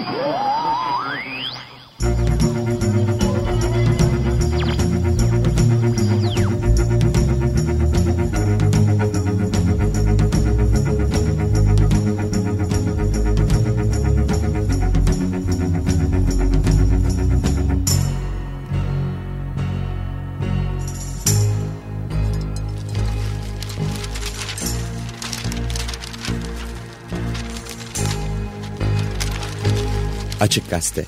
Açık Gazete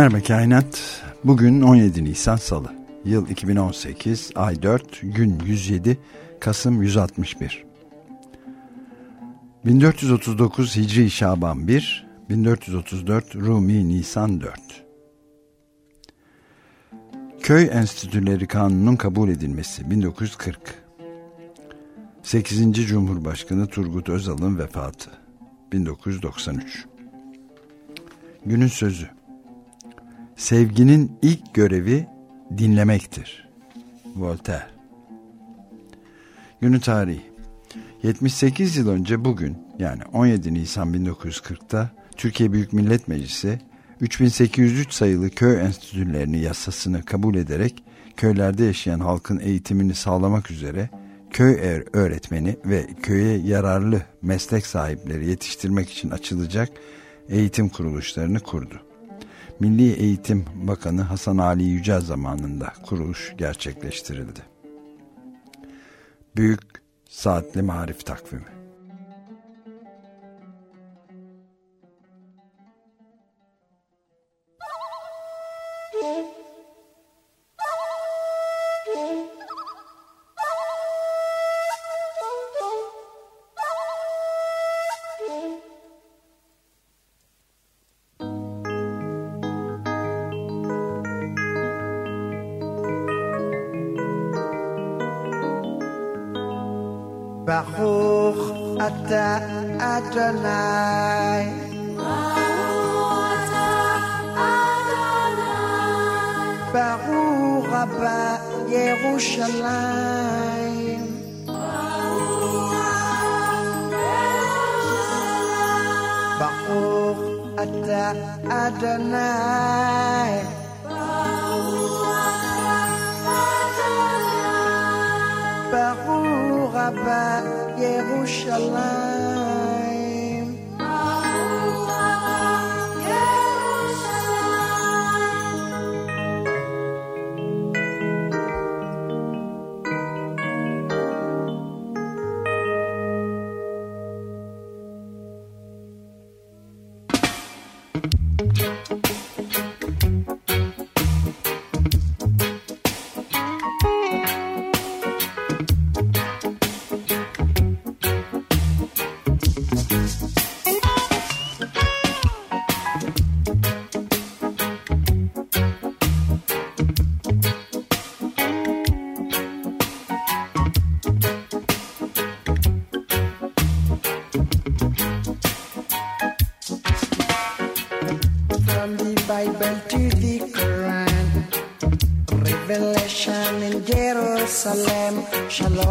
Merhaba Kainat. Bugün 17 Nisan Salı. Yıl 2018, ay 4, gün 107, Kasım 161. 1439 Hicri Şaban 1, 1434 Rumi Nisan 4. Köy Enstitüleri Kanunu'nun kabul edilmesi 1940. 8. Cumhurbaşkanı Turgut Özal'ın vefatı 1993. Günün sözü Sevginin ilk görevi dinlemektir. Voltaire Günü tarihi 78 yıl önce bugün yani 17 Nisan 1940'ta Türkiye Büyük Millet Meclisi 3803 sayılı köy enstitülerini yasasını kabul ederek köylerde yaşayan halkın eğitimini sağlamak üzere köy er öğretmeni ve köye yararlı meslek sahipleri yetiştirmek için açılacak eğitim kuruluşlarını kurdu. Milli Eğitim Bakanı Hasan Ali Yücel zamanında kuruluş gerçekleştirildi. Büyük Saatli Marif Takvimi Hello.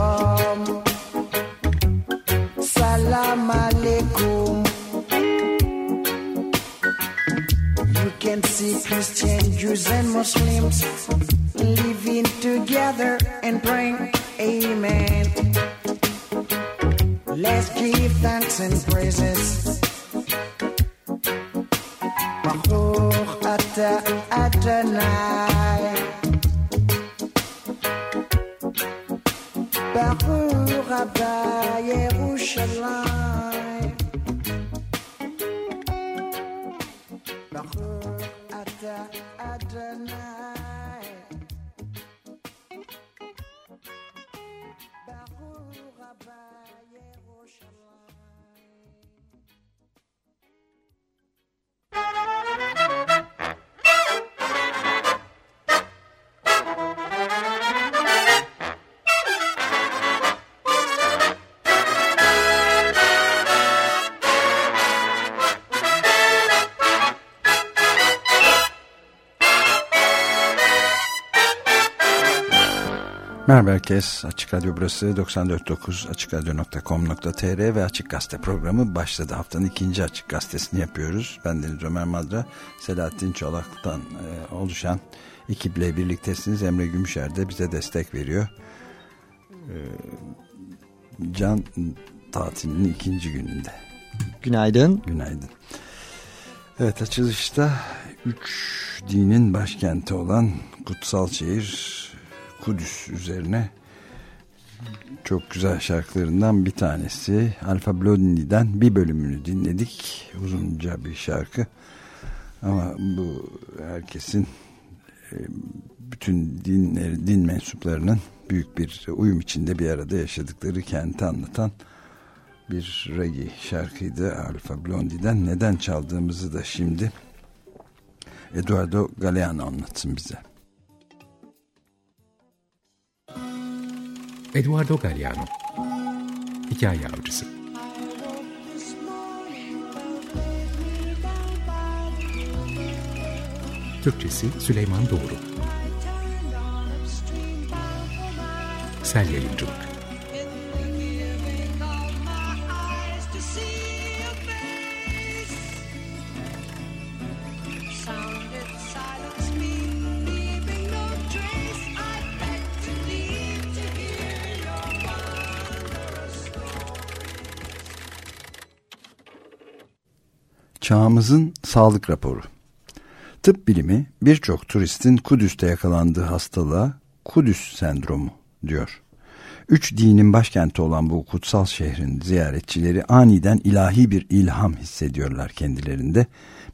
Merhaba herkes. Açık Radyo burası 94.9 AçıkRadyo.com.tr ve Açık Gazete programı başladı. Haftanın ikinci Açık Gazetesini yapıyoruz. Ben Deniz Ömer Madra, Selahattin Çolak'tan e, oluşan ekiple birliktesiniz. Emre Gümüşer de bize destek veriyor. E, can tatilinin ikinci gününde. Günaydın. Günaydın. Evet açılışta üç dinin başkenti olan kutsal şehir Kudüs üzerine çok güzel şarkılarından bir tanesi. Alfa Blondy'den bir bölümünü dinledik. Uzunca bir şarkı. Ama bu herkesin e, bütün dinleri, din mensuplarının büyük bir uyum içinde bir arada yaşadıkları kenti anlatan bir reggae şarkıydı Alfa Blondy'den. Neden çaldığımızı da şimdi Eduardo Galeano anlatsın bize. Eduardo Galeano. Hikaye Avcısı. Türkçesi Süleyman Doğru. Sel Yayıncılık Çağımızın sağlık raporu. Tıp bilimi birçok turistin Kudüs'te yakalandığı hastalığa Kudüs sendromu diyor. Üç dinin başkenti olan bu kutsal şehrin ziyaretçileri aniden ilahi bir ilham hissediyorlar kendilerinde.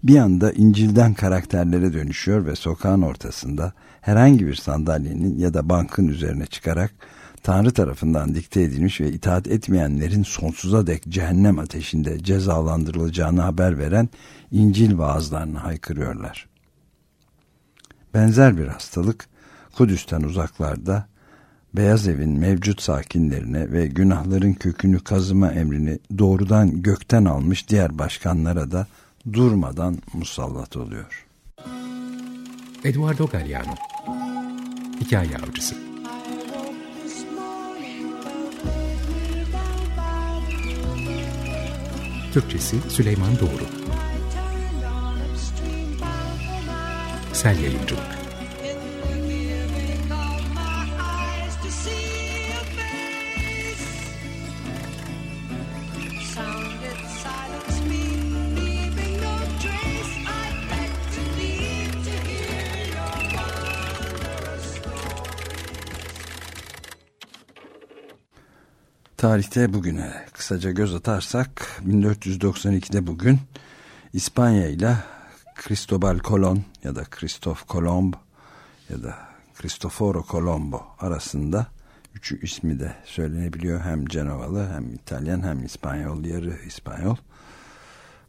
Bir anda İncil'den karakterlere dönüşüyor ve sokağın ortasında herhangi bir sandalyenin ya da bankın üzerine çıkarak Tanrı tarafından dikte edilmiş ve itaat etmeyenlerin sonsuza dek cehennem ateşinde cezalandırılacağını haber veren İncil vaazlarını haykırıyorlar. Benzer bir hastalık Kudüs'ten uzaklarda Beyaz Evin mevcut sakinlerine ve günahların kökünü kazıma emrini doğrudan gökten almış diğer başkanlara da durmadan musallat oluyor. Eduardo Galliano Hikaye Avcısı Türkçesi Süleyman Doğru. Sel Yayıncılık tarihte bugüne kısaca göz atarsak 1492'de bugün İspanya ile Cristobal Colon ya da Christoph Kolomb ya da Cristoforo Colombo arasında üçü ismi de söylenebiliyor. Hem Cenovalı hem İtalyan hem İspanyol yarı İspanyol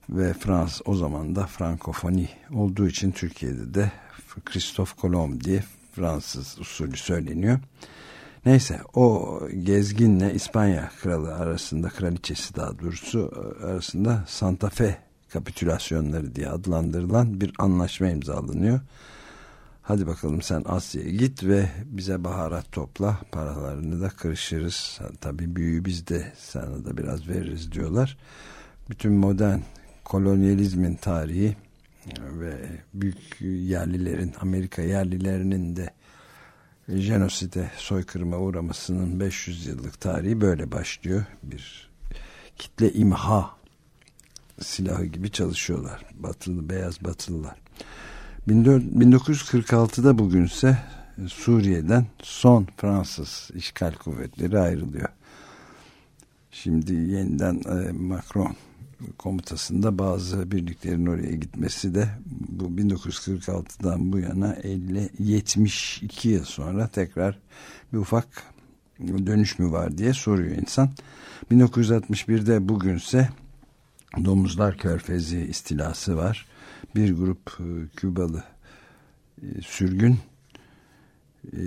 ve Frans o zaman da Frankofoni olduğu için Türkiye'de de Christoph Kolomb diye Fransız usulü söyleniyor. Neyse o gezginle İspanya kralı arasında kraliçesi daha doğrusu arasında Santa Fe kapitülasyonları diye adlandırılan bir anlaşma imzalanıyor. Hadi bakalım sen Asya'ya git ve bize baharat topla paralarını da kırışırız. Tabii büyüğü biz de sana da biraz veririz diyorlar. Bütün modern kolonyalizmin tarihi ve büyük yerlilerin Amerika yerlilerinin de jenoside soykırıma uğramasının 500 yıllık tarihi böyle başlıyor. Bir kitle imha silahı gibi çalışıyorlar. Batılı, beyaz batılılar. 1946'da bugünse Suriye'den son Fransız işgal kuvvetleri ayrılıyor. Şimdi yeniden e, Macron komutasında bazı birliklerin oraya gitmesi de bu 1946'dan bu yana 50 72 yıl sonra tekrar bir ufak dönüş mü var diye soruyor insan. 1961'de bugünse Domuzlar Körfezi istilası var. Bir grup e, Kübalı e, sürgün e,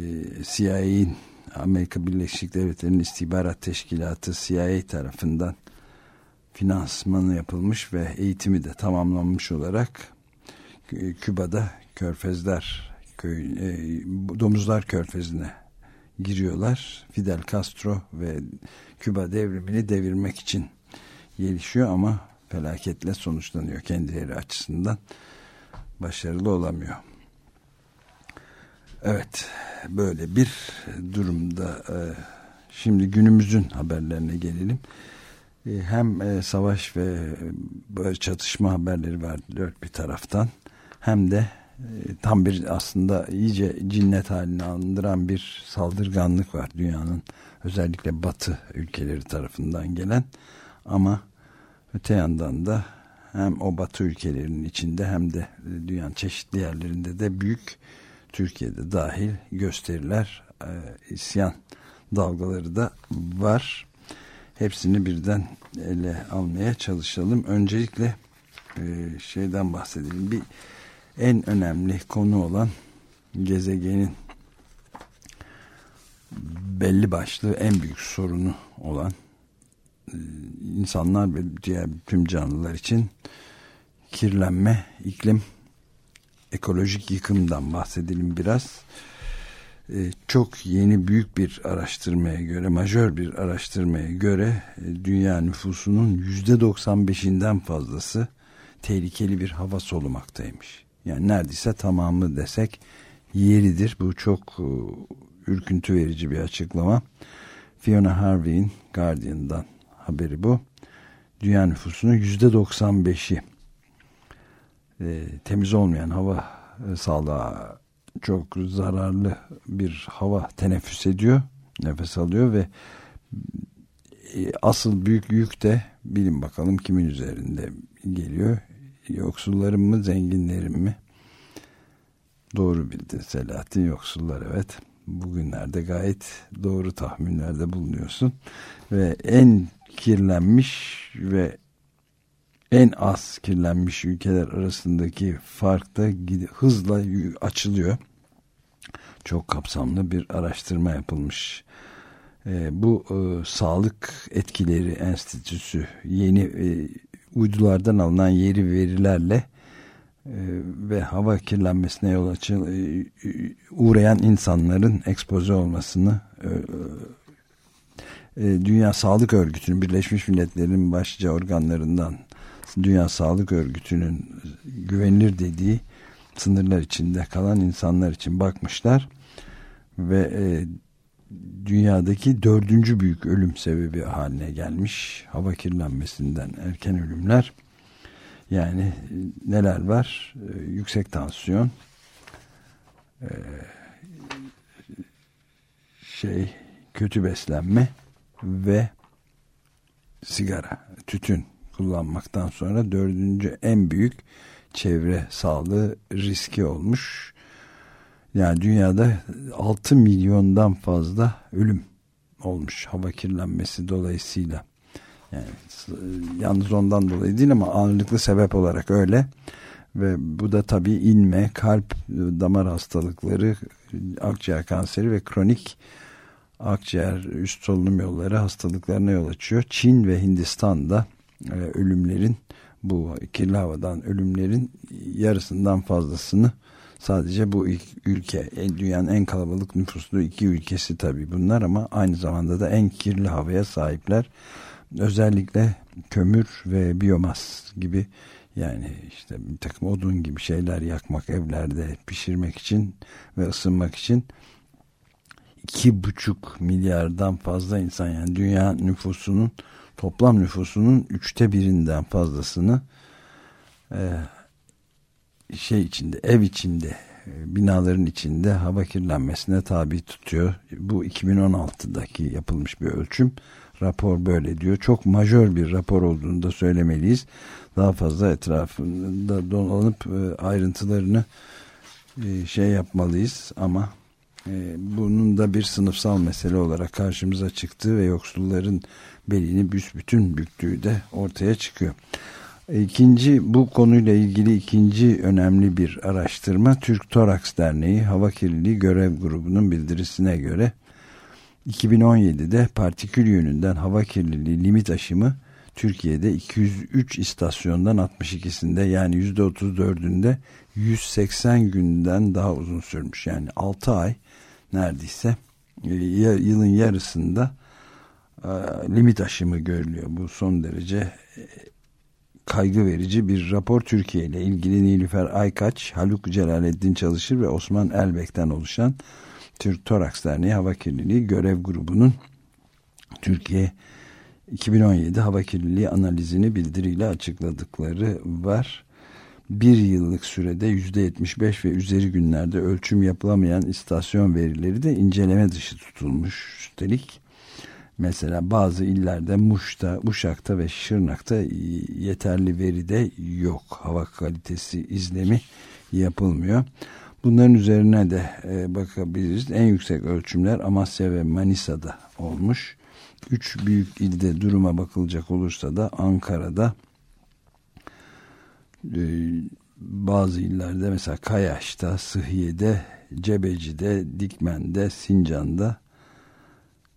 CIA'in Amerika Birleşik Devletleri'nin istihbarat teşkilatı CIA tarafından finansmanı yapılmış ve eğitimi de tamamlanmış olarak Küba'da Körfezler köy, e, Domuzlar Körfezi'ne giriyorlar. Fidel Castro ve Küba devrimini devirmek için gelişiyor ama felaketle sonuçlanıyor kendileri açısından. Başarılı olamıyor. Evet böyle bir durumda e, şimdi günümüzün haberlerine gelelim. E, hem e, savaş ve böyle çatışma haberleri dört bir taraftan. Hem de tam bir aslında iyice cinnet halini andıran bir saldırganlık var dünyanın özellikle batı ülkeleri tarafından gelen. Ama öte yandan da hem o batı ülkelerinin içinde hem de dünyanın çeşitli yerlerinde de büyük Türkiye'de dahil gösteriler e, isyan dalgaları da var hepsini birden ele almaya çalışalım öncelikle e, şeyden bahsedelim bir en önemli konu olan gezegenin belli başlı en büyük sorunu olan e, insanlar ve diğer tüm canlılar için kirlenme, iklim, ekolojik yıkımdan bahsedelim biraz. E, çok yeni büyük bir araştırmaya göre, majör bir araştırmaya göre e, dünya nüfusunun yüzde 95'inden fazlası tehlikeli bir hava solumaktaymış. Yani neredeyse tamamı desek yeridir. Bu çok ürküntü verici bir açıklama. Fiona Harvey'in Guardian'dan haberi bu. Dünya nüfusunun yüzde 95'i e, temiz olmayan hava e, sağlığa çok zararlı bir hava teneffüs ediyor, nefes alıyor ve e, asıl büyük yük de bilin bakalım kimin üzerinde geliyor. Yoksulların mı, zenginlerin mi? Doğru bildi Selahattin yoksullar evet bugünlerde gayet doğru tahminlerde bulunuyorsun ve en kirlenmiş ve en az kirlenmiş ülkeler arasındaki fark da hızla açılıyor. Çok kapsamlı bir araştırma yapılmış. E, bu e, Sağlık Etkileri Enstitüsü yeni e, uydulardan alınan yeri verilerle e, ve hava kirlenmesine yol açın e, uğrayan insanların ekspoze olmasını Dünya Sağlık Örgütü'nün Birleşmiş Milletler'in başlıca organlarından Dünya Sağlık Örgütü'nün güvenilir dediği sınırlar içinde kalan insanlar için bakmışlar. Ve dünyadaki dördüncü büyük ölüm sebebi haline gelmiş hava kirlenmesinden erken ölümler. Yani e, neler var? E, yüksek tansiyon, e, şey kötü beslenme ve sigara, tütün kullanmaktan sonra dördüncü en büyük çevre sağlığı riski olmuş. Yani dünyada 6 milyondan fazla ölüm olmuş hava kirlenmesi dolayısıyla. Yani yalnız ondan dolayı değil ama ağırlıklı sebep olarak öyle. Ve bu da tabii inme, kalp, damar hastalıkları, akciğer kanseri ve kronik akciğer üst solunum yolları hastalıklarına yol açıyor. Çin ve Hindistan'da e, ölümlerin bu kirli havadan ölümlerin yarısından fazlasını sadece bu ülke dünyanın en kalabalık nüfuslu iki ülkesi tabii bunlar ama aynı zamanda da en kirli havaya sahipler. Özellikle kömür ve biyomas gibi yani işte bir takım odun gibi şeyler yakmak evlerde pişirmek için ve ısınmak için iki buçuk milyardan fazla insan yani dünya nüfusunun toplam nüfusunun üçte birinden fazlasını e, şey içinde ev içinde e, binaların içinde hava kirlenmesine tabi tutuyor. Bu 2016'daki yapılmış bir ölçüm rapor böyle diyor. Çok majör bir rapor olduğunu da söylemeliyiz. Daha fazla etrafında dolanıp e, ayrıntılarını e, şey yapmalıyız ama bunun da bir sınıfsal mesele olarak karşımıza çıktığı ve yoksulların belini büsbütün büktüğü de ortaya çıkıyor. İkinci bu konuyla ilgili ikinci önemli bir araştırma Türk Toraks Derneği Hava Kirliliği Görev Grubu'nun bildirisine göre 2017'de partikül yönünden hava kirliliği limit aşımı Türkiye'de 203 istasyondan 62'sinde yani %34'ünde 180 günden daha uzun sürmüş. Yani 6 ay neredeyse e, yılın yarısında e, limit aşımı görülüyor. Bu son derece e, kaygı verici bir rapor Türkiye ile ilgili Nilüfer Aykaç, Haluk Celaleddin Çalışır ve Osman Elbek'ten oluşan Türk Toraks Derneği Hava Kirliliği Görev Grubu'nun Türkiye 2017 hava kirliliği analizini bildiriyle açıkladıkları var. Bir yıllık sürede %75 ve üzeri günlerde ölçüm yapılamayan istasyon verileri de inceleme dışı tutulmuş. Üstelik mesela bazı illerde Muş'ta, Uşak'ta ve Şırnak'ta yeterli veri de yok. Hava kalitesi izlemi yapılmıyor. Bunların üzerine de e, bakabiliriz. En yüksek ölçümler Amasya ve Manisa'da olmuş. Üç büyük ilde duruma bakılacak olursa da Ankara'da bazı illerde mesela Kayaş'ta, Sıhhiye'de, Cebeci'de, Dikmen'de, Sincan'da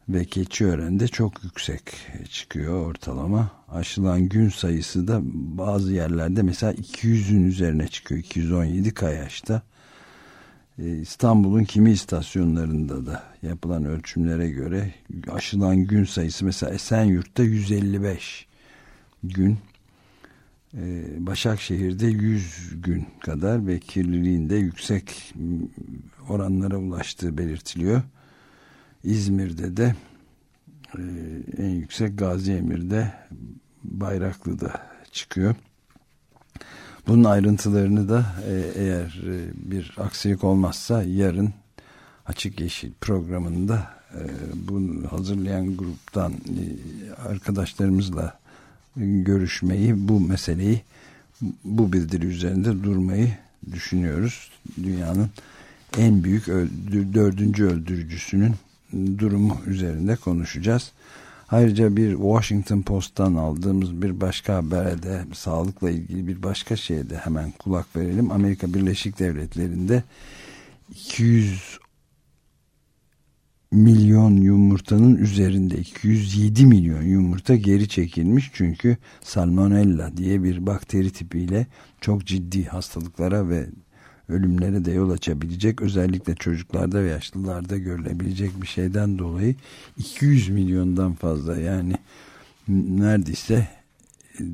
ve Keçiören'de çok yüksek çıkıyor ortalama. Aşılan gün sayısı da bazı yerlerde mesela 200'ün üzerine çıkıyor. 217 Kayaş'ta. E, İstanbul'un kimi istasyonlarında da yapılan ölçümlere göre aşılan gün sayısı mesela Esenyurt'ta 155 gün Başakşehir'de 100 gün kadar ve kirliliğinde yüksek oranlara ulaştığı belirtiliyor. İzmir'de de e, en yüksek Gazi Emir'de Bayraklı'da çıkıyor. Bunun ayrıntılarını da e, eğer e, bir aksilik olmazsa yarın Açık Yeşil programında bunu hazırlayan gruptan arkadaşlarımızla görüşmeyi, bu meseleyi bu bildiri üzerinde durmayı düşünüyoruz. Dünyanın en büyük dördüncü öldürücüsünün durumu üzerinde konuşacağız. Ayrıca bir Washington Post'tan aldığımız bir başka habere de sağlıkla ilgili bir başka şeye de hemen kulak verelim. Amerika Birleşik Devletleri'nde 200 milyon yumurtanın üzerinde 207 milyon yumurta geri çekilmiş çünkü salmonella diye bir bakteri tipiyle çok ciddi hastalıklara ve ölümlere de yol açabilecek özellikle çocuklarda ve yaşlılarda görülebilecek bir şeyden dolayı 200 milyondan fazla yani neredeyse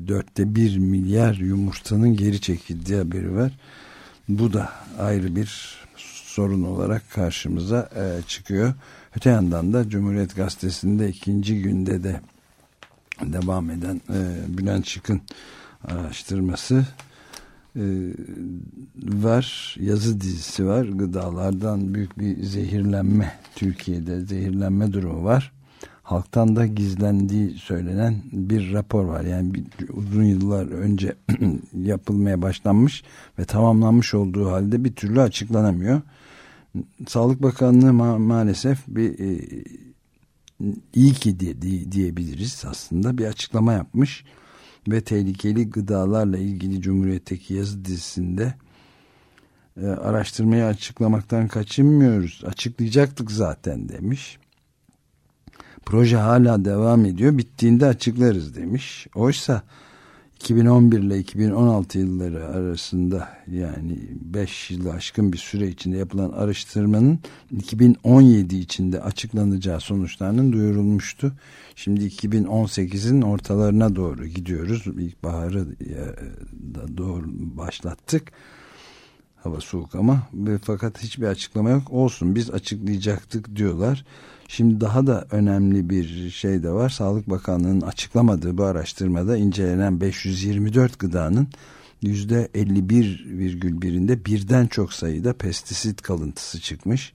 dörtte bir milyar yumurtanın geri çekildiği haberi var. Bu da ayrı bir sorun olarak karşımıza e, çıkıyor. Öte yandan da Cumhuriyet Gazetesi'nde ikinci günde de devam eden e, Bülent Şık'ın araştırması e, var. Yazı dizisi var. Gıdalardan büyük bir zehirlenme Türkiye'de zehirlenme durumu var. Halktan da gizlendiği söylenen bir rapor var. Yani bir, uzun yıllar önce yapılmaya başlanmış ve tamamlanmış olduğu halde bir türlü açıklanamıyor. Sağlık Bakanlığı ma maalesef bir e, iyi ki diye, diye, diyebiliriz aslında bir açıklama yapmış ve tehlikeli gıdalarla ilgili Cumhuriyet'teki yazı dizisinde e, araştırmayı açıklamaktan kaçınmıyoruz. Açıklayacaktık zaten demiş. Proje hala devam ediyor. Bittiğinde açıklarız demiş. Oysa 2011 ile 2016 yılları arasında yani 5 yılı aşkın bir süre içinde yapılan araştırmanın 2017 içinde açıklanacağı sonuçlarının duyurulmuştu. Şimdi 2018'in ortalarına doğru gidiyoruz. İlkbaharı da doğru başlattık. Hava soğuk ama fakat hiçbir açıklama yok. Olsun biz açıklayacaktık diyorlar. Şimdi daha da önemli bir şey de var. Sağlık Bakanlığı'nın açıklamadığı bu araştırmada incelenen 524 gıdanın %51,1'inde birden çok sayıda pestisit kalıntısı çıkmış.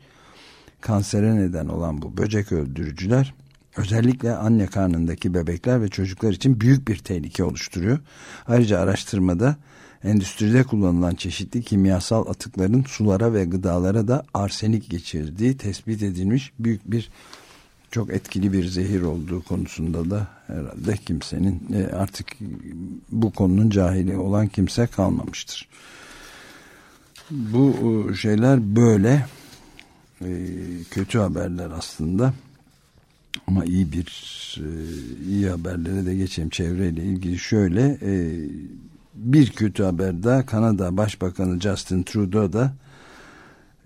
Kansere neden olan bu böcek öldürücüler özellikle anne karnındaki bebekler ve çocuklar için büyük bir tehlike oluşturuyor. Ayrıca araştırmada endüstride kullanılan çeşitli kimyasal atıkların sulara ve gıdalara da arsenik geçirdiği tespit edilmiş büyük bir çok etkili bir zehir olduğu konusunda da herhalde kimsenin e, artık bu konunun cahili olan kimse kalmamıştır. Bu e, şeyler böyle e, kötü haberler aslında ama iyi bir iyi haberlere de geçelim çevreyle ilgili şöyle bir kötü haber daha Kanada Başbakanı Justin Trudeau da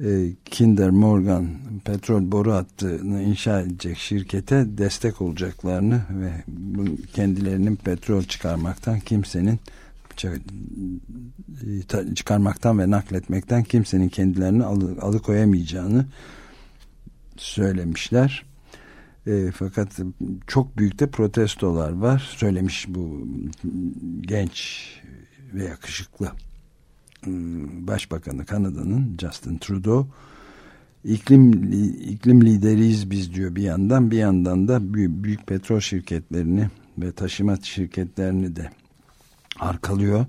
e, Kinder Morgan petrol boru hattını inşa edecek şirkete destek olacaklarını ve kendilerinin petrol çıkarmaktan kimsenin çıkarmaktan ve nakletmekten kimsenin kendilerini alı, alıkoyamayacağını söylemişler. E, fakat çok büyük de protestolar var. Söylemiş bu genç ve yakışıklı ıı, Başbakanı Kanada'nın Justin Trudeau iklim iklim lideriyiz biz diyor bir yandan bir yandan da büyük, büyük petrol şirketlerini ve taşıma şirketlerini de arkalıyor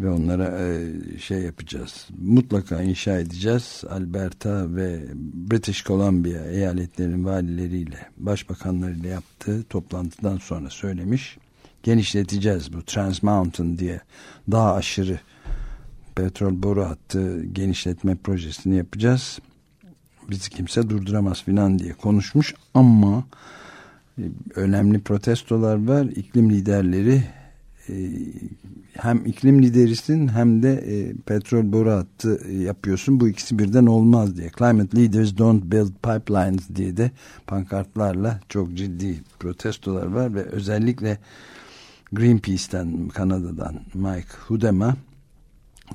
ve onlara e, şey yapacağız. Mutlaka inşa edeceğiz. Alberta ve British Columbia eyaletlerinin valileriyle, başbakanlarıyla yaptığı toplantıdan sonra söylemiş. Genişleteceğiz bu Trans Mountain diye daha aşırı petrol boru hattı genişletme projesini yapacağız. Bizi kimse durduramaz filan diye konuşmuş ama e, önemli protestolar var. İklim liderleri e, hem iklim liderisin hem de e, petrol boru hattı yapıyorsun. Bu ikisi birden olmaz diye. Climate leaders don't build pipelines diye de pankartlarla çok ciddi protestolar var ve özellikle Greenpeace'ten Kanada'dan Mike Hudema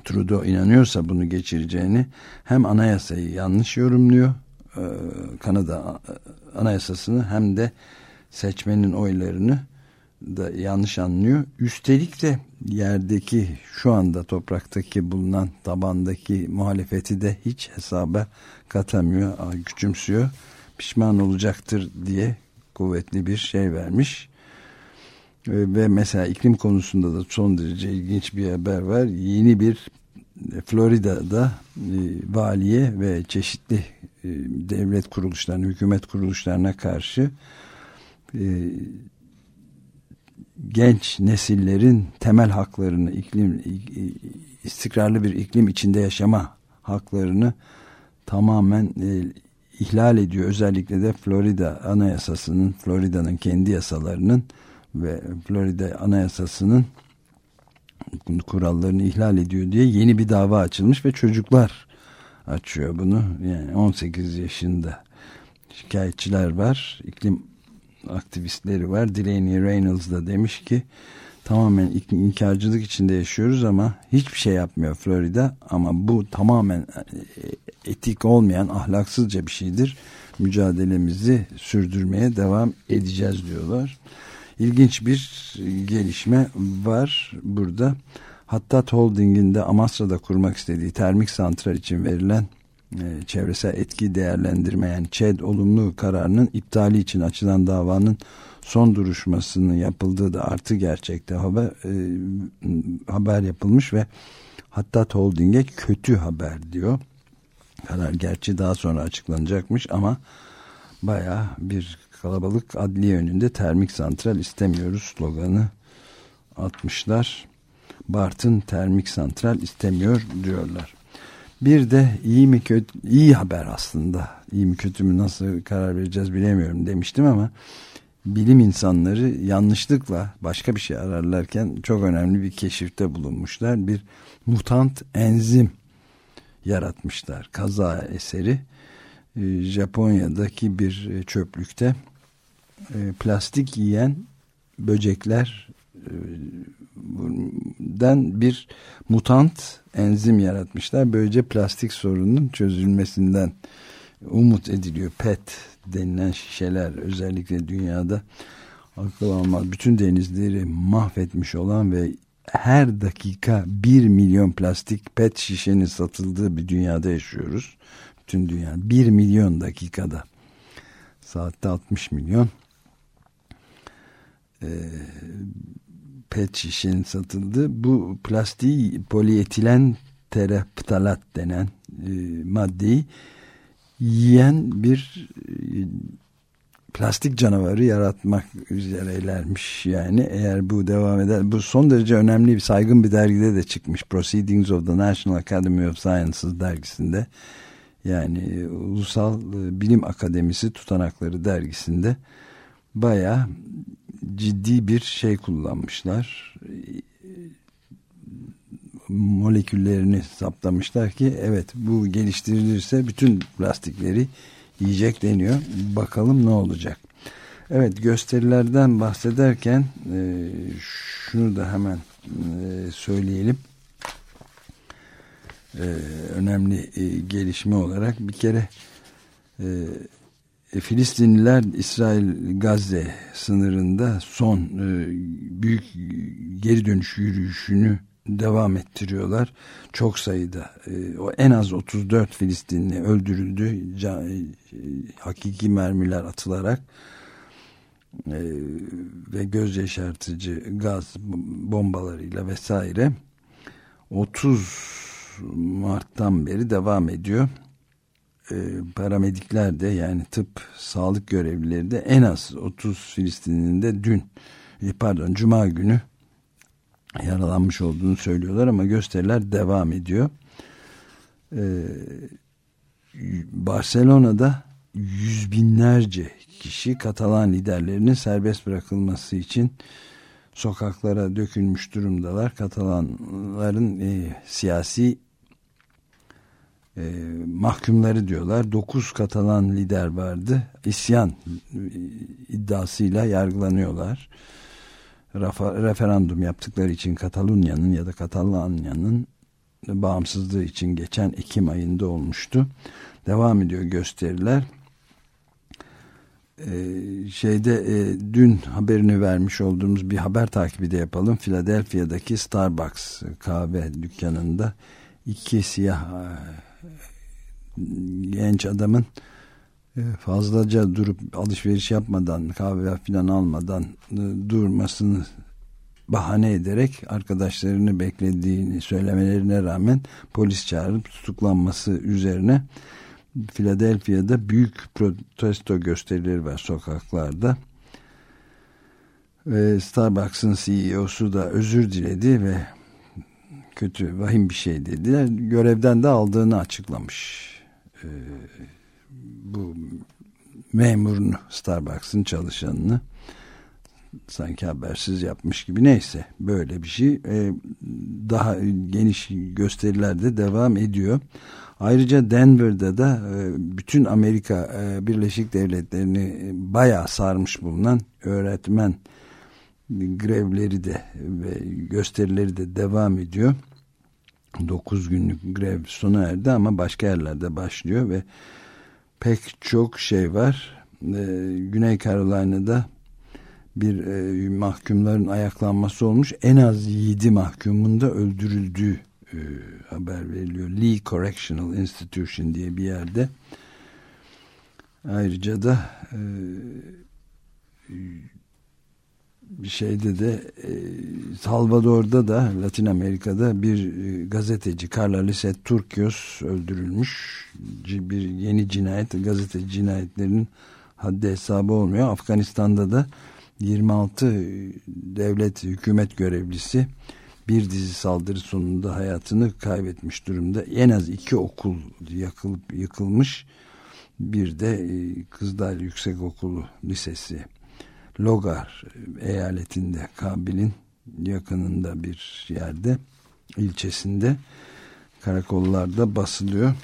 Trudeau inanıyorsa bunu geçireceğini hem anayasayı yanlış yorumluyor e, Kanada anayasasını hem de seçmenin oylarını da yanlış anlıyor. Üstelik de yerdeki şu anda topraktaki bulunan tabandaki muhalefeti de hiç hesaba katamıyor, küçümsüyor. Pişman olacaktır diye kuvvetli bir şey vermiş. Ve mesela iklim konusunda da son derece ilginç bir haber var. Yeni bir Florida'da e, valiye ve çeşitli e, devlet kuruluşlarına, hükümet kuruluşlarına karşı e, genç nesillerin temel haklarını, iklim istikrarlı bir iklim içinde yaşama haklarını tamamen e, ihlal ediyor. Özellikle de Florida Anayasası'nın, Florida'nın kendi yasalarının ve Florida Anayasası'nın kurallarını ihlal ediyor diye yeni bir dava açılmış ve çocuklar açıyor bunu. Yani 18 yaşında şikayetçiler var. İklim aktivistleri var. Delaney Reynolds da demiş ki tamamen inkarcılık içinde yaşıyoruz ama hiçbir şey yapmıyor Florida ama bu tamamen e, etik olmayan ahlaksızca bir şeydir. Mücadelemizi sürdürmeye devam edeceğiz diyorlar. İlginç bir gelişme var burada. Hattat Holding'in de Amasra'da kurmak istediği termik santral için verilen e, çevresel etki değerlendirme yani ÇED olumlu kararının iptali için açılan davanın son duruşmasının yapıldığı da artı gerçekte haber, e, haber yapılmış ve hatta Holding'e kötü haber diyor. Karar gerçi daha sonra açıklanacakmış ama baya bir kalabalık adliye önünde termik santral istemiyoruz sloganı atmışlar. Bartın termik santral istemiyor diyorlar. Bir de iyi mi kötü iyi haber aslında. İyi mi kötü mü nasıl karar vereceğiz bilemiyorum demiştim ama bilim insanları yanlışlıkla başka bir şey ararlarken çok önemli bir keşifte bulunmuşlar. Bir mutant enzim yaratmışlar. Kaza eseri Japonya'daki bir çöplükte e, plastik yiyen böcekler e, den bir mutant enzim yaratmışlar. Böylece plastik sorunun çözülmesinden umut ediliyor. PET denilen şişeler özellikle dünyada akıl almaz. Bütün denizleri mahvetmiş olan ve her dakika bir milyon plastik pet şişenin satıldığı bir dünyada yaşıyoruz. Bütün dünya. Bir milyon dakikada. Saatte 60 milyon. Ee, pet şişenin satıldığı bu plastiği polietilen tereptalat denen e, maddeyi yiyen bir e, plastik canavarı yaratmak üzerelermiş yani. Eğer bu devam eder bu son derece önemli bir saygın bir dergide de çıkmış. Proceedings of the National Academy of Sciences dergisinde yani e, Ulusal e, Bilim Akademisi Tutanakları dergisinde baya ciddi bir şey kullanmışlar. moleküllerini saptamışlar ki evet bu geliştirilirse bütün plastikleri yiyecek deniyor. Bakalım ne olacak. Evet gösterilerden bahsederken e, şunu da hemen söyleyelim. E, önemli e, gelişme olarak bir kere e, e, Filistinliler İsrail Gazze sınırında son e, büyük geri dönüş yürüyüşünü devam ettiriyorlar. Çok sayıda e, o en az 34 Filistinli öldürüldü. Can, e, hakiki mermiler atılarak e, ve göz yaşartıcı gaz bombalarıyla vesaire 30 Mart'tan beri devam ediyor e, paramedikler de yani tıp sağlık görevlileri de en az 30 Filistinli'nin de dün e, pardon cuma günü yaralanmış olduğunu söylüyorlar ama gösteriler devam ediyor. E, Barcelona'da yüz binlerce kişi Katalan liderlerinin serbest bırakılması için sokaklara dökülmüş durumdalar. Katalanların e, siyasi e, mahkumları diyorlar. Dokuz Katalan lider vardı. İsyan iddiasıyla yargılanıyorlar. Rafa, referandum yaptıkları için Katalunya'nın ya da Katalanya'nın bağımsızlığı için geçen Ekim ayında olmuştu. Devam ediyor gösteriler. Ee, şeyde e, dün haberini vermiş olduğumuz bir haber takibi de yapalım. Philadelphia'daki Starbucks kahve dükkanında iki siyah genç adamın e, fazlaca durup alışveriş yapmadan kahve falan almadan e, durmasını bahane ederek arkadaşlarını beklediğini söylemelerine rağmen polis çağırıp tutuklanması üzerine Philadelphia'da büyük protesto gösterileri var sokaklarda. Ve Starbucks'ın CEO'su da özür diledi ve kötü, vahim bir şey dediler. Görevden de aldığını açıklamış. Ee, bu memurunu, Starbucks'ın çalışanını sanki habersiz yapmış gibi neyse böyle bir şey ee, daha geniş gösterilerde devam ediyor. Ayrıca Denver'da da e, bütün Amerika e, Birleşik Devletleri'ni bayağı sarmış bulunan öğretmen grevleri de ve gösterileri de devam ediyor. 9 günlük grev sona erdi ama başka yerlerde başlıyor ve pek çok şey var. Ee, Güney Carolina'da bir e, mahkumların ayaklanması olmuş. En az 7 mahkumun da öldürüldüğü e, haber veriliyor. Lee Correctional Institution diye bir yerde. Ayrıca da e, şeyde de e, Salvador'da da Latin Amerika'da bir e, gazeteci Carla Lisset Turkios öldürülmüş. Bir yeni cinayet gazeteci cinayetlerinin haddi hesabı olmuyor. Afganistan'da da 26 devlet hükümet görevlisi bir dizi saldırı sonunda hayatını kaybetmiş durumda. En az iki okul yakılıp yıkılmış. Bir de e, Kızlar Yüksekokulu Lisesi Logar eyaletinde Kabil'in yakınında bir yerde ilçesinde karakollarda basılıyor.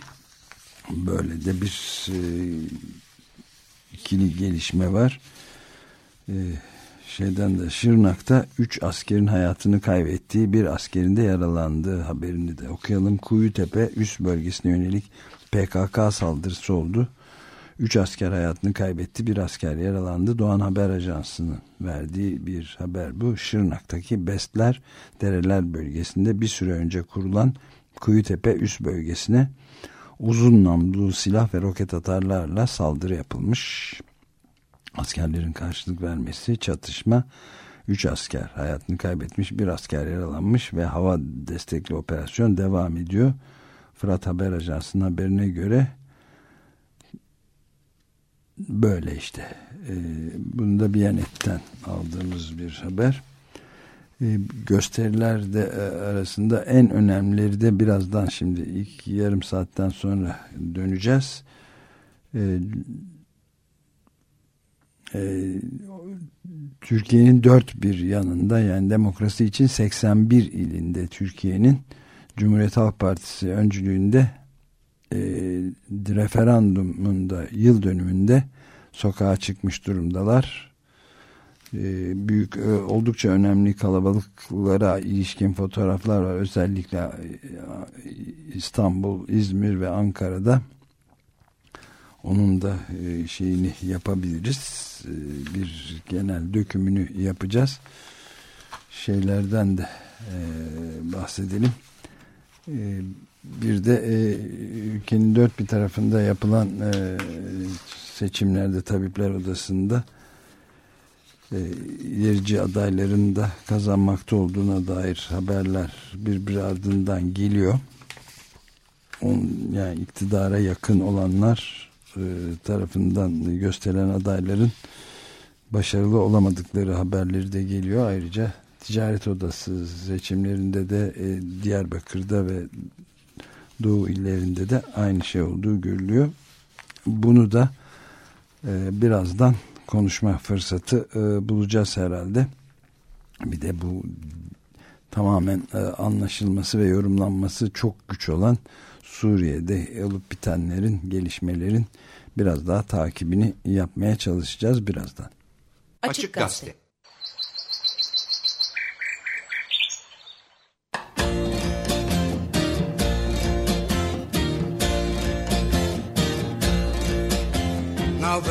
Böyle de bir e, ikili gelişme var. E, şeyden de Şırnak'ta 3 askerin hayatını kaybettiği bir askerin de yaralandığı haberini de okuyalım. Kuyutepe üst bölgesine yönelik PKK saldırısı oldu. Üç asker hayatını kaybetti, bir asker yaralandı. Doğan Haber Ajansı'nın verdiği bir haber bu. Şırnak'taki Bestler Dereler bölgesinde bir süre önce kurulan Kuyutepe üst bölgesine uzun namlulu silah ve roket atarlarla saldırı yapılmış. Askerlerin karşılık vermesi, çatışma, üç asker hayatını kaybetmiş, bir asker yaralanmış ve hava destekli operasyon devam ediyor. Fırat Haber Ajansı'nın haberine göre böyle işte. E, bunu da Biyanet'ten aldığımız bir haber. E, gösteriler de e, arasında en önemlileri de birazdan şimdi ilk yarım saatten sonra döneceğiz. E, e, Türkiye'nin dört bir yanında yani demokrasi için 81 ilinde Türkiye'nin Cumhuriyet Halk Partisi öncülüğünde e, referandumunda yıl dönümünde sokağa çıkmış durumdalar. E, büyük e, oldukça önemli kalabalıklara ilişkin fotoğraflar var. Özellikle e, İstanbul, İzmir ve Ankara'da onun da e, şeyini yapabiliriz. E, bir genel dökümünü yapacağız. Şeylerden de e, bahsedelim. E, bir de e, ülkenin dört bir tarafında yapılan e, seçimlerde Tabipler Odası'nda e, ilerici adayların da kazanmakta olduğuna dair haberler birbiri ardından geliyor. On, yani iktidara yakın olanlar e, tarafından gösterilen adayların başarılı olamadıkları haberleri de geliyor. Ayrıca ticaret odası seçimlerinde de e, Diyarbakır'da ve Doğu illerinde de aynı şey olduğu görülüyor. Bunu da e, birazdan konuşma fırsatı e, bulacağız herhalde. Bir de bu tamamen e, anlaşılması ve yorumlanması çok güç olan Suriye'de olup bitenlerin, gelişmelerin biraz daha takibini yapmaya çalışacağız birazdan. Açık Gazete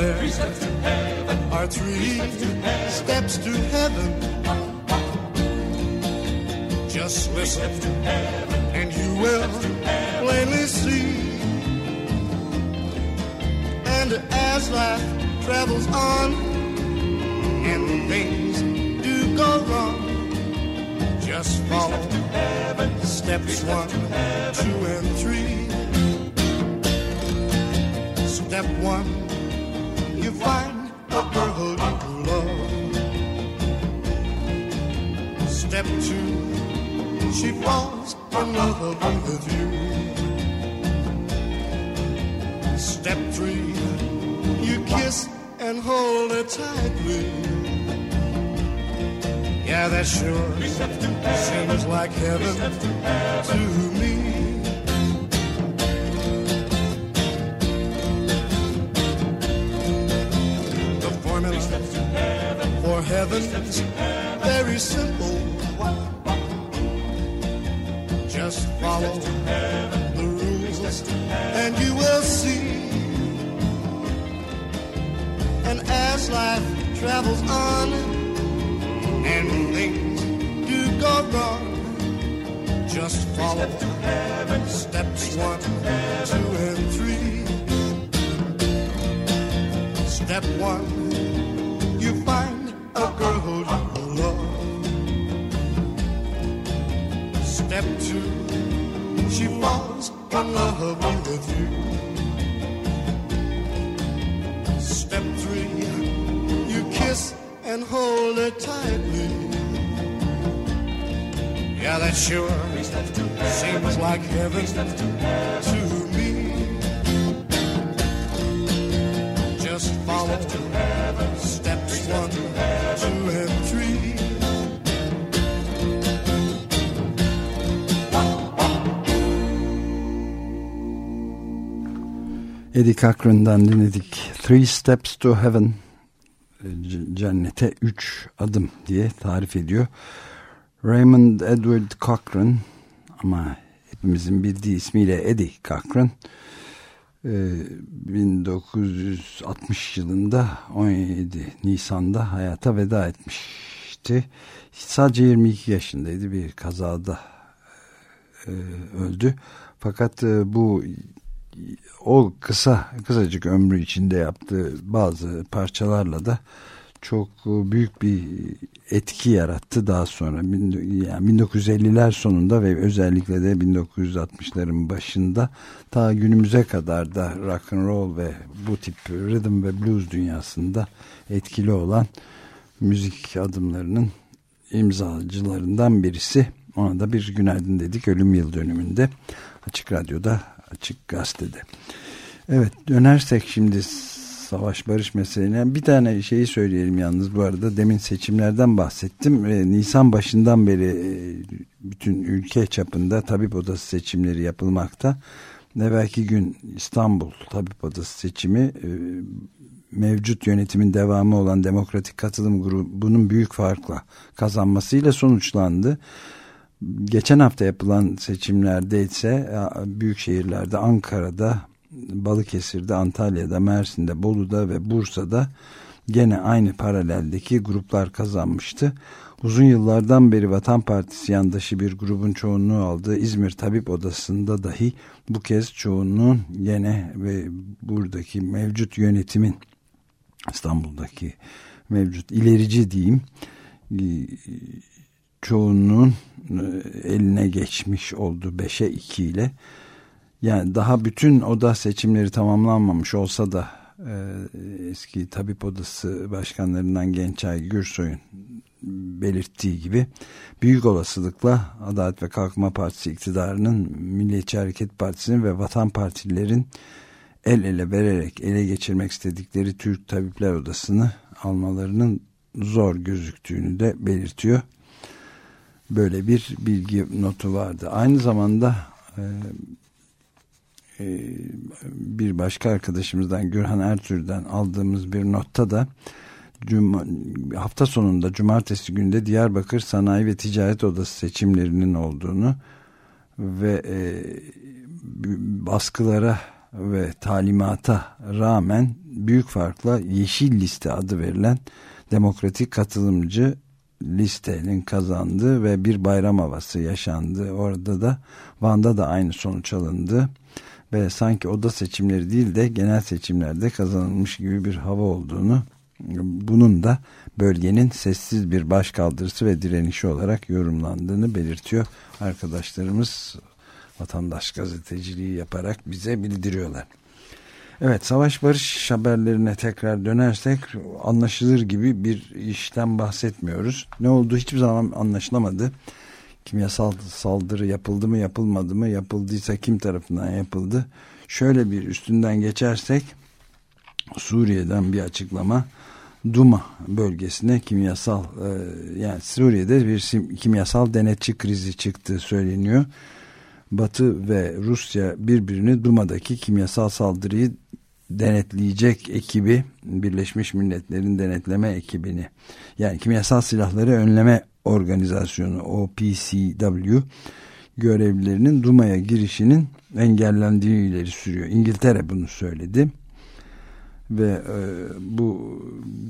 there three steps to heaven. are three steps to heaven. Just listen, and you will plainly see. And as life travels on, and things do go wrong, just follow steps one, two, and three. Step one you find a girl you love. Step two, she falls in love with you. Step three, you kiss and hold her tightly. Yeah, that sure seems like heaven to heaven's very simple. Just follow the rules and you will see. And as life travels on and things do go wrong, just follow steps one, two, and three. Step one, a girl who you love. Step two, she falls in love with you. Step three, you kiss and hold her tightly. Yeah, that sure seems like heaven to me. Just follow Eddie Cochran'dan dinledik. Three Steps to Heaven cennete üç adım diye tarif ediyor. Raymond Edward Cochran ama hepimizin bildiği ismiyle Eddie Cochran 1960 yılında 17 Nisan'da hayata veda etmişti. Sadece 22 yaşındaydı bir kazada öldü. Fakat bu o kısa kısacık ömrü içinde yaptığı bazı parçalarla da çok büyük bir etki yarattı daha sonra. Yani 1950'ler sonunda ve özellikle de 1960'ların başında ta günümüze kadar da rock and roll ve bu tip rhythm ve blues dünyasında etkili olan müzik adımlarının imzacılarından birisi. Ona da bir günaydın dedik ölüm yıl dönümünde. Açık Radyo'da Açık Gazete'de. Evet dönersek şimdi savaş barış meselelerine bir tane şeyi söyleyelim yalnız. Bu arada demin seçimlerden bahsettim. E, Nisan başından beri e, bütün ülke çapında tabip odası seçimleri yapılmakta. Evvelki gün İstanbul tabip odası seçimi e, mevcut yönetimin devamı olan demokratik katılım grubunun büyük farkla kazanmasıyla sonuçlandı. Geçen hafta yapılan seçimlerde ise büyük şehirlerde Ankara'da Balıkesir'de, Antalya'da, Mersin'de, Bolu'da ve Bursa'da gene aynı paraleldeki gruplar kazanmıştı. Uzun yıllardan beri Vatan Partisi yandaşı bir grubun çoğunluğu aldığı İzmir Tabip Odası'nda dahi bu kez çoğunluğun gene ve buradaki mevcut yönetimin İstanbul'daki mevcut ilerici diyeyim çoğunluğun eline geçmiş oldu 5'e 2 ile yani daha bütün oda seçimleri tamamlanmamış olsa da e, eski tabip odası başkanlarından Gençay Gürsoy'un belirttiği gibi büyük olasılıkla Adalet ve Kalkınma Partisi iktidarının Milliyetçi Hareket Partisi'nin ve Vatan Partililerin el ele vererek ele geçirmek istedikleri Türk Tabipler Odası'nı almalarının zor gözüktüğünü de belirtiyor. Böyle bir bilgi notu vardı. Aynı zamanda e, bir başka arkadaşımızdan Gürhan Ertürk'den aldığımız bir notta da hafta sonunda cumartesi günde Diyarbakır Sanayi ve Ticaret Odası seçimlerinin olduğunu ve e, baskılara ve talimata rağmen büyük farkla Yeşil Liste adı verilen demokratik katılımcı listenin kazandığı ve bir bayram havası yaşandı. Orada da Van'da da aynı sonuç alındı ve sanki oda seçimleri değil de genel seçimlerde kazanılmış gibi bir hava olduğunu bunun da bölgenin sessiz bir başkaldırısı ve direnişi olarak yorumlandığını belirtiyor arkadaşlarımız vatandaş gazeteciliği yaparak bize bildiriyorlar. Evet savaş barış haberlerine tekrar dönersek anlaşılır gibi bir işten bahsetmiyoruz. Ne oldu hiçbir zaman anlaşılamadı kimyasal saldırı yapıldı mı yapılmadı mı yapıldıysa kim tarafından yapıldı şöyle bir üstünden geçersek Suriye'den bir açıklama Duma bölgesine kimyasal e, yani Suriye'de bir kimyasal denetçi krizi çıktığı söyleniyor. Batı ve Rusya birbirini Duma'daki kimyasal saldırıyı denetleyecek ekibi Birleşmiş Milletler'in denetleme ekibini yani kimyasal silahları önleme organizasyonu OPCW görevlilerinin Duma'ya girişinin engellendiği ileri sürüyor. İngiltere bunu söyledi. Ve e, bu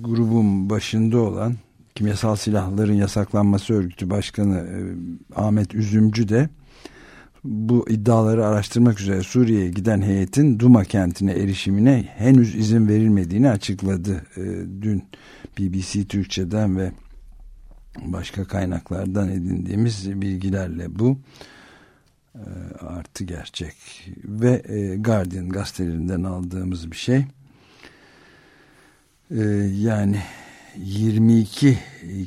grubun başında olan kimyasal silahların yasaklanması örgütü başkanı e, Ahmet Üzümcü de bu iddiaları araştırmak üzere Suriye'ye giden heyetin Duma kentine erişimine henüz izin verilmediğini açıkladı. E, dün BBC Türkçe'den ve başka kaynaklardan edindiğimiz bilgilerle bu e, artı gerçek. Ve e, Guardian gazetelerinden aldığımız bir şey e, yani 22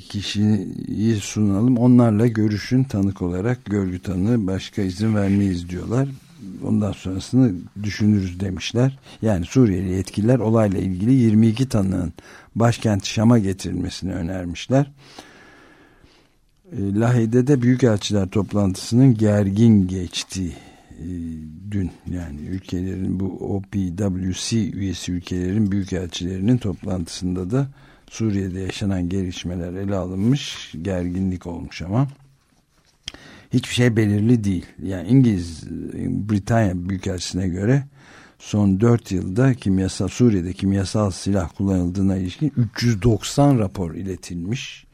kişiyi sunalım. Onlarla görüşün tanık olarak görgü tanığı başka izin vermeyiz diyorlar. Ondan sonrasını düşünürüz demişler. Yani Suriyeli yetkililer olayla ilgili 22 tanığın başkent Şam'a getirilmesini önermişler e, Lahey'de büyükelçiler toplantısının gergin geçtiği e, dün yani ülkelerin bu OPWC üyesi ülkelerin büyükelçilerinin toplantısında da Suriye'de yaşanan gelişmeler ele alınmış gerginlik olmuş ama hiçbir şey belirli değil. Yani İngiliz Britanya Büyükelçisi'ne göre son 4 yılda kimyasal Suriye'de kimyasal silah kullanıldığına ilişkin 390 rapor iletilmiş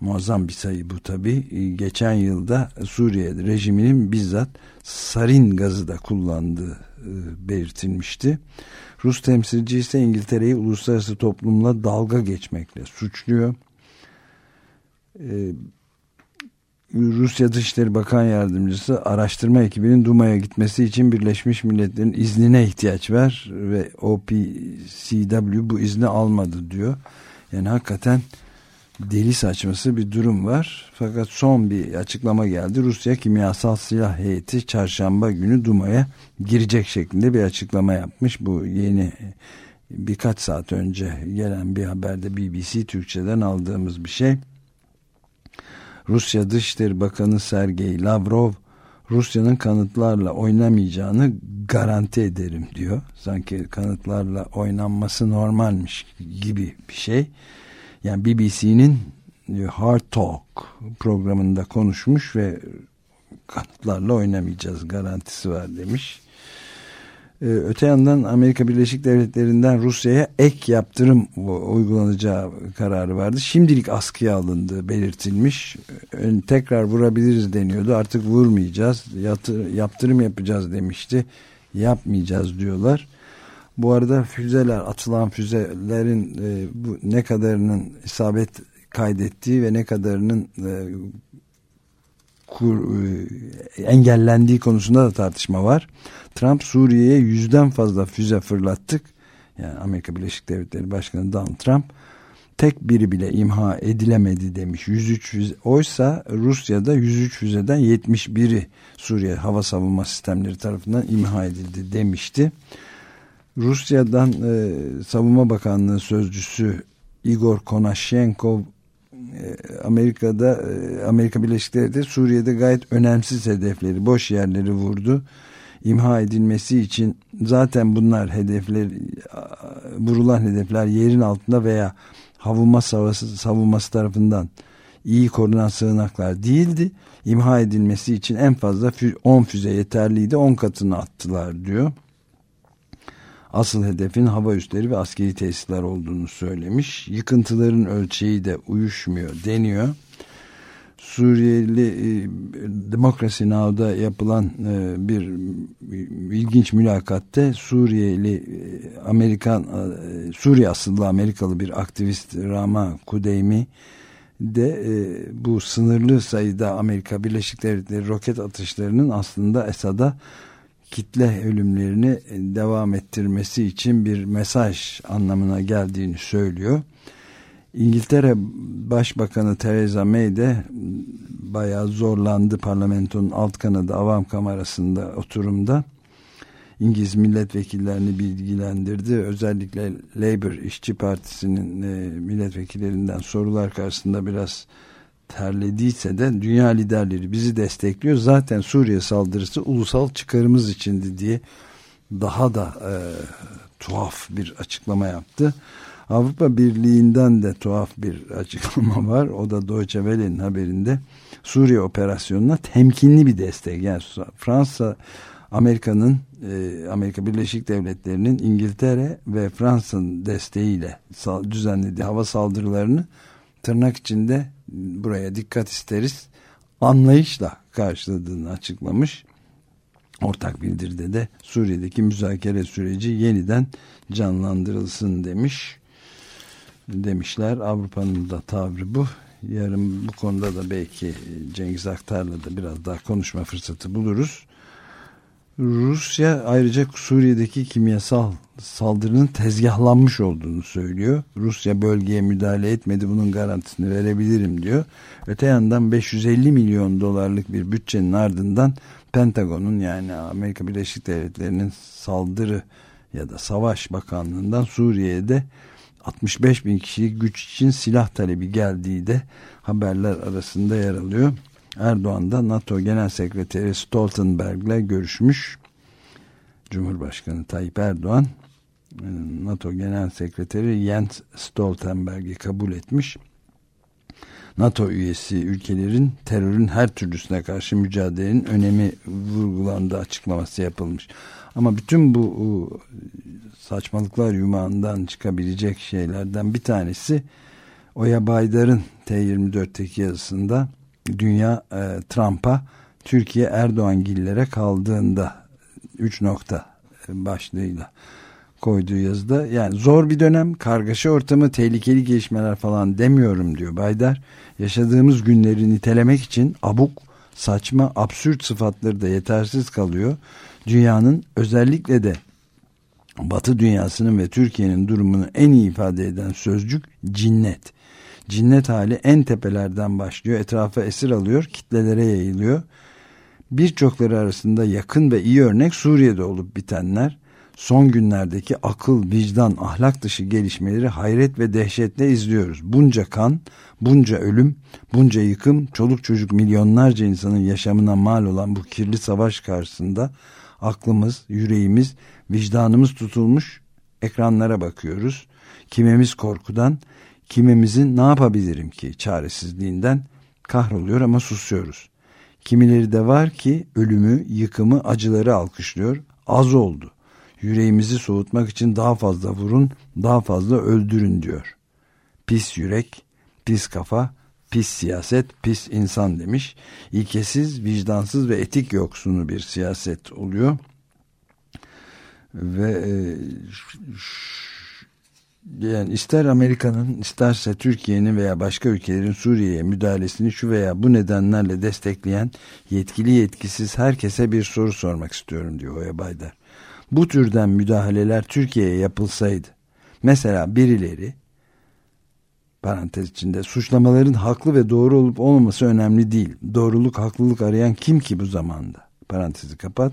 Muazzam bir sayı bu tabi. Ee, geçen yılda Suriye rejiminin bizzat sarin gazı da kullandığı e, belirtilmişti. Rus temsilci ise İngiltere'yi uluslararası toplumla dalga geçmekle suçluyor. Ee, Rusya Dışişleri Bakan Yardımcısı araştırma ekibinin Duma'ya gitmesi için Birleşmiş Milletler'in iznine ihtiyaç var ve OPCW bu izni almadı diyor. Yani hakikaten deli saçması bir durum var. Fakat son bir açıklama geldi. Rusya kimyasal silah heyeti çarşamba günü Duma'ya girecek şeklinde bir açıklama yapmış. Bu yeni birkaç saat önce gelen bir haberde BBC Türkçe'den aldığımız bir şey. Rusya Dışişleri Bakanı Sergey Lavrov Rusya'nın kanıtlarla oynamayacağını garanti ederim diyor. Sanki kanıtlarla oynanması normalmiş gibi bir şey. Yani BBC'nin Hard Talk programında konuşmuş ve kanıtlarla oynamayacağız garantisi var demiş. Ee, öte yandan Amerika Birleşik Devletleri'nden Rusya'ya ek yaptırım uygulanacağı kararı vardı. Şimdilik askıya alındığı belirtilmiş. Tekrar vurabiliriz deniyordu. Artık vurmayacağız. Yaptırım yapacağız demişti. Yapmayacağız diyorlar. Bu arada füzeler, atılan füzelerin e, bu ne kadarının isabet kaydettiği ve ne kadarının e, kur, e, engellendiği konusunda da tartışma var. Trump Suriye'ye yüzden fazla füze fırlattık. Yani Amerika Birleşik Devletleri Başkanı Donald Trump tek biri bile imha edilemedi demiş. 103 füze. Oysa Rusya'da 103 füzeden 71'i Suriye hava savunma sistemleri tarafından imha edildi demişti. Rusya'dan e, Savunma Bakanlığı sözcüsü Igor Konashenkov e, Amerika'da e, Amerika Birleşik Devletleri Suriye'de gayet önemsiz hedefleri, boş yerleri vurdu. İmha edilmesi için zaten bunlar hedefler vurulan hedefler yerin altında veya havunma savunması, savunması tarafından iyi korunan sığınaklar değildi. İmha edilmesi için en fazla 10 füze yeterliydi. 10 katını attılar diyor asıl hedefin hava üsleri ve askeri tesisler olduğunu söylemiş. Yıkıntıların ölçeği de uyuşmuyor deniyor. Suriyeli e, Demokrasi Now'da yapılan e, bir ilginç mülakatte Suriyeli e, Amerikan e, Suriye asıllı Amerikalı bir aktivist Rama Kudeymi de e, bu sınırlı sayıda Amerika Birleşik Devletleri roket atışlarının aslında Esad'a kitle ölümlerini e, devam ettirmesi için bir mesaj anlamına geldiğini söylüyor. İngiltere Başbakanı Theresa May de bayağı zorlandı parlamentonun alt kanadı avam kamerasında oturumda. İngiliz milletvekillerini bilgilendirdi. Özellikle Labour İşçi Partisi'nin e, milletvekillerinden sorular karşısında biraz terlediyse de dünya liderleri bizi destekliyor. Zaten Suriye saldırısı ulusal çıkarımız içindi diye daha da e, tuhaf bir açıklama yaptı. Avrupa Birliği'nden de tuhaf bir açıklama var. O da Deutsche Welle'nin haberinde Suriye operasyonuna temkinli bir destek. Yani Fransa, Amerika'nın, e, Amerika Birleşik Devletleri'nin İngiltere ve Fransa'nın desteğiyle düzenlediği hava saldırılarını tırnak içinde buraya dikkat isteriz anlayışla karşıladığını açıklamış. Ortak bildiride de Suriye'deki müzakere süreci yeniden canlandırılsın demiş. Demişler Avrupa'nın da tavrı bu. Yarın bu konuda da belki Cengiz Aktar'la da biraz daha konuşma fırsatı buluruz. Rusya ayrıca Suriye'deki kimyasal saldırının tezgahlanmış olduğunu söylüyor. Rusya bölgeye müdahale etmedi bunun garantisini verebilirim diyor. Öte yandan 550 milyon dolarlık bir bütçenin ardından Pentagon'un yani Amerika Birleşik Devletleri'nin saldırı ya da savaş bakanlığından Suriye'de 65 bin kişilik güç için silah talebi geldiği de haberler arasında yer alıyor. Erdoğan da NATO Genel Sekreteri Stoltenberg'le görüşmüş. Cumhurbaşkanı Tayyip Erdoğan e, NATO Genel Sekreteri Jens Stoltenberg'i kabul etmiş. NATO üyesi ülkelerin terörün her türlüsüne karşı mücadelenin önemi vurgulandığı açıklaması yapılmış. Ama bütün bu saçmalıklar yumağından çıkabilecek şeylerden bir tanesi Oya Baydar'ın T24'teki yazısında dünya e, Trump'a Türkiye Erdoğan gillere kaldığında 3 nokta başlığıyla koyduğu yazıda yani zor bir dönem kargaşa ortamı tehlikeli gelişmeler falan demiyorum diyor Baydar. Yaşadığımız günleri nitelemek için abuk saçma absürt sıfatları da yetersiz kalıyor. Dünyanın özellikle de batı dünyasının ve Türkiye'nin durumunu en iyi ifade eden sözcük cinnet cinnet hali en tepelerden başlıyor. Etrafa esir alıyor, kitlelere yayılıyor. Birçokları arasında yakın ve iyi örnek Suriye'de olup bitenler. Son günlerdeki akıl, vicdan, ahlak dışı gelişmeleri hayret ve dehşetle izliyoruz. Bunca kan, bunca ölüm, bunca yıkım, çoluk çocuk milyonlarca insanın yaşamına mal olan bu kirli savaş karşısında aklımız, yüreğimiz, vicdanımız tutulmuş ekranlara bakıyoruz. Kimimiz korkudan, kimimizin ne yapabilirim ki çaresizliğinden kahroluyor ama susuyoruz. Kimileri de var ki ölümü, yıkımı, acıları alkışlıyor. Az oldu. Yüreğimizi soğutmak için daha fazla vurun, daha fazla öldürün diyor. Pis yürek, pis kafa, pis siyaset, pis insan demiş. İlkesiz, vicdansız ve etik yoksunu bir siyaset oluyor. Ve e, yani ister Amerika'nın isterse Türkiye'nin veya başka ülkelerin Suriye'ye müdahalesini şu veya bu nedenlerle destekleyen yetkili yetkisiz herkese bir soru sormak istiyorum diyor Oya Baydar. Bu türden müdahaleler Türkiye'ye yapılsaydı mesela birileri parantez içinde suçlamaların haklı ve doğru olup olmaması önemli değil. Doğruluk haklılık arayan kim ki bu zamanda? Parantezi kapat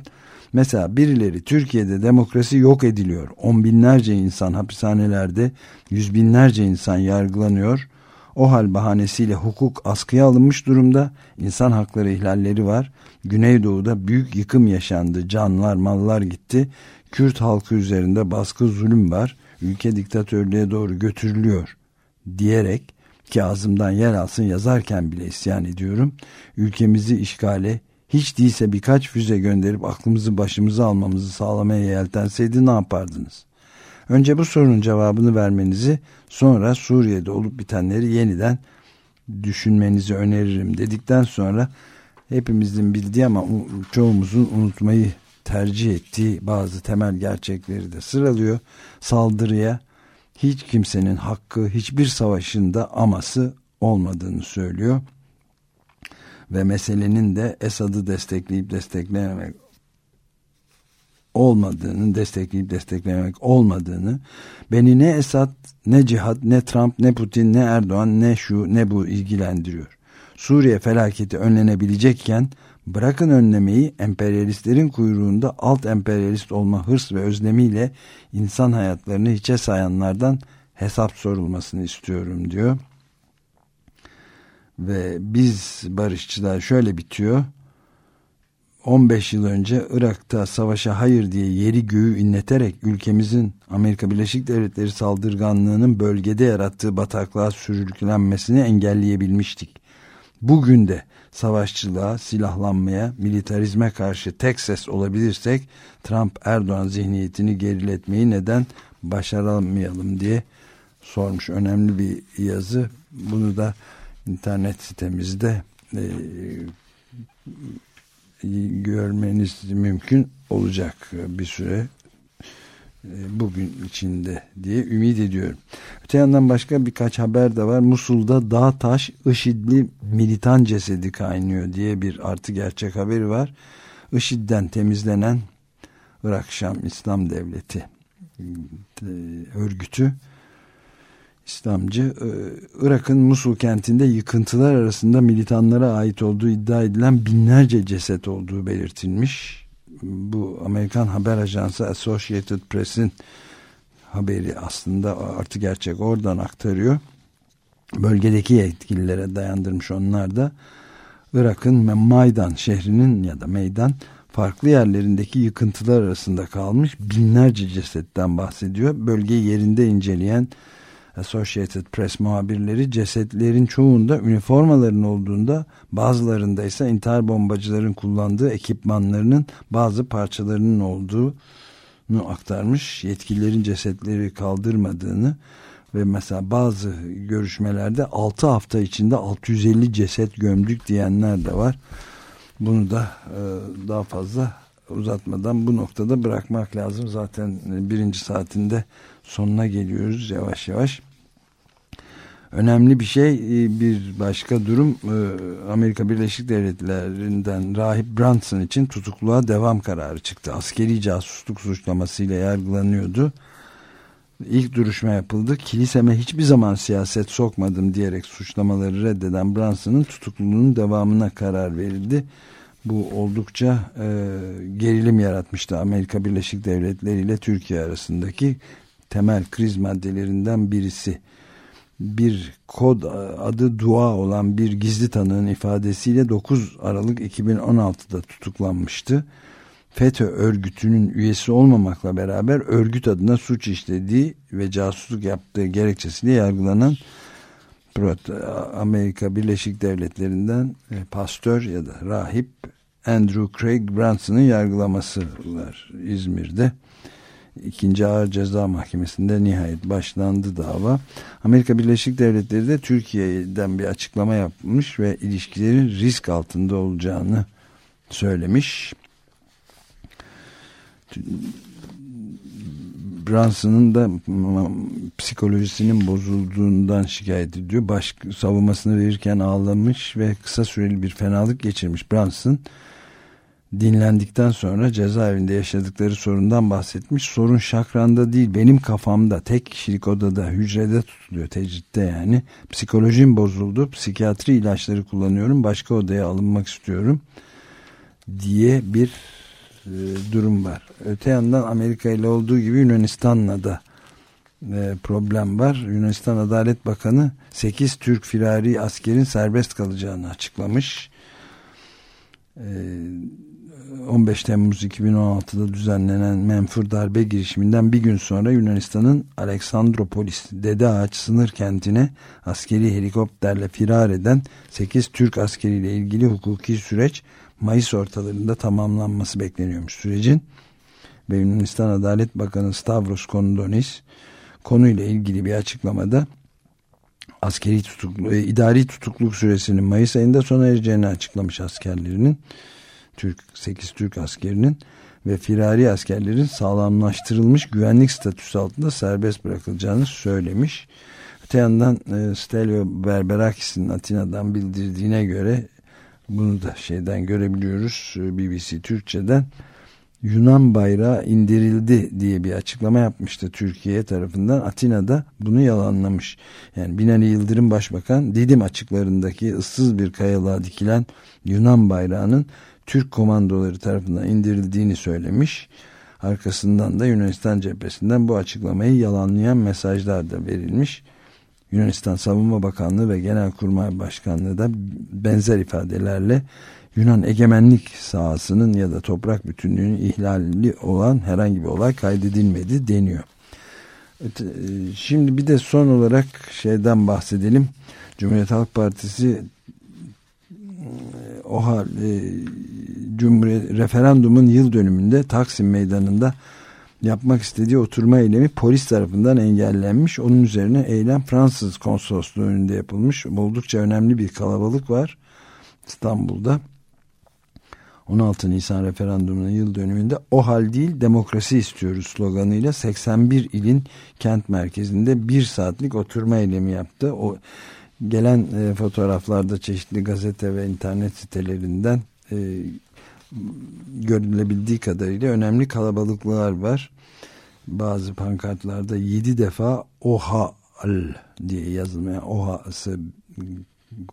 Mesela birileri Türkiye'de demokrasi yok ediliyor. On binlerce insan hapishanelerde, yüz binlerce insan yargılanıyor. O hal bahanesiyle hukuk askıya alınmış durumda. İnsan hakları ihlalleri var. Güneydoğu'da büyük yıkım yaşandı. Canlar, mallar gitti. Kürt halkı üzerinde baskı zulüm var. Ülke diktatörlüğe doğru götürülüyor diyerek ki ağzımdan yer alsın yazarken bile isyan ediyorum. Ülkemizi işgale, hiç değilse birkaç füze gönderip aklımızı başımıza almamızı sağlamaya yeltenseydi ne yapardınız? Önce bu sorunun cevabını vermenizi sonra Suriye'de olup bitenleri yeniden düşünmenizi öneririm dedikten sonra hepimizin bildiği ama çoğumuzun unutmayı tercih ettiği bazı temel gerçekleri de sıralıyor. Saldırıya hiç kimsenin hakkı hiçbir savaşında aması olmadığını söylüyor ve meselenin de Esad'ı destekleyip desteklememek olmadığını, destekleyip desteklememek olmadığını, beni ne Esad, ne Cihat, ne Trump, ne Putin, ne Erdoğan, ne şu, ne bu ilgilendiriyor. Suriye felaketi önlenebilecekken bırakın önlemeyi emperyalistlerin kuyruğunda alt emperyalist olma hırs ve özlemiyle insan hayatlarını hiçe sayanlardan hesap sorulmasını istiyorum diyor. Ve biz barışçılar şöyle bitiyor. 15 yıl önce Irak'ta savaşa hayır diye yeri göğü inleterek ülkemizin Amerika Birleşik Devletleri saldırganlığının bölgede yarattığı bataklığa sürüklenmesini engelleyebilmiştik. Bugün de savaşçılığa, silahlanmaya, militarizme karşı tek ses olabilirsek Trump Erdoğan zihniyetini geriletmeyi neden başaramayalım diye sormuş. Önemli bir yazı. Bunu da internet sitemizde e, görmeniz mümkün olacak bir süre e, bugün içinde diye ümit ediyorum. Öte yandan başka birkaç haber de var. Musul'da dağ taş IŞİD'li militan cesedi kaynıyor diye bir artı gerçek haberi var. IŞİD'den temizlenen Irak Şam İslam Devleti e, örgütü İslamcı e, Irak'ın Musul kentinde yıkıntılar arasında militanlara ait olduğu iddia edilen binlerce ceset olduğu belirtilmiş. Bu Amerikan haber ajansı Associated Press'in haberi aslında artı gerçek oradan aktarıyor. Bölgedeki yetkililere dayandırmış onlar da Irak'ın Maydan şehrinin ya da meydan farklı yerlerindeki yıkıntılar arasında kalmış binlerce cesetten bahsediyor. Bölgeyi yerinde inceleyen Associated Press muhabirleri cesetlerin çoğunda üniformaların olduğunda bazılarında ise intihar bombacıların kullandığı ekipmanlarının bazı parçalarının olduğunu aktarmış. Yetkililerin cesetleri kaldırmadığını ve mesela bazı görüşmelerde 6 hafta içinde 650 ceset gömdük diyenler de var. Bunu da e, daha fazla uzatmadan bu noktada bırakmak lazım. Zaten birinci saatinde sonuna geliyoruz yavaş yavaş. Önemli bir şey e, bir başka durum e, Amerika Birleşik Devletleri'nden Rahip Brunson için tutukluğa devam kararı çıktı. Askeri casusluk suçlamasıyla yargılanıyordu. İlk duruşma yapıldı. Kiliseme hiçbir zaman siyaset sokmadım diyerek suçlamaları reddeden Brunson'ın tutukluluğunun devamına karar verildi. Bu oldukça e, gerilim yaratmıştı Amerika Birleşik Devletleri ile Türkiye arasındaki temel kriz maddelerinden birisi. Bir kod adı dua olan bir gizli tanığın ifadesiyle 9 Aralık 2016'da tutuklanmıştı. FETÖ örgütünün üyesi olmamakla beraber örgüt adına suç işlediği ve casusluk yaptığı gerekçesiyle yargılanan Amerika Birleşik Devletleri'nden e, pastör ya da rahip Andrew Craig Branson'ın yargılaması var İzmir'de. İkinci Ağır Ceza Mahkemesi'nde nihayet başlandı dava. Amerika Birleşik Devletleri de Türkiye'den bir açıklama yapmış ve ilişkilerin risk altında olacağını söylemiş. Branson'ın da psikolojisinin bozulduğundan şikayet ediyor. Baş, savunmasını verirken ağlamış ve kısa süreli bir fenalık geçirmiş Branson. Dinlendikten sonra cezaevinde yaşadıkları sorundan bahsetmiş. Sorun şakranda değil benim kafamda tek kişilik odada hücrede tutuluyor tecritte yani. Psikolojim bozuldu psikiyatri ilaçları kullanıyorum başka odaya alınmak istiyorum diye bir e, durum var. Öte yandan Amerika ile olduğu gibi Yunanistan'la da e, problem var. Yunanistan Adalet Bakanı 8 Türk firari askerin serbest kalacağını açıklamış. E, 15 Temmuz 2016'da düzenlenen menfur darbe girişiminden bir gün sonra Yunanistan'ın Aleksandropolis Dede Ağaç sınır kentine askeri helikopterle firar eden 8 Türk askeriyle ilgili hukuki süreç Mayıs ortalarında tamamlanması bekleniyormuş sürecin. Ve Yunanistan Adalet Bakanı Stavros Kondonis konuyla ilgili bir açıklamada askeri tutuklu, e, idari tutukluk süresinin Mayıs ayında sona ereceğini açıklamış askerlerinin. Türk 8 Türk askerinin ve firari askerlerin sağlamlaştırılmış güvenlik statüsü altında serbest bırakılacağını söylemiş. Öte yandan e, Stelio Berberakis'in Atina'dan bildirdiğine göre bunu da şeyden görebiliyoruz e, BBC Türkçe'den Yunan bayrağı indirildi diye bir açıklama yapmıştı Türkiye tarafından. Atina'da bunu yalanlamış. Yani Binali Yıldırım Başbakan Didim açıklarındaki ıssız bir kayalığa dikilen Yunan bayrağının Türk komandoları tarafından indirildiğini söylemiş. Arkasından da Yunanistan cephesinden bu açıklamayı yalanlayan mesajlar da verilmiş. Yunanistan Savunma Bakanlığı ve Genelkurmay Başkanlığı da benzer ifadelerle Yunan egemenlik sahasının ya da toprak bütünlüğünün ihlali olan herhangi bir olay kaydedilmedi deniyor. E, şimdi bir de son olarak şeyden bahsedelim. Cumhuriyet Halk Partisi o hal e, Cumhuriyet referandumun yıl dönümünde Taksim Meydanı'nda yapmak istediği oturma eylemi polis tarafından engellenmiş. Onun üzerine eylem Fransız konsolosluğu önünde yapılmış. Oldukça önemli bir kalabalık var İstanbul'da. 16 Nisan referandumunun yıl dönümünde o hal değil demokrasi istiyoruz sloganıyla 81 ilin kent merkezinde bir saatlik oturma eylemi yaptı. O gelen e, fotoğraflarda çeşitli gazete ve internet sitelerinden e, görülebildiği kadarıyla önemli kalabalıklar var. Bazı pankartlarda yedi defa OHA diye yazılmaya OHA'sı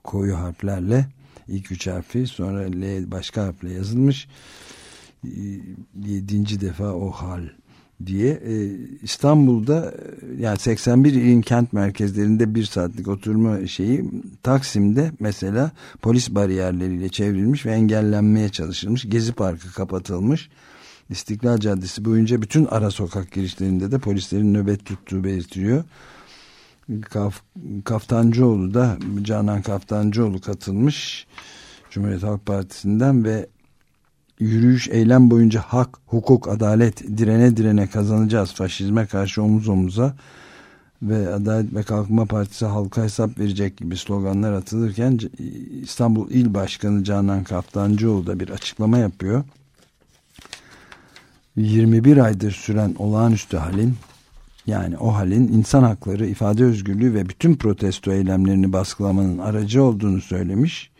koyu harflerle ilk üç harfi sonra L başka harfle yazılmış yedinci defa OHAL diye e, İstanbul'da yani 81 ilin kent merkezlerinde bir saatlik oturma şeyi Taksim'de mesela polis bariyerleriyle çevrilmiş ve engellenmeye çalışılmış. Gezi Parkı kapatılmış. İstiklal Caddesi boyunca bütün ara sokak girişlerinde de polislerin nöbet tuttuğu belirtiliyor. Kaf, Kaftancıoğlu da Canan Kaftancıoğlu katılmış Cumhuriyet Halk Partisi'nden ve yürüyüş eylem boyunca hak, hukuk, adalet direne direne kazanacağız faşizme karşı omuz omuza ve Adalet ve Kalkınma Partisi halka hesap verecek gibi sloganlar atılırken İstanbul İl Başkanı Canan Kaftancıoğlu da bir açıklama yapıyor. 21 aydır süren olağanüstü halin yani o halin insan hakları, ifade özgürlüğü ve bütün protesto eylemlerini baskılamanın aracı olduğunu söylemiş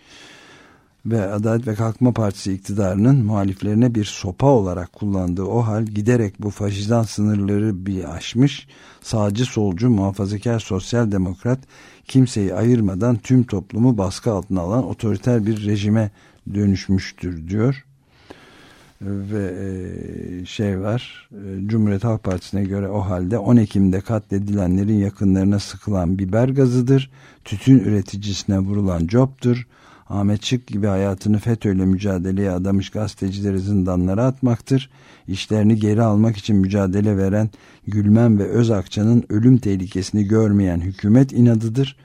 ve Adalet ve Kalkınma Partisi iktidarının muhaliflerine bir sopa olarak kullandığı o hal giderek bu faşizan sınırları bir aşmış, sağcı solcu muhafazakar sosyal demokrat kimseyi ayırmadan tüm toplumu baskı altına alan otoriter bir rejime dönüşmüştür diyor. Ve e, şey var e, Cumhuriyet Halk Partisi'ne göre o halde 10 Ekim'de katledilenlerin yakınlarına sıkılan biber gazıdır. Tütün üreticisine vurulan coptur Ahmet Çık gibi hayatını FETÖ'yle mücadeleye adamış gazetecileri zindanlara atmaktır. İşlerini geri almak için mücadele veren Gülmen ve Özakça'nın ölüm tehlikesini görmeyen hükümet inadıdır.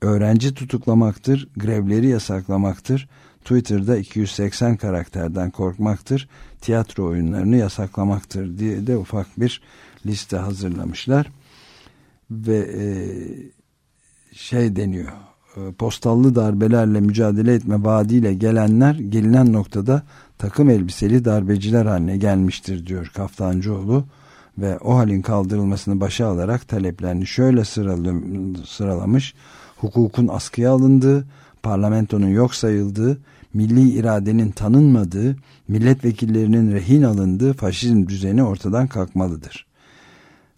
Öğrenci tutuklamaktır, grevleri yasaklamaktır. Twitter'da 280 karakterden korkmaktır, tiyatro oyunlarını yasaklamaktır diye de ufak bir liste hazırlamışlar. Ve e, şey deniyor, postallı darbelerle mücadele etme vaadiyle gelenler gelinen noktada takım elbiseli darbeciler haline gelmiştir diyor Kaftancıoğlu ve o halin kaldırılmasını başa alarak taleplerini şöyle sıralamış hukukun askıya alındığı parlamentonun yok sayıldığı milli iradenin tanınmadığı milletvekillerinin rehin alındığı faşizm düzeni ortadan kalkmalıdır.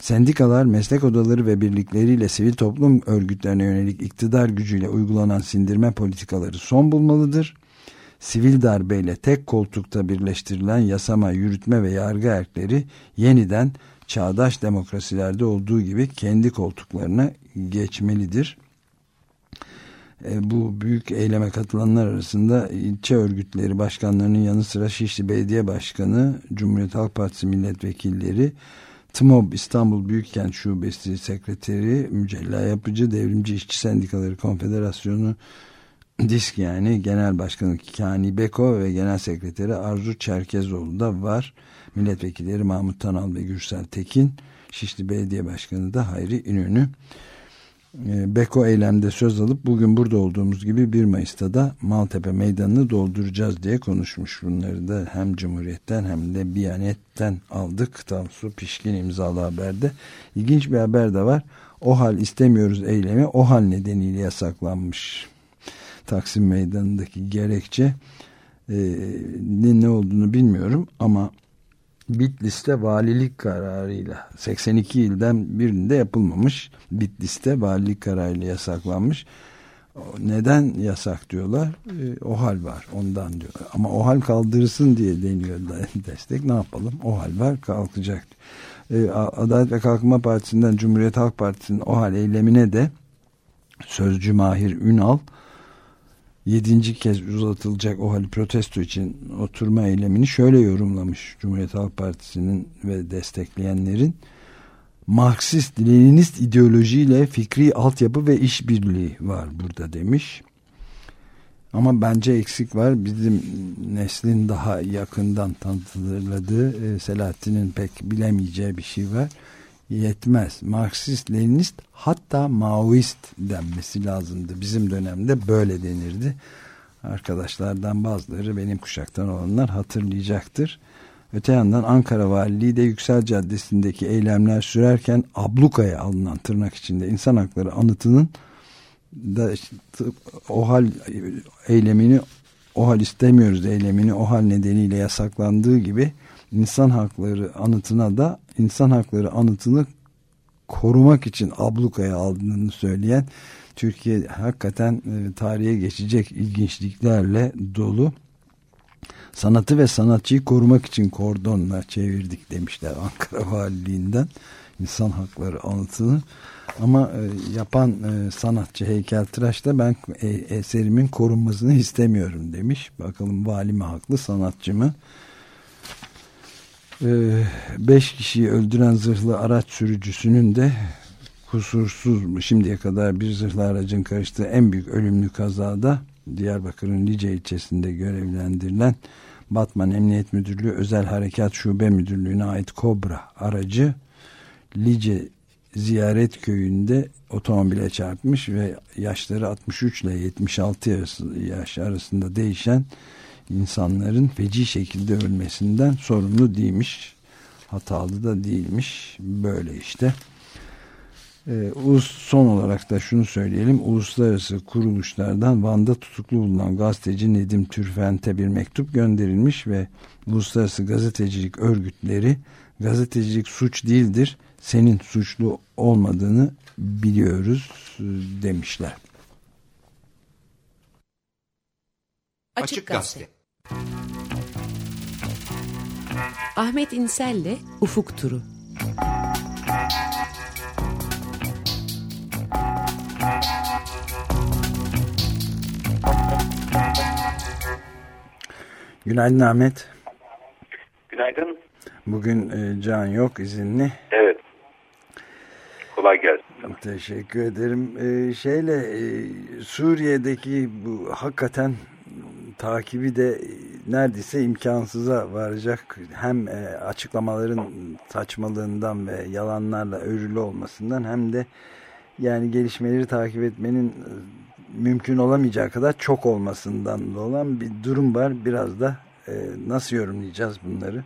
Sendikalar, meslek odaları ve birlikleriyle sivil toplum örgütlerine yönelik iktidar gücüyle uygulanan sindirme politikaları son bulmalıdır. Sivil darbeyle tek koltukta birleştirilen yasama, yürütme ve yargı erkleri yeniden çağdaş demokrasilerde olduğu gibi kendi koltuklarına geçmelidir. E, bu büyük eyleme katılanlar arasında ilçe örgütleri başkanlarının yanı sıra Şişli Belediye Başkanı, Cumhuriyet Halk Partisi milletvekilleri, TMOB İstanbul Büyükkent Şubesi Sekreteri, Mücella Yapıcı, Devrimci İşçi Sendikaları Konfederasyonu Disk yani Genel Başkanı Kani Beko ve Genel Sekreteri Arzu Çerkezoğlu da var. Milletvekilleri Mahmut Tanal ve Gürsel Tekin, Şişli Belediye Başkanı da Hayri İnönü. Ee, Beko eylemde söz alıp bugün burada olduğumuz gibi 1 Mayıs'ta da Maltepe Meydanı'nı dolduracağız diye konuşmuş. Bunları da hem Cumhuriyet'ten hem de Biyanet'ten aldık. Tansu Pişkin imzalı haberde. İlginç bir haber de var. O hal istemiyoruz eylemi o hal nedeniyle yasaklanmış. Taksim Meydanı'ndaki gerekçe e, ne olduğunu bilmiyorum ama Bitlis'te valilik kararıyla 82 ilden birinde yapılmamış. Bitlis'te valilik kararıyla yasaklanmış. Neden yasak diyorlar? E, o hal var ondan diyorlar. Ama o hal kaldırırsın diye deniyor destek. Ne yapalım? O hal var kalkacak. E, Adalet ve Kalkınma Partisi'nden Cumhuriyet Halk Partisi'nin o hal eylemine de Sözcü Mahir Ünal yedinci kez uzatılacak o hali protesto için oturma eylemini şöyle yorumlamış Cumhuriyet Halk Partisi'nin ve destekleyenlerin Marksist, Leninist ideolojiyle fikri altyapı ve işbirliği var burada demiş. Ama bence eksik var. Bizim neslin daha yakından tanıtıldığı e, Selahattin'in pek bilemeyeceği bir şey var yetmez. Marksist, Leninist hatta Maoist denmesi lazımdı. Bizim dönemde böyle denirdi. Arkadaşlardan bazıları benim kuşaktan olanlar hatırlayacaktır. Öte yandan Ankara Valiliği de Yüksel Caddesi'ndeki eylemler sürerken ablukaya alınan tırnak içinde insan hakları anıtının da işte, o hal eylemini o hal istemiyoruz eylemini o hal nedeniyle yasaklandığı gibi insan hakları anıtına da insan hakları anıtını korumak için ablukaya aldığını söyleyen Türkiye hakikaten e, tarihe geçecek ilginçliklerle dolu sanatı ve sanatçıyı korumak için kordonla çevirdik demişler Ankara Valiliğinden insan hakları anıtını. Ama e, yapan e, sanatçı heykeltıraş da ben e, eserimin korunmasını istemiyorum demiş. Bakalım vali mi haklı sanatçı mı 5 ee, kişiyi öldüren zırhlı araç sürücüsünün de kusursuz şimdiye kadar bir zırhlı aracın karıştığı en büyük ölümlü kazada Diyarbakır'ın Lice ilçesinde görevlendirilen Batman Emniyet Müdürlüğü Özel Harekat Şube Müdürlüğü'ne ait Kobra aracı Lice ziyaret köyünde otomobile çarpmış ve yaşları 63 ile 76 yaş arasında değişen insanların feci şekilde ölmesinden sorumlu değilmiş. Hatalı da değilmiş. Böyle işte. Ee, son olarak da şunu söyleyelim. Uluslararası kuruluşlardan Van'da tutuklu bulunan gazeteci Nedim Türfent'e bir mektup gönderilmiş ve uluslararası gazetecilik örgütleri gazetecilik suç değildir. Senin suçlu olmadığını biliyoruz e, demişler. Açık Gazete Ahmet İnsel'le Ufuk Turu Günaydın Ahmet. Günaydın. Bugün e, Can yok izinli. Evet. Kolay gelsin. Teşekkür ederim. E, şeyle e, Suriye'deki bu hakikaten takibi de neredeyse imkansıza varacak. Hem e, açıklamaların saçmalığından ve yalanlarla örülü olmasından hem de yani gelişmeleri takip etmenin e, mümkün olamayacağı kadar çok olmasından da olan bir durum var. Biraz da e, nasıl yorumlayacağız bunları?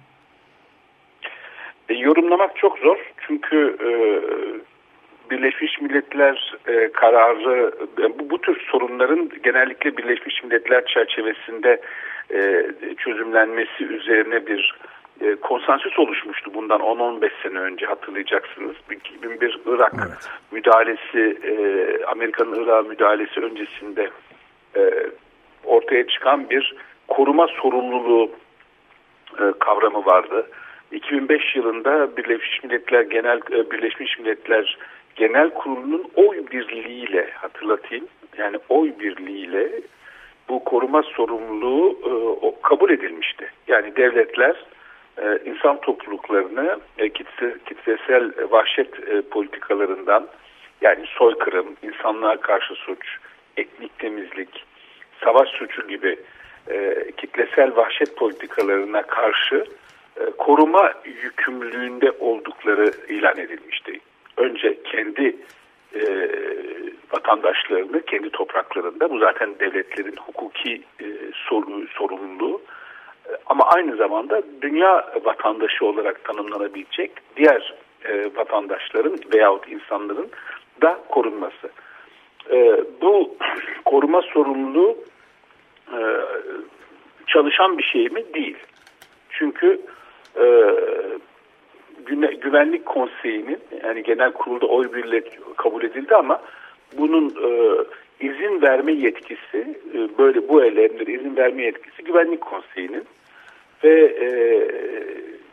E, yorumlamak çok zor. Çünkü e, Birleşmiş Milletler e, kararı e, bu, bu tür sorunların genellikle Birleşmiş Milletler çerçevesinde e, çözümlenmesi üzerine bir e, konsensüs oluşmuştu bundan 10-15 sene önce hatırlayacaksınız. 2001 Irak evet. müdahalesi, e, Amerika'nın Irak müdahalesi öncesinde e, ortaya çıkan bir koruma sorumluluğu e, kavramı vardı. 2005 yılında Birleşmiş Milletler Genel e, Birleşmiş Milletler Genel Kurulu'nun oy birliğiyle hatırlatayım yani oy birliğiyle bu koruma sorumluluğu e, kabul edilmişti. Yani devletler e, insan topluluklarını e, kitle, kitlesel vahşet e, politikalarından yani soykırım, insanlığa karşı suç, etnik temizlik, savaş suçu gibi e, kitlesel vahşet politikalarına karşı e, koruma yükümlülüğünde oldukları ilan edilmişti. Önce kendi e, vatandaşlarını kendi topraklarında bu zaten devletlerin hukuki e, sorumluluğu ama aynı zamanda dünya vatandaşı olarak tanımlanabilecek diğer e, vatandaşların veyahut insanların da korunması. E, bu koruma sorumluluğu e, çalışan bir şey mi? Değil. Çünkü e, Güvenlik Konseyi'nin yani genel kurulda oy birle kabul edildi ama bunun e, izin verme yetkisi e, böyle bu eylemlere izin verme yetkisi Güvenlik Konseyi'nin ve e,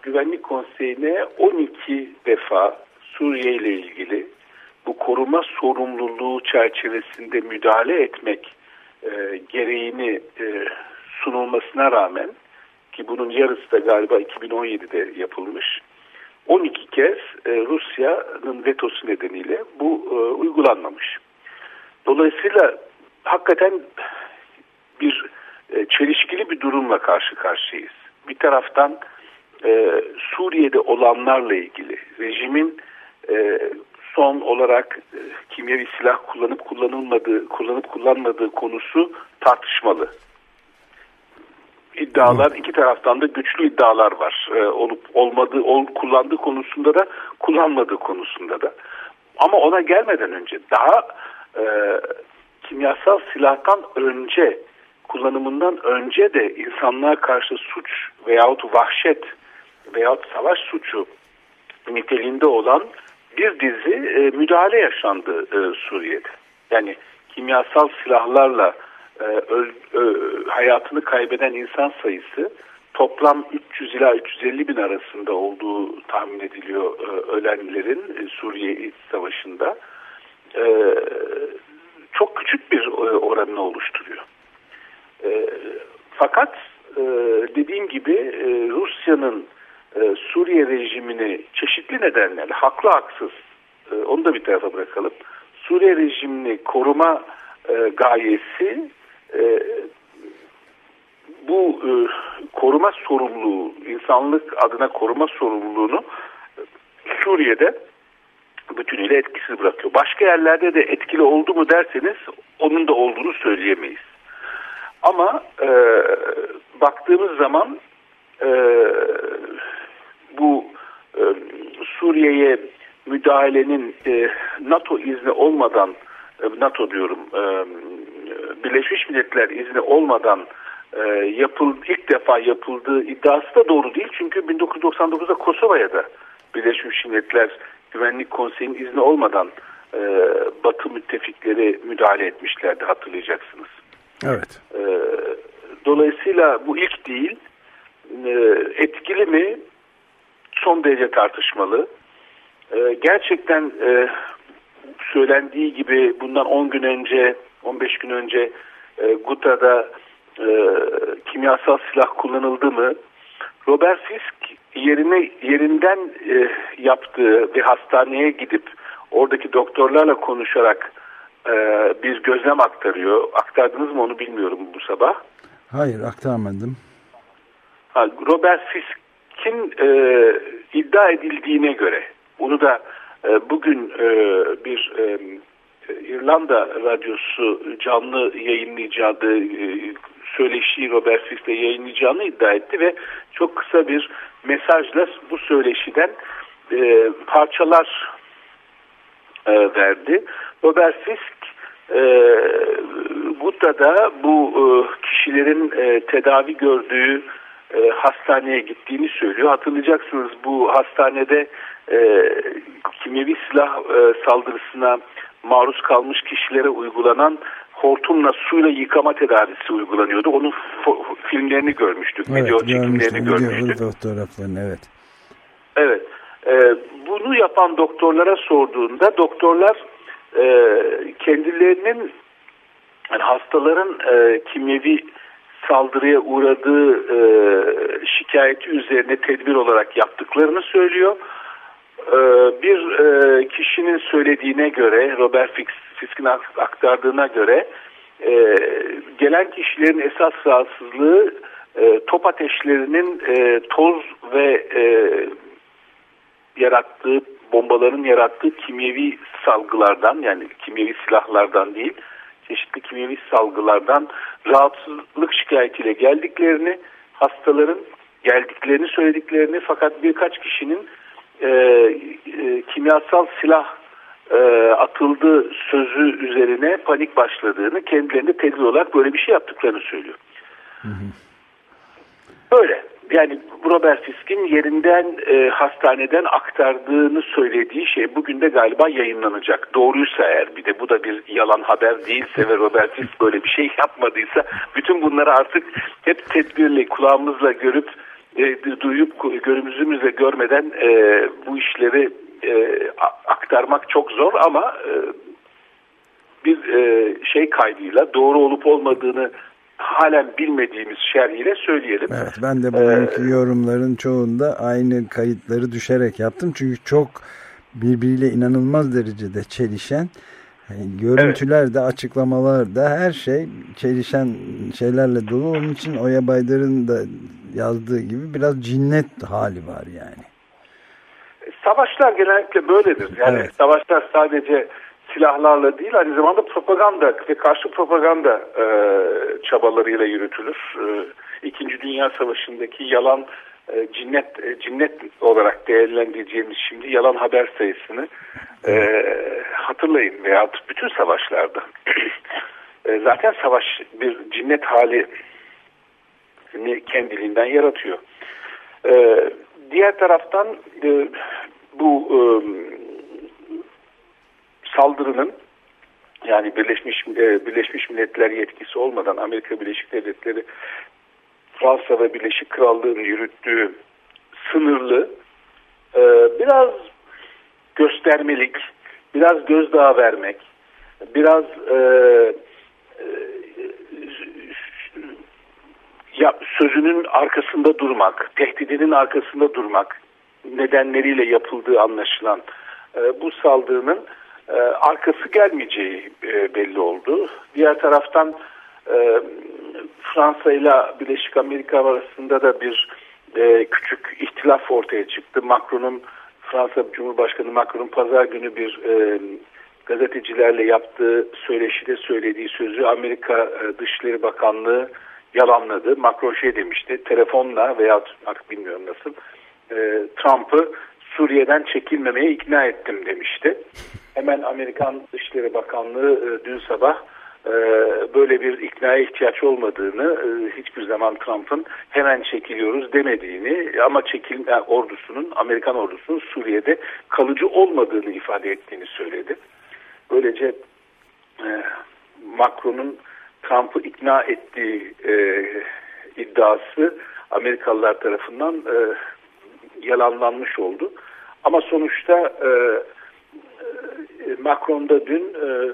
Güvenlik Konseyi'ne 12 defa Suriye ile ilgili bu koruma sorumluluğu çerçevesinde müdahale etmek e, gereğini e, sunulmasına rağmen ki bunun yarısı da galiba 2017'de yapılmış 12 kez e, Rusya'nın vetosu nedeniyle bu e, uygulanmamış. Dolayısıyla hakikaten bir e, çelişkili bir durumla karşı karşıyayız. Bir taraftan Suriye'de olanlarla ilgili rejimin son olarak e, kimyevi silah kullanıp kullanılmadığı, kullanıp kullanmadığı konusu tartışmalı. İddialar iki taraftan da güçlü iddialar var. E, olup olmadığı, ol, kullandığı konusunda da kullanmadığı konusunda da. Ama ona gelmeden önce daha e, kimyasal silahtan önce kullanımından önce de insanlığa karşı suç veyahut vahşet veyahut savaş suçu niteliğinde olan bir dizi e, müdahale yaşandı e, Suriye'de. Yani kimyasal silahlarla e, öl, ö, hayatını kaybeden insan sayısı toplam 300 ila 350 bin arasında olduğu tahmin ediliyor e, ölenlerin e, Suriye İç Savaşı'nda. E, çok küçük bir e, oranını oluşturuyor. E, fakat e, dediğim gibi e, Rusya'nın e, Suriye rejimini çeşitli nedenlerle haklı haksız e, onu da bir tarafa bırakalım. Suriye rejimini koruma e, gayesi e, bu e, koruma sorumluluğu, insanlık adına koruma sorumluluğunu Suriye'de bütünüyle etkisiz bırakıyor. Başka yerlerde de etkili oldu mu derseniz onun da olduğunu söyleyemeyiz. Ama e, baktığımız zaman e, bu e, Suriye'ye müdahalenin e, NATO izni olmadan e, NATO diyorum e, Birleşmiş Milletler izni olmadan e, yapıl, ilk defa yapıldığı iddiası da doğru değil. Çünkü 1999'da Kosova'ya da Birleşmiş Milletler Güvenlik Konseyi'nin izni olmadan e, Batı müttefikleri müdahale etmişlerdi hatırlayacaksınız. Evet. E, dolayısıyla bu ilk değil. E, etkili mi? Son derece tartışmalı. E, gerçekten e, söylendiği gibi bundan 10 gün önce, 15 gün önce e, Guta'da e, kimyasal silah kullanıldı mı? Robert Fisk yerine yerinden e, yaptığı bir hastaneye gidip oradaki doktorlarla konuşarak e, bir gözlem aktarıyor. Aktardınız mı onu bilmiyorum bu sabah. Hayır aktarmadım. Ha, Robert Fisk'in e, iddia edildiğine göre onu da e, bugün e, bir e, İrlanda radyosu canlı yayınlayacağı e, söyleşiyi Robert Fisk'le yayınlayacağını iddia etti ve çok kısa bir mesajla bu söyleşiden e, parçalar e, verdi. Robert Fisk e, Guta'da bu e, kişilerin e, tedavi gördüğü e, hastaneye gittiğini söylüyor. Hatırlayacaksınız bu hastanede e, kimyevi silah e, saldırısına maruz kalmış kişilere uygulanan hortumla suyla yıkama tedavisi uygulanıyordu. Onun filmlerini görmüştük. Evet, video çekimlerini görmüştük. fotoğraflarını evet. Evet. E, bunu yapan doktorlara sorduğunda doktorlar e, kendilerinin yani hastaların e, kimyevi saldırıya uğradığı e, şikayeti üzerine tedbir olarak yaptıklarını söylüyor. E, bir e, kişinin söylediğine göre Robert Fisk'in aktardığına göre e, gelen kişilerin esas rahatsızlığı e, top ateşlerinin toz ve yarattığı bombaların yarattığı kimyevi salgılardan yani kimyevi silahlardan değil çeşitli kimyevi salgılardan rahatsızlık şikayetiyle geldiklerini hastaların geldiklerini söylediklerini fakat birkaç kişinin e, e, kimyasal silah e, atıldı sözü üzerine panik başladığını kendilerinde tedbir olarak böyle bir şey yaptıklarını söylüyor. Böyle yani Robert Fisk'in yerinden e, hastaneden aktardığını söylediği şey bugün de galiba yayınlanacak. Doğruysa eğer bir de bu da bir yalan haber değilse ve Robert Fisk böyle bir şey yapmadıysa bütün bunları artık hep tedbirli kulağımızla görüp e, duyup gözümüzle görmeden e, bu işleri e, aktarmak çok zor ama e, bir e, şey kaydıyla doğru olup olmadığını halen bilmediğimiz şerhiyle söyleyelim. Evet ben de bugünkü ee, yorumların çoğunda aynı kayıtları düşerek yaptım. Çünkü çok birbiriyle inanılmaz derecede çelişen görüntüler evet. de açıklamalar da her şey çelişen şeylerle dolu. Onun için Oya Baydar'ın da yazdığı gibi biraz cinnet hali var yani. Savaşlar genellikle böyledir. Yani evet. savaşlar sadece silahlarla değil aynı zamanda propaganda ve karşı propaganda e, çabalarıyla yürütülür. E, İkinci Dünya Savaşı'ndaki yalan e, cinnet e, cinnet olarak değerlendireceğimiz şimdi yalan haber sayısını e, hatırlayın veya bütün savaşlarda. e, zaten savaş bir cinnet hali kendiliğinden yaratıyor. E, diğer taraftan e, bu e, saldırının yani Birleşmiş e, Birleşmiş Milletler yetkisi olmadan Amerika Birleşik Devletleri Fransa ve Birleşik Krallığın yürüttüğü sınırlı e, biraz göstermelik, biraz gözdağı vermek, biraz e, e, ya, sözünün arkasında durmak, tehdidinin arkasında durmak nedenleriyle yapıldığı anlaşılan e, bu saldırının e, arkası gelmeyeceği e, belli oldu. Diğer taraftan e, Fransa ile Birleşik Amerika arasında da bir e, küçük ihtilaf ortaya çıktı. Macron'un Fransa Cumhurbaşkanı Macron'un pazar günü bir e, gazetecilerle yaptığı söyleşide söylediği sözü Amerika e, Dışişleri Bakanlığı yalanladı. Macron şey demişti telefonla veya artık bilmiyorum nasıl e, Trump'ı Suriye'den çekilmemeye ikna ettim demişti. Hemen Amerikan Dışişleri Bakanlığı e, dün sabah böyle bir iknaya ihtiyaç olmadığını, e, hiçbir zaman Trump'ın hemen çekiliyoruz demediğini ama çekilme ordusunun, Amerikan ordusunun Suriye'de kalıcı olmadığını ifade ettiğini söyledi. Böylece e, Macron'un Trump'ı ikna ettiği e, iddiası Amerikalılar tarafından e, yalanlanmış oldu. Ama sonuçta e, e, Macron da dün e,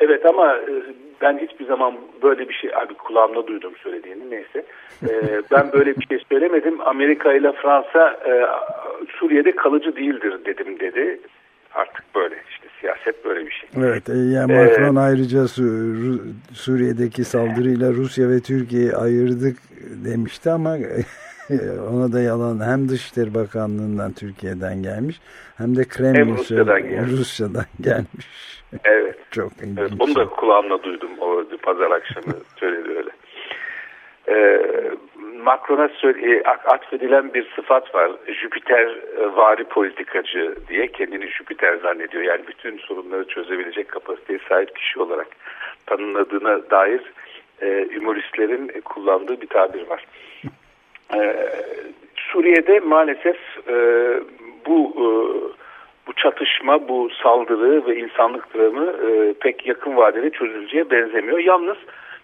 evet ama e, ben hiçbir zaman böyle bir şey abi kulağımda duydum söylediğini neyse e, ben böyle bir şey söylemedim Amerika ile Fransa e, Suriye'de kalıcı değildir dedim dedi artık böyle işte siyaset böyle bir şey. Evet, e, yani Macron ee, ayrıca Su Suriye'deki saldırıyla Rusya ve Türkiye'yi ayırdık demişti ama ona da yalan hem Dışişleri Bakanlığı'ndan Türkiye'den gelmiş hem de Kremlin hem Rusya'dan, gelmiş. Rusya'dan gelmiş. Evet. Çok ilginç. Evet, onu da kulağımla duydum o pazar akşamı söyledi öyle. Ee, Macron'a e, atfedilen bir sıfat var. Jüpiter e, vari politikacı diye kendini Jüpiter zannediyor. Yani bütün sorunları çözebilecek kapasiteye sahip kişi olarak tanınladığına dair e, humoristlerin kullandığı bir tabir var. E, Suriye'de maalesef e, bu e, bu çatışma, bu saldırı ve insanlık dramı e, pek yakın vadede çözüleceğe benzemiyor. Yalnız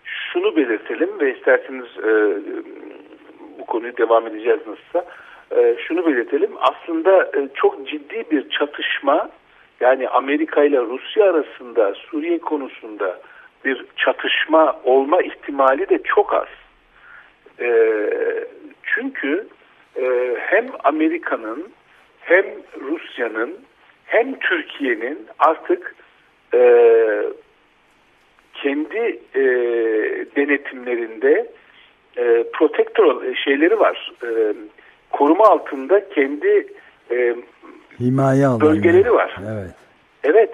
şunu belirtelim ve isterseniz e, bu konuyu devam edeceğiz nasılsa. E, şunu belirtelim. Aslında e, çok ciddi bir çatışma yani Amerika ile Rusya arasında Suriye konusunda bir çatışma olma ihtimali de çok az. E, çünkü e, hem Amerika'nın hem Rusya'nın hem Türkiye'nin artık e, kendi e, denetimlerinde e, protektör şeyleri var. E, koruma altında kendi e, himaye bölgeleri var. Evet. Evet.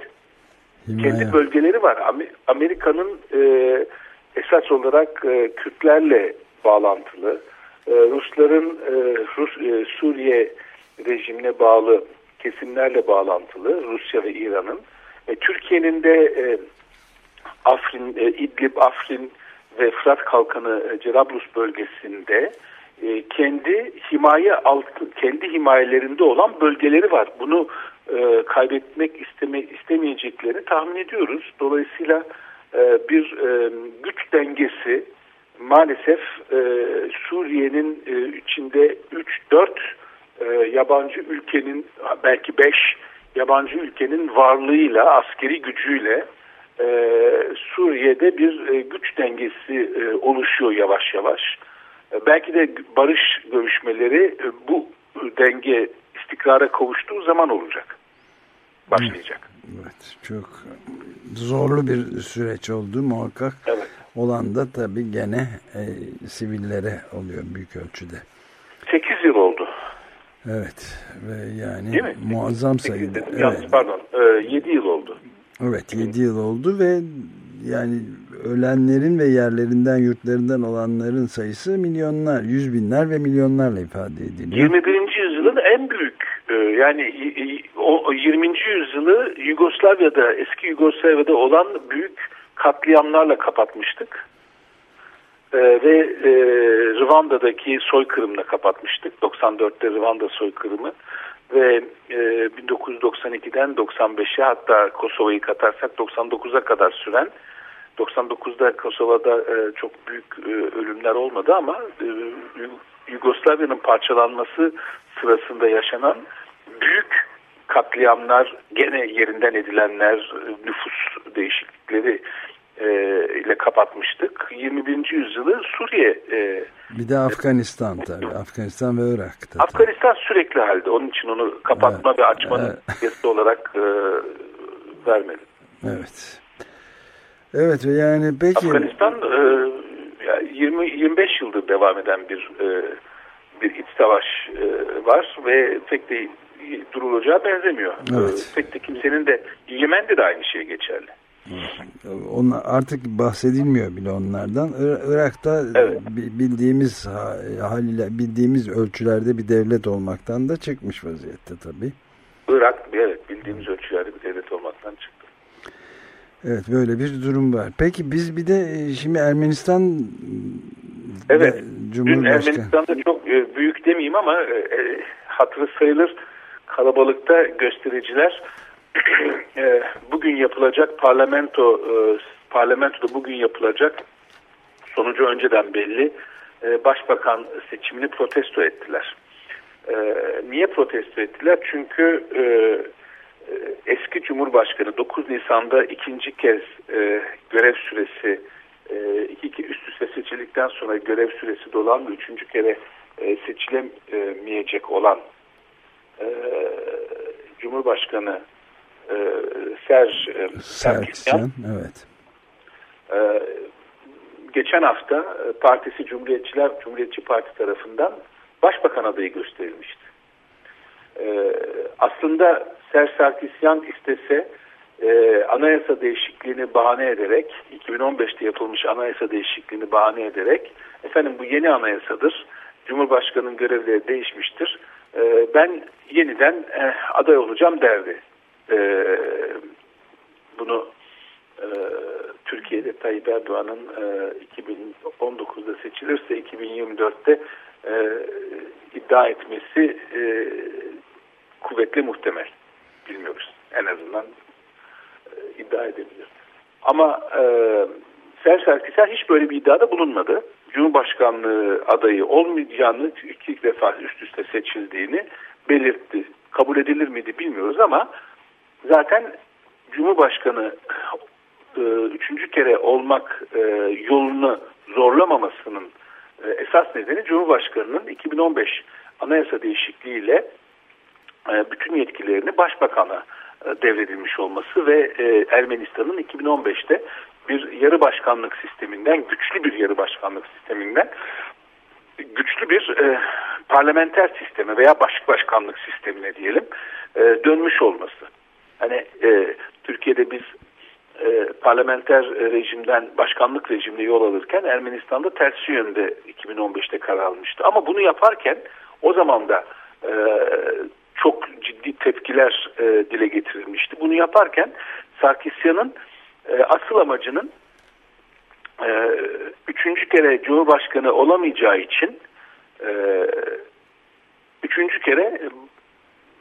Himaye. Kendi bölgeleri var. Amerika'nın e, esas olarak e, Kürtlerle bağlantılı. E, Rusların e, Rus, e, Suriye rejimine bağlı kesimlerle bağlantılı Rusya ve İran'ın. E, Türkiye'nin de e, Afrin, e, İdlib, Afrin ve Fırat Kalkanı e, Cerablus bölgesinde e, kendi himaye altı, kendi himayelerinde olan bölgeleri var. Bunu e, kaybetmek isteme, istemeyeceklerini tahmin ediyoruz. Dolayısıyla e, bir e, güç dengesi maalesef e, Suriye'nin e, içinde 3-4 e, yabancı ülkenin belki 5 yabancı ülkenin varlığıyla askeri gücüyle e, Suriye'de bir e, güç dengesi e, oluşuyor yavaş yavaş. E, belki de barış görüşmeleri e, bu denge istikrara kavuştuğu zaman olacak. Başlayacak. Evet, çok zorlu bir süreç oldu muhakkak. Evet. Olan da tabii gene e, sivillere oluyor büyük ölçüde. 8 yıl oldu. Evet ve yani muazzam sayıda. Evet. Pardon e, 7 yıl oldu. Evet 7 yıl oldu ve yani ölenlerin ve yerlerinden yurtlarından olanların sayısı milyonlar, yüz binler ve milyonlarla ifade ediliyor. 21. yüzyılın en büyük e, yani o 20. yüzyılı Yugoslavya'da eski Yugoslavya'da olan büyük katliamlarla kapatmıştık. Ee, ve e, Rwanda'daki soykırımla kapatmıştık. 94'te Rwanda soykırımı ve e, 1992'den 95'e hatta Kosova'yı katarsak 99'a kadar süren 99'da Kosova'da e, çok büyük e, ölümler olmadı ama e, Yugoslavya'nın parçalanması sırasında yaşanan büyük katliamlar, gene yerinden edilenler, nüfus değişiklikleri e, ile kapatmıştık. 21. yüzyılı Suriye. E, bir de Afganistan tabii. Afganistan ve Irak'ta. Afganistan sürekli halde. Onun için onu kapatma evet. ve açmanın evet. olarak e, vermedim. Evet. Evet yani peki. Afganistan e, 20 25 yıldır devam eden bir e, bir iç savaş e, var ve pek de durulacağı benzemiyor. Evet. E, pek de kimsenin de Yemen'de de aynı şey geçerli. Onlar artık bahsedilmiyor bile onlardan. Irak'ta evet. bildiğimiz haliyle bildiğimiz ölçülerde bir devlet olmaktan da çıkmış vaziyette tabii. Irak evet bildiğimiz ölçülerde bir devlet olmaktan çıktı. Evet böyle bir durum var. Peki biz bir de e, şimdi Ermenistan Evet. Dün Ermenistan'da çok e, büyük demeyeyim ama e, hatırı sayılır kalabalıkta göstericiler bugün yapılacak parlamento parlamentoda bugün yapılacak sonucu önceden belli başbakan seçimini protesto ettiler. Niye protesto ettiler? Çünkü eski Cumhurbaşkanı 9 Nisan'da ikinci kez görev süresi iki üst üste seçildikten sonra görev süresi dolan ve üçüncü kere seçilemeyecek olan Cumhurbaşkanı Serj Sarkisyan evet. geçen hafta partisi Cumhuriyetçiler Cumhuriyetçi Parti tarafından başbakan adayı gösterilmişti. Aslında Serj Sarkisyan istese e, anayasa değişikliğini bahane ederek 2015'te yapılmış anayasa değişikliğini bahane ederek efendim bu yeni anayasadır. Cumhurbaşkanının görevleri değişmiştir. E, ben yeniden e, aday olacağım derdi. E, bunu e, Türkiye'de Tayyip Erdoğan'ın e, 2019'da seçilirse 2024'te e, iddia etmesi e, kuvvetli muhtemel. Bilmiyoruz. En azından e, iddia edebilir. Ama e, Ser Sarkisyan hiç böyle bir iddiada bulunmadı. Cumhurbaşkanlığı adayı olmayacağını iki defa üst üste seçildiğini belirtti. Kabul edilir miydi bilmiyoruz ama zaten Cumhurbaşkanı e, üçüncü kere olmak e, yolunu zorlamamasının e, esas nedeni Cumhurbaşkanı'nın 2015 anayasa değişikliğiyle e, bütün yetkilerini başbakana e, devredilmiş olması ve e, Ermenistan'ın 2015'te bir yarı başkanlık sisteminden, güçlü bir yarı başkanlık sisteminden güçlü bir e, parlamenter sisteme veya baş başkanlık sistemine diyelim e, dönmüş olması. Hani e, Türkiye'de biz e, parlamenter rejimden başkanlık rejimine yol alırken Ermenistan'da tersi yönde 2015'te karar almıştı. Ama bunu yaparken o zaman da e, çok ciddi tepkiler e, dile getirilmişti. Bunu yaparken Sarkisyan'ın e, asıl amacının e, üçüncü kere Cumhurbaşkanı olamayacağı için e, üçüncü kere e,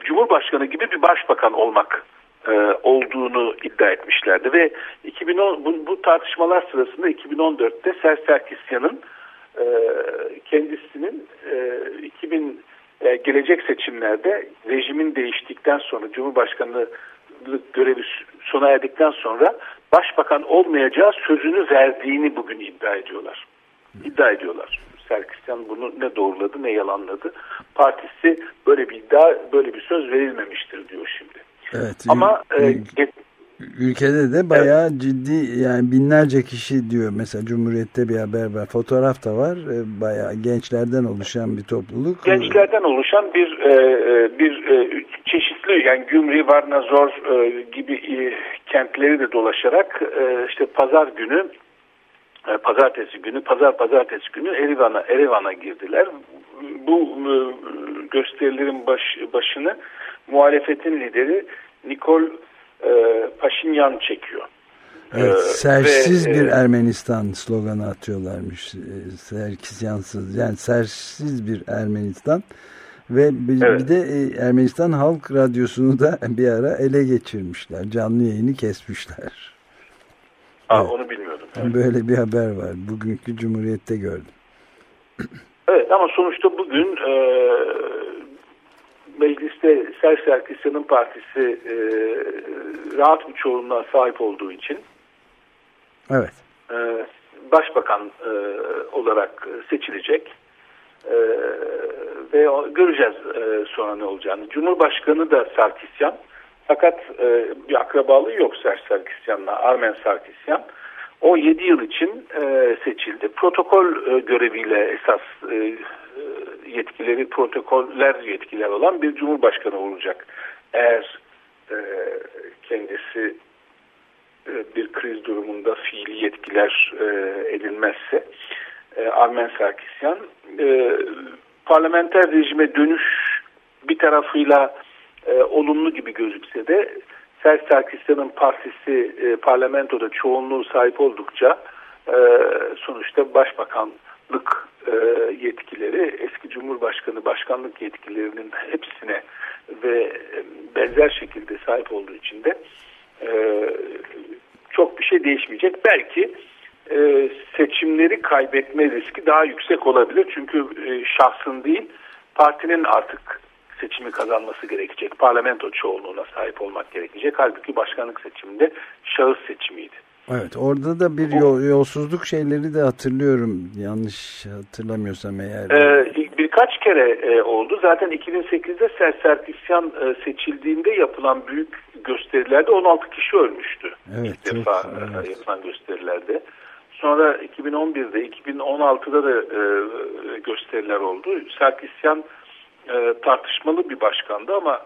Cumhurbaşkanı gibi bir başbakan olmak e, olduğunu iddia etmişlerdi ve 2010 bu, bu tartışmalar sırasında 2014'te Ser Sarkisyan'ın e, kendisinin e, 2000 e, gelecek seçimlerde rejimin değiştikten sonra Cumhurbaşkanlığı görevi sona erdikten sonra başbakan olmayacağı sözünü verdiğini bugün iddia ediyorlar. İddia ediyorlar. Serkisyan bunu ne doğruladı ne yalanladı. Partisi böyle bir iddia, böyle bir söz verilmemiştir diyor şimdi. Evet. Ama e, Ülkede de bayağı evet. ciddi yani binlerce kişi diyor mesela Cumhuriyet'te bir haber var. Fotoğraf da var. E, bayağı gençlerden oluşan bir topluluk. Gençlerden oluşan bir e, e, bir çeşitli yani Gümri, Varnazor gibi kentleri de dolaşarak işte pazar günü pazartesi günü pazar pazartesi günü Erivan'a Erivan'a girdiler. Bu gösterilerin baş, başını muhalefetin lideri Nikol e, Paşinyan çekiyor. Evet, sersiz ve, bir e, Ermenistan sloganı atıyorlarmış. E, Serkisyansız yani sersiz bir Ermenistan ve bir, evet. bir de e, Ermenistan Halk Radyosu'nu da bir ara ele geçirmişler. Canlı yayını kesmişler. Aa, evet. Onu bilmiyordum. Böyle bir haber var. Bugünkü Cumhuriyet'te gördüm. Evet ama sonuçta bugün e, mecliste Ser Serkisyan'ın partisi e, rahat bir çoğunluğa sahip olduğu için evet. e, başbakan e, olarak seçilecek e, ve göreceğiz e, sonra ne olacağını. Cumhurbaşkanı da Sarkisyan fakat e, bir akrabalığı yok Ser Sarkisyan'la Armen Sarkisyan. O 7 yıl için e, seçildi. Protokol e, göreviyle esas e, yetkileri protokoller yetkiler olan bir cumhurbaşkanı olacak. Eğer e, kendisi e, bir kriz durumunda fiili yetkiler e, edilmezse e, Armen Sarkisyan e, parlamenter rejime dönüş bir tarafıyla e, olumlu gibi gözükse de Serj Sarkisyan'ın partisi e, parlamentoda çoğunluğu sahip oldukça e, sonuçta başbakanlık e, yetkileri eski Cumhurbaşkanı başkanlık yetkilerinin hepsine ve e, benzer şekilde sahip olduğu için de e, çok bir şey değişmeyecek. Belki e, seçimleri kaybetme riski daha yüksek olabilir. Çünkü e, şahsın değil partinin artık seçimi kazanması gerekecek. Parlamento çoğunluğuna sahip olmak gerekecek. Halbuki başkanlık seçiminde şahıs seçimiydi. Evet orada da bir yol, yolsuzluk şeyleri de hatırlıyorum. Yanlış hatırlamıyorsam eğer. Ee, birkaç kere e, oldu. Zaten 2008'de Serserkisyan e, seçildiğinde yapılan büyük gösterilerde 16 kişi ölmüştü. Evet, İlk defa e, evet. yapılan gösterilerde. Sonra 2011'de, 2016'da da e, gösteriler oldu. Sarkisyan e, tartışmalı bir başkandı ama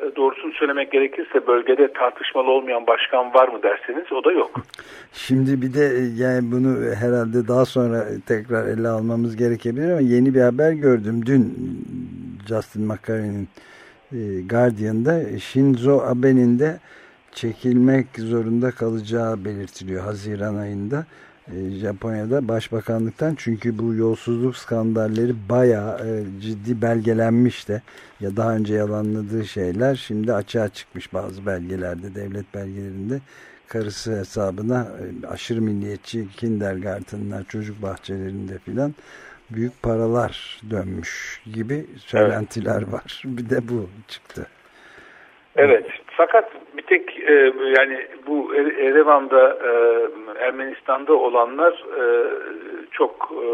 e, doğrusunu söylemek gerekirse bölgede tartışmalı olmayan başkan var mı derseniz o da yok. Şimdi bir de e, yani bunu herhalde daha sonra tekrar ele almamız gerekebilir ama yeni bir haber gördüm. Dün Justin McCarthy'nin e, Guardian'da Shinzo Abe'nin de çekilmek zorunda kalacağı belirtiliyor Haziran ayında. E, Japonya'da başbakanlıktan çünkü bu yolsuzluk skandalleri bayağı e, ciddi belgelenmiş de ya daha önce yalanladığı şeyler şimdi açığa çıkmış bazı belgelerde devlet belgelerinde karısı hesabına e, aşırı milliyetçi kindergartenlar çocuk bahçelerinde filan büyük paralar dönmüş gibi söylentiler var bir de bu çıktı. Evet. Fakat e, yani bu Er- Erevan'da e, Ermenistan'da olanlar e, çok e,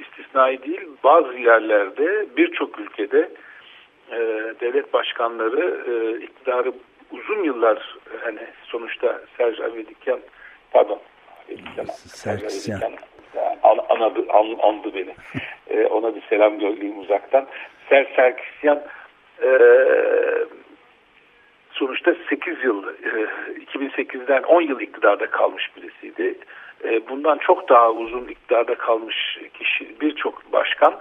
istisnai değil. Bazı yerlerde birçok ülkede e, devlet başkanları e, iktidarı uzun yıllar hani sonuçta Serj Avedikyan pardon. Avedikyan, an, anadı, an, andı beni. E, ona bir selam göndereyim uzaktan. Serj Sarkisyan e, sonuçta 8 yıl e, 2008'den 10 yıl iktidarda kalmış birisiydi. E, bundan çok daha uzun iktidarda kalmış kişi birçok başkan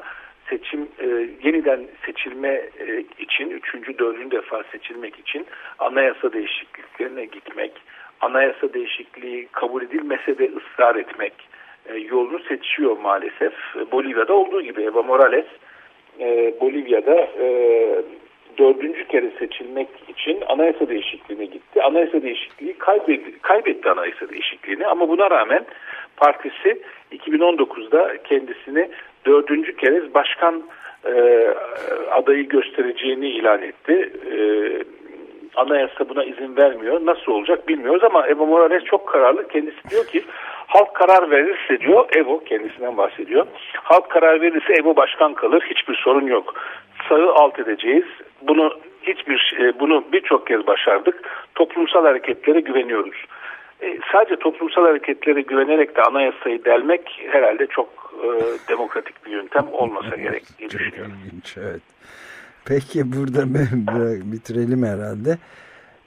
seçim e, yeniden seçilme e, için üçüncü dördüncü defa seçilmek için anayasa değişikliklerine gitmek anayasa değişikliği kabul edilmese de ısrar etmek e, yolunu seçiyor maalesef. E, Bolivya'da olduğu gibi Evo Morales e, Bolivya'da e, dördüncü kere seçilmek için anayasa değişikliğine gitti. Anayasa değişikliği kaybetti, kaybetti anayasa değişikliğini ama buna rağmen partisi 2019'da kendisini dördüncü kez başkan e, adayı göstereceğini ilan etti. E, anayasa buna izin vermiyor. Nasıl olacak bilmiyoruz ama Evo Morales çok kararlı. Kendisi diyor ki halk karar verirse diyor Evo kendisinden bahsediyor. Halk karar verirse Evo başkan kalır. Hiçbir sorun yok. Sağı alt edeceğiz. Bunu hiçbir şey- bunu birçok kez başardık. Toplumsal hareketlere güveniyoruz. E, sadece toplumsal hareketlere güvenerek de anayasayı delmek herhalde çok e, demokratik bir yöntem olmasa gerek diye düşünüyorum. ilginç, evet. Peki burada bitirelim herhalde.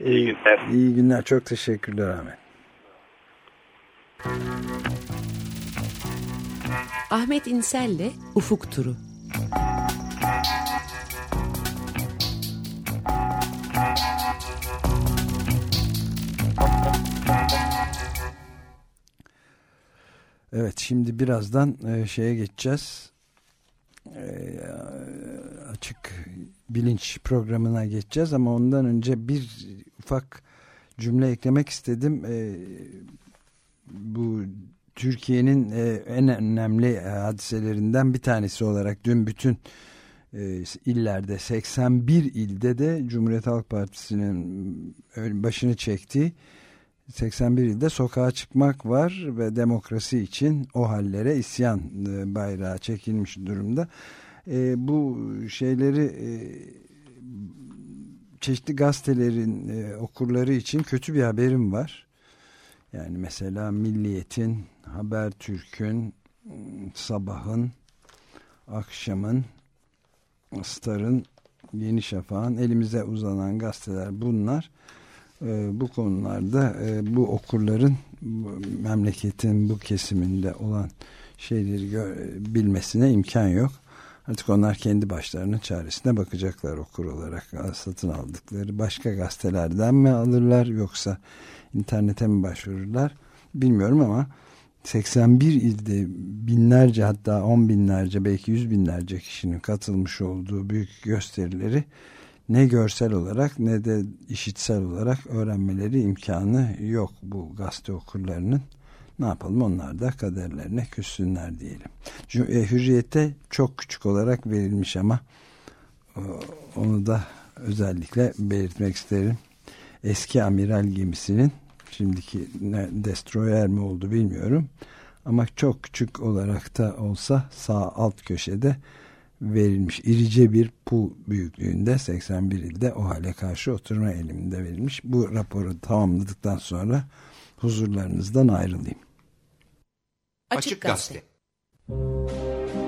Ee, İyi günler. İyi günler. Çok teşekkürler Ahmet. Ahmet İnsel'le Ufuk Turu. Evet şimdi birazdan e, şeye geçeceğiz. E, açık bilinç programına geçeceğiz ama ondan önce bir ufak cümle eklemek istedim. E, bu Türkiye'nin en önemli hadiselerinden bir tanesi olarak dün bütün e, illerde 81 ilde de Cumhuriyet Halk Partisi'nin e, başını çektiği 81 ilde sokağa çıkmak var ve demokrasi için o hallere isyan e, bayrağı çekilmiş durumda. E, bu şeyleri e, çeşitli gazetelerin e, okurları için kötü bir haberim var. Yani mesela Milliyet'in, Habertürk'ün, Sabah'ın, Akşam'ın, Star'ın, Yeni Şafak'ın elimize uzanan gazeteler bunlar e, bu konularda e, bu okurların bu memleketin bu kesiminde olan şeyleri bilmesine imkan yok. Artık onlar kendi başlarının çaresine bakacaklar okur olarak satın aldıkları başka gazetelerden mi alırlar yoksa internete mi başvururlar bilmiyorum ama 81 ilde binlerce hatta on binlerce belki yüz binlerce kişinin katılmış olduğu büyük gösterileri ne görsel olarak ne de işitsel olarak öğrenmeleri imkanı yok bu gazete okurlarının. Ne yapalım onlar da kaderlerine küssünler diyelim. E, hürriyete çok küçük olarak verilmiş ama e, onu da özellikle belirtmek isterim. Eski amiral gemisinin şimdiki ne, destroyer mi oldu bilmiyorum ama çok küçük olarak da olsa sağ alt köşede verilmiş irice bir pul büyüklüğünde 81 ilde o hale karşı oturma eliminde verilmiş. Bu raporu tamamladıktan sonra huzurlarınızdan ayrılayım. Açık Gazete Açık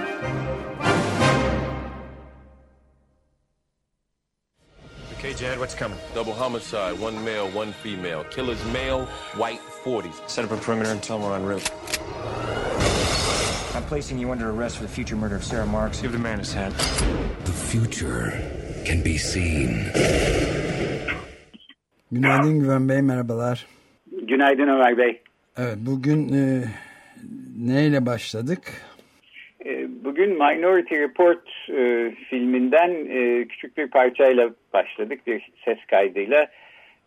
Okay, Jad, what's coming? Double homicide, one male, one female. Killer's male, white 40s. Set up a perimeter and tell them we're en route. I'm placing you under arrest for the future murder of Sarah Marks. Give the man his hat. The future can be seen. Günaydın Güven Bey, merhabalar. Günaydın Ömer Bey. Evet, bugün e, neyle başladık? E, bugün Minority Report e, filminden e, küçük bir parçayla başladık. Bir ses kaydıyla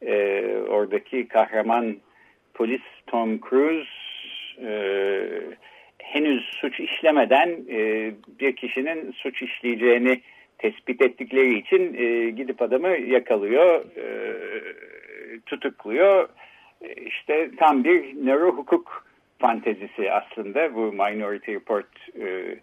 e, oradaki kahraman polis Tom Cruise e, henüz suç işlemeden e, bir kişinin suç işleyeceğini tespit ettikleri için e, gidip adamı yakalıyor, e, tutukluyor işte tam bir nöro hukuk fantezisi aslında bu Minority Report e,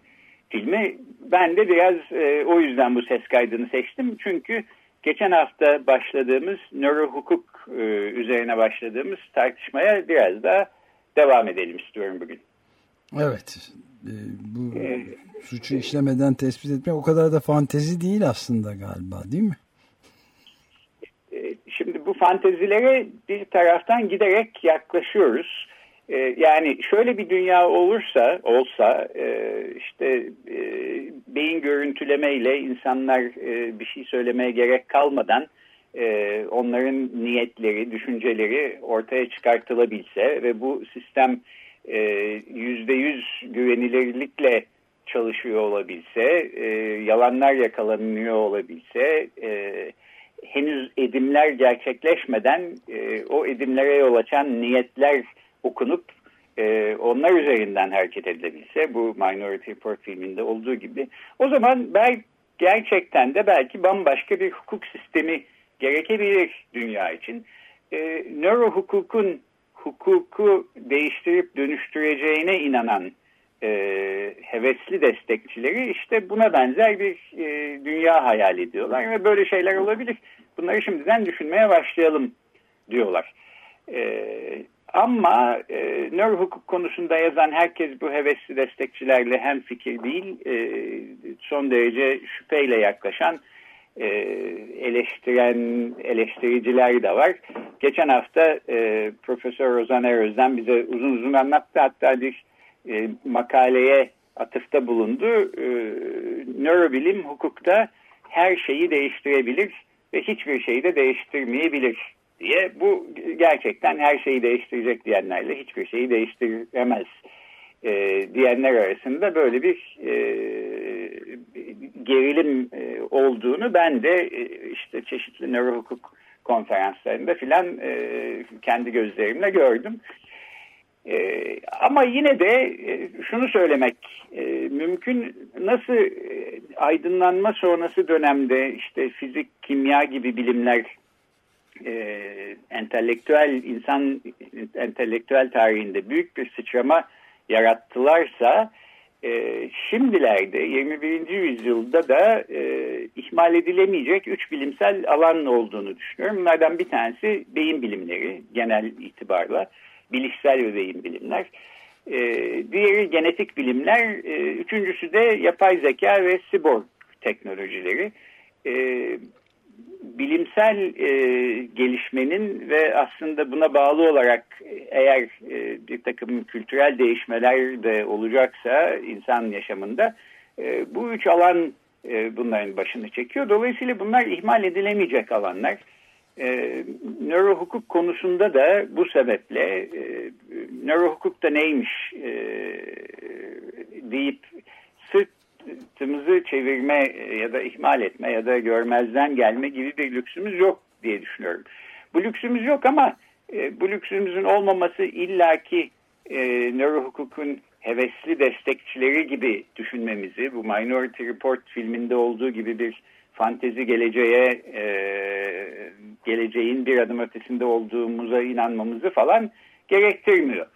filmi. Ben de biraz e, o yüzden bu ses kaydını seçtim. Çünkü geçen hafta başladığımız nöro hukuk e, üzerine başladığımız tartışmaya biraz daha devam edelim istiyorum bugün. Evet. E, bu e, suçu işlemeden tespit etmek o kadar da fantezi değil aslında galiba değil mi? Şimdi bu fantezilere bir taraftan giderek yaklaşıyoruz. Ee, yani şöyle bir dünya olursa, olsa e, işte e, beyin görüntülemeyle insanlar e, bir şey söylemeye gerek kalmadan e, onların niyetleri, düşünceleri ortaya çıkartılabilse ve bu sistem yüzde yüz güvenilirlikle çalışıyor olabilse, e, yalanlar yakalanıyor olabilse, e, henüz edimler gerçekleşmeden e, o edimlere yol açan niyetler okunup e, onlar üzerinden hareket edilebilse bu Minority Report filminde olduğu gibi o zaman belki gerçekten de belki bambaşka bir hukuk sistemi gerekebilir dünya için. E, nöro hukukun hukuku değiştirip dönüştüreceğine inanan e, hevesli destekçileri işte buna benzer bir e, dünya hayal ediyorlar ve böyle şeyler olabilir. Bunları şimdiden düşünmeye başlayalım diyorlar. E, ama e, nöro hukuk konusunda yazan herkes bu hevesli destekçilerle hem fikir değil, e, son derece şüpheyle yaklaşan e, eleştiren eleştiriciler de var. Geçen hafta e, Profesör Rozan Eröz'den bize uzun uzun anlattı. Hatta bir e, makaleye atıfta bulundu. E, nörobilim hukukta her şeyi değiştirebilir ve hiçbir şeyi de değiştirmeyebilir diye. Bu gerçekten her şeyi değiştirecek diyenlerle hiçbir şeyi değiştiremez e, diyenler arasında böyle bir e, gerilim e, olduğunu ben de e, işte çeşitli nörohukuk konferanslarında filan e, kendi gözlerimle gördüm. E, ama yine de e, şunu söylemek e, mümkün. Nasıl e, aydınlanma sonrası dönemde işte fizik, kimya gibi bilimler e, entelektüel insan entelektüel tarihinde büyük bir sıçrama yarattılarsa e, şimdilerde 21. yüzyılda da e, ihmal edilemeyecek üç bilimsel alan olduğunu düşünüyorum. Bunlardan bir tanesi beyin bilimleri genel itibarla bilişsel ve beyin bilimler. E, diğeri genetik bilimler, e, üçüncüsü de yapay zeka ve siborg teknolojileri. E, bilimsel e, gelişmenin ve aslında buna bağlı olarak eğer e, bir takım kültürel değişmeler de olacaksa insan yaşamında e, bu üç alan e, bunların başını çekiyor. Dolayısıyla bunlar ihmal edilemeyecek alanlar. E, nöro hukuk konusunda da bu sebeple e, nöro hukuk da neymiş e, deyip sırt sırtımızı çevirme ya da ihmal etme ya da görmezden gelme gibi bir lüksümüz yok diye düşünüyorum. Bu lüksümüz yok ama e, bu lüksümüzün olmaması illaki e, nöro hukukun hevesli destekçileri gibi düşünmemizi, bu Minority Report filminde olduğu gibi bir fantezi geleceğe, e, geleceğin bir adım ötesinde olduğumuza inanmamızı falan gerektirmiyor.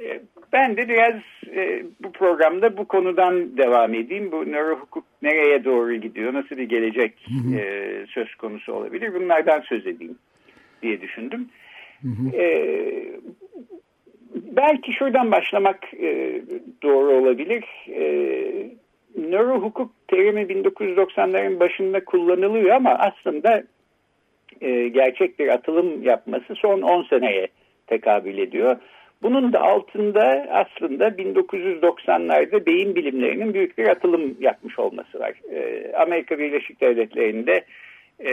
E, ben de biraz e, bu programda bu konudan devam edeyim. Bu nöro hukuk nereye doğru gidiyor, nasıl bir gelecek e, söz konusu olabilir bunlardan söz edeyim diye düşündüm. Hı hı. E, belki şuradan başlamak e, doğru olabilir. E, nöro hukuk terimi 1990'ların başında kullanılıyor ama aslında e, gerçek bir atılım yapması son 10 seneye tekabül ediyor. Bunun da altında aslında 1990'larda beyin bilimlerinin büyük bir atılım yapmış olması var. E, Amerika Birleşik Devletleri'nde e,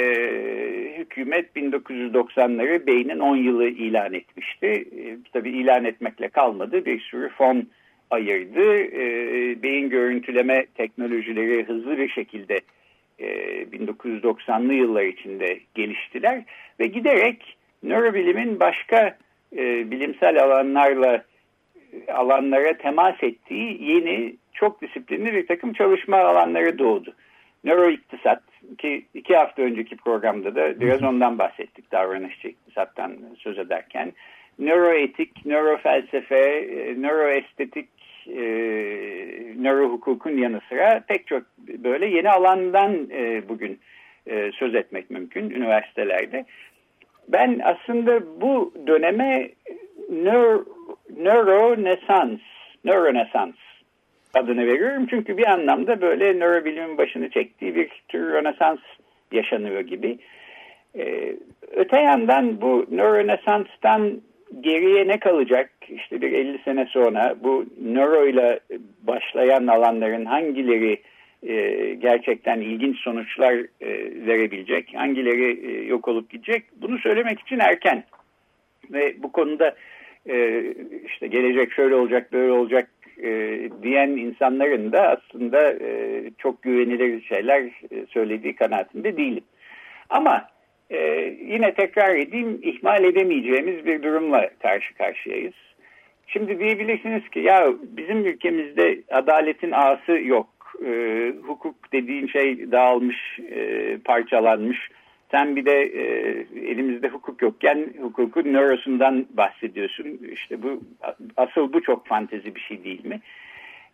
hükümet 1990'ları beynin 10 yılı ilan etmişti. E, tabii ilan etmekle kalmadı. Bir sürü fon ayırdı. E, beyin görüntüleme teknolojileri hızlı bir şekilde e, 1990'lı yıllar içinde geliştiler ve giderek nörobilimin başka e, bilimsel alanlarla alanlara temas ettiği yeni çok disiplinli bir takım çalışma alanları doğdu. Nöroiktisat ki iki hafta önceki programda da biraz ondan bahsettik davranışçı iktisattan söz ederken. Nöroetik, nörofelsefe, e, nöroestetik, e, nöro hukukun yanı sıra pek çok böyle yeni alandan e, bugün e, söz etmek mümkün üniversitelerde. Ben aslında bu döneme nöro, nöronesans, nöronesans adını veriyorum. Çünkü bir anlamda böyle nörobilimin başını çektiği bir tür rönesans yaşanıyor gibi. Ee, öte yandan bu nöronesanstan geriye ne kalacak? İşte bir 50 sene sonra bu nöro ile başlayan alanların hangileri e, gerçekten ilginç sonuçlar e, verebilecek, hangileri e, yok olup gidecek bunu söylemek için erken. Ve bu konuda işte gelecek şöyle olacak böyle olacak diyen insanların da aslında çok güvenilir şeyler söylediği kanaatinde değilim. Ama yine tekrar edeyim ihmal edemeyeceğimiz bir durumla karşı karşıyayız. Şimdi diyebilirsiniz ki ya bizim ülkemizde adaletin ağası yok e, hukuk dediğin şey dağılmış, e, parçalanmış. Sen bir de e, elimizde hukuk yokken hukukun nörosundan bahsediyorsun. İşte bu asıl bu çok fantezi bir şey değil mi?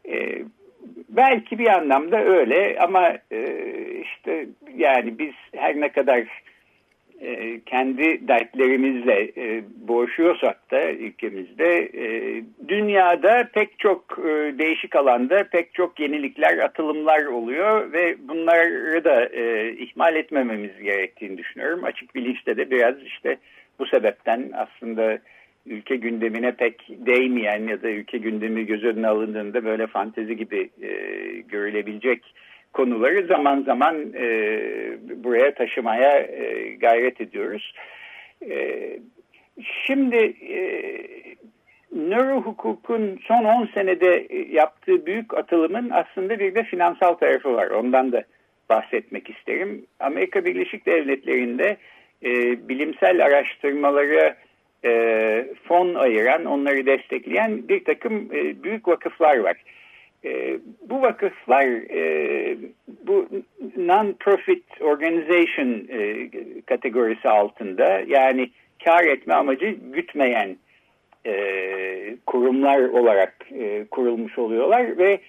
E, belki bir anlamda öyle ama e, işte yani biz her ne kadar e, kendi dertlerimizle e, boğuşuyorsak da ülkemizde e, dünyada pek çok e, değişik alanda pek çok yenilikler, atılımlar oluyor ve bunları da ihmal etmememiz gerektiğini düşünüyorum. Açık bilinçte de biraz işte bu sebepten aslında ülke gündemine pek değmeyen ya da ülke gündemi göz önüne alındığında böyle fantezi gibi görülebilecek konuları zaman zaman e, buraya taşımaya e, gayret ediyoruz. E, şimdi e, nöro hukukun son 10 senede yaptığı büyük atılımın aslında bir de finansal tarafı var. Ondan da bahsetmek isterim. Amerika Birleşik Devletleri'nde e, bilimsel araştırmaları e, fon ayıran, onları destekleyen bir takım e, büyük vakıflar var. E, bu vakıflar e, bu non-profit organization e, kategorisi altında yani kar etme amacı gütmeyen e, kurumlar olarak e, kurulmuş oluyorlar ve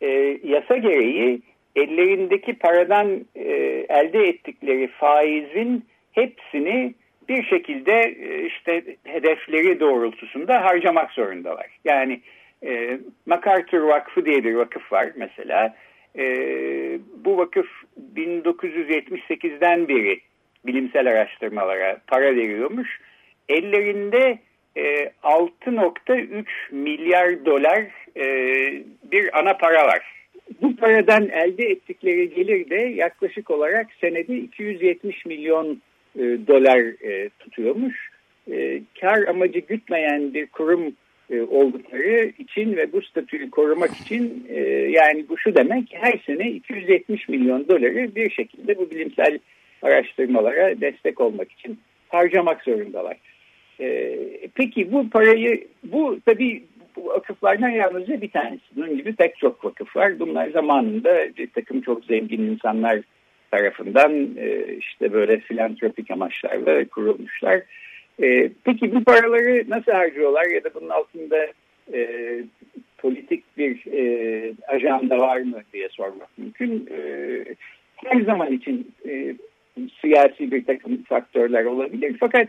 e, yasa gereği ellerindeki paradan e, elde ettikleri faizin hepsini bir şekilde e, işte hedefleri doğrultusunda harcamak zorundalar. Yani e, MacArthur Vakfı diye bir vakıf var mesela. E, bu vakıf 1978'den beri bilimsel araştırmalara para veriyormuş. Ellerinde e, 6.3 milyar dolar e, bir ana para var. Bu paradan elde ettikleri gelir de yaklaşık olarak senede 270 milyon e, dolar e, tutuyormuş. E, kar amacı gütmeyen bir kurum e, oldukları için ve bu statüyü korumak için e, yani bu şu demek her sene 270 milyon doları bir şekilde bu bilimsel araştırmalara destek olmak için harcamak zorundalar. E, peki bu parayı bu tabii bu vakıflardan yalnızca bir tanesi. Bunun gibi pek çok vakıf var. Bunlar zamanında bir takım çok zengin insanlar tarafından işte böyle filantropik amaçlarla kurulmuşlar. E, peki bu paraları nasıl harcıyorlar ya da bunun altında e, politik bir e, ajanda var mı diye sormak mümkün. E, her zaman için e, siyasi bir takım faktörler olabilir. Fakat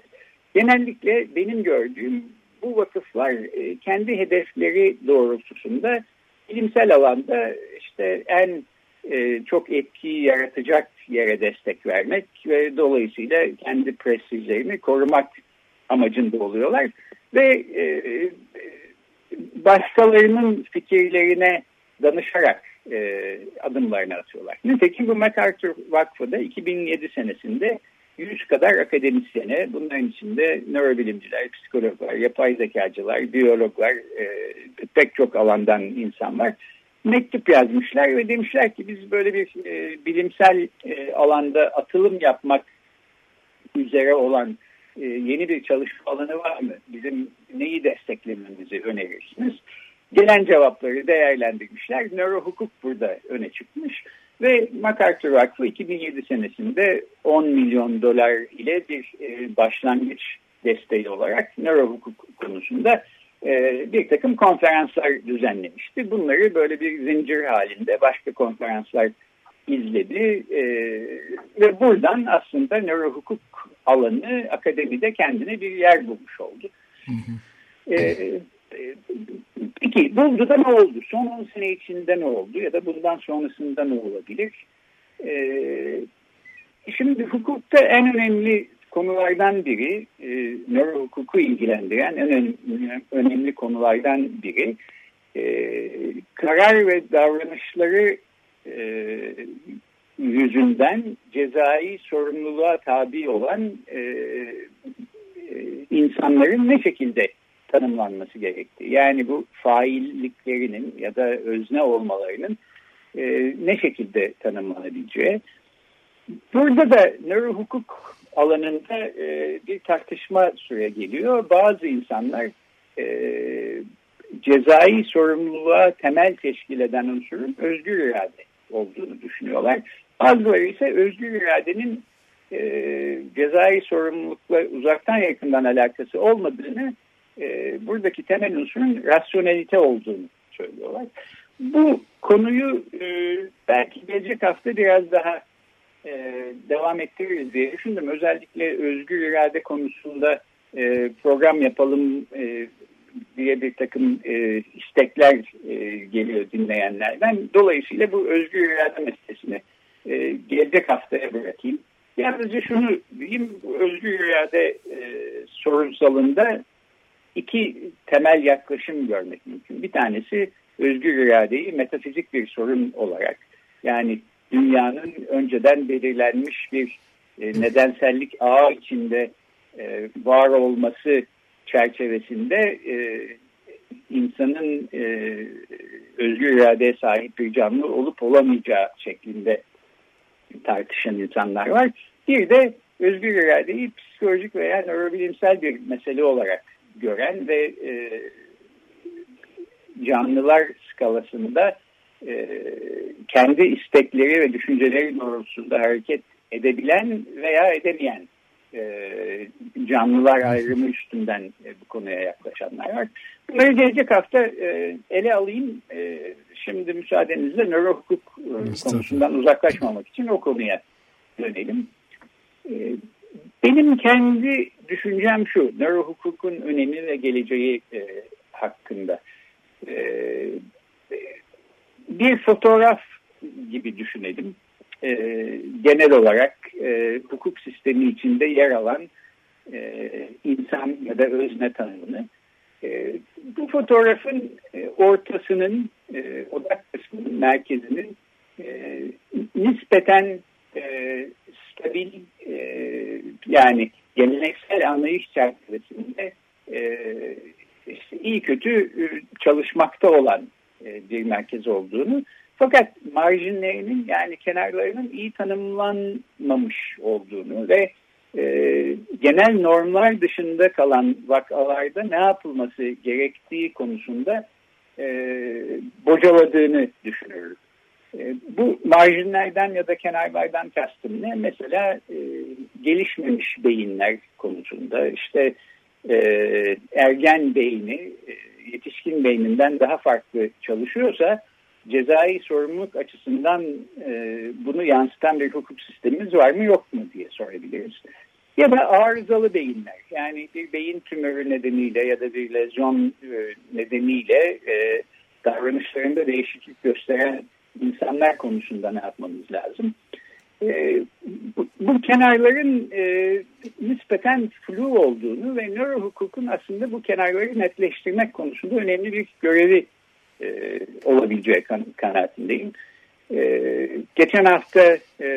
genellikle benim gördüğüm bu vakıflar e, kendi hedefleri doğrultusunda bilimsel alanda işte en e, çok etki yaratacak yere destek vermek ve dolayısıyla kendi prestijlerini korumak amacında oluyorlar ve e, başkalarının fikirlerine danışarak e, adımlarını atıyorlar. Nitekim bu MacArthur Vakfı da 2007 senesinde 100 kadar akademisyene, bunların içinde nörobilimciler, psikologlar, yapay zekacılar, biyologlar, e, pek çok alandan insan var. Mektup yazmışlar ve demişler ki biz böyle bir e, bilimsel e, alanda atılım yapmak üzere olan e, yeni bir çalışma alanı var mı? Bizim neyi desteklememizi önerirsiniz? Gelen cevapları değerlendirmişler. Nöro hukuk burada öne çıkmış. Ve MacArthur Vakfı 2007 senesinde 10 milyon dolar ile bir e, başlangıç desteği olarak nöro hukuk konusunda e, bir takım konferanslar düzenlemişti. Bunları böyle bir zincir halinde başka konferanslar izledi e, ve buradan aslında nöro hukuk alanı akademide kendine bir yer bulmuş oldu. Hı hı. E, Peki burada da ne oldu? Son 10 sene içinde ne oldu ya da bundan sonrasında ne olabilir? Ee, şimdi hukukta en önemli konulardan biri, e, nöro hukuku ilgilendiren en önemli, önemli konulardan biri e, karar ve davranışları e, yüzünden cezai sorumluluğa tabi olan e, e, insanların ne şekilde tanımlanması gerektiği. Yani bu failliklerinin ya da özne olmalarının e, ne şekilde tanımlanabileceği. Burada da nöro hukuk alanında e, bir tartışma süre geliyor. Bazı insanlar e, cezai sorumluluğa temel teşkil eden unsurun özgür irade olduğunu düşünüyorlar. Bazıları ise özgür iradenin e, cezai sorumlulukla uzaktan yakından alakası olmadığını e, buradaki temel unsurun rasyonelite olduğunu söylüyorlar. Bu konuyu e, belki gelecek hafta biraz daha e, devam ettiririz diye düşündüm. Özellikle özgür irade konusunda e, program yapalım e, diye bir takım e, istekler e, geliyor dinleyenlerden. Dolayısıyla bu özgür irade meselesini e, gelecek haftaya bırakayım. Yalnızca şunu diyeyim, özgür irade e, sorunsalında iki temel yaklaşım görmek mümkün. Bir tanesi özgür iradeyi metafizik bir sorun olarak yani dünyanın önceden belirlenmiş bir e, nedensellik ağı içinde e, var olması çerçevesinde e, insanın e, özgür iradeye sahip bir canlı olup olamayacağı şeklinde tartışan insanlar var. Bir de özgür iradeyi psikolojik veya nörobilimsel bir mesele olarak gören ve e, canlılar skalasında e, kendi istekleri ve düşünceleri doğrultusunda hareket edebilen veya edemeyen e, canlılar ayrımı üstünden e, bu konuya yaklaşanlar var. Bunları gelecek hafta e, ele alayım. E, şimdi müsaadenizle nöro hukuk e, konusundan uzaklaşmamak için o konuya dönelim. E, benim kendi düşüncem şu, nöro hukukun önemi ve geleceği e, hakkında. E, bir fotoğraf gibi düşünelim. E, genel olarak e, hukuk sistemi içinde yer alan e, insan ya da özne tanımını. E, bu fotoğrafın e, ortasının, e, odak kısmının, merkezinin e, nispeten e, stabil e, yani geleneksel anlayış çerçevesinde e, işte iyi kötü e, çalışmakta olan e, bir merkez olduğunu fakat marjinlerinin yani kenarlarının iyi tanımlanmamış olduğunu ve e, genel normlar dışında kalan vakalarda ne yapılması gerektiği konusunda e, bocaladığını düşünüyoruz. E, bu marjinlerden ya da kenarlardan kastım ne? Mesela e, gelişmemiş beyinler konusunda işte e, ergen beyni e, yetişkin beyninden daha farklı çalışıyorsa cezai sorumluluk açısından e, bunu yansıtan bir hukuk sistemimiz var mı yok mu diye sorabiliriz. Ya da arızalı beyinler yani bir beyin tümörü nedeniyle ya da bir lezyon e, nedeniyle e, davranışlarında değişiklik gösteren insanlar konusunda ne yapmamız lazım? E, bu, bu kenarların e, nispeten flu olduğunu ve nöro hukukun aslında bu kenarları netleştirmek konusunda önemli bir görevi e, olabileceği kan kanaatindeyim. E, geçen hafta e,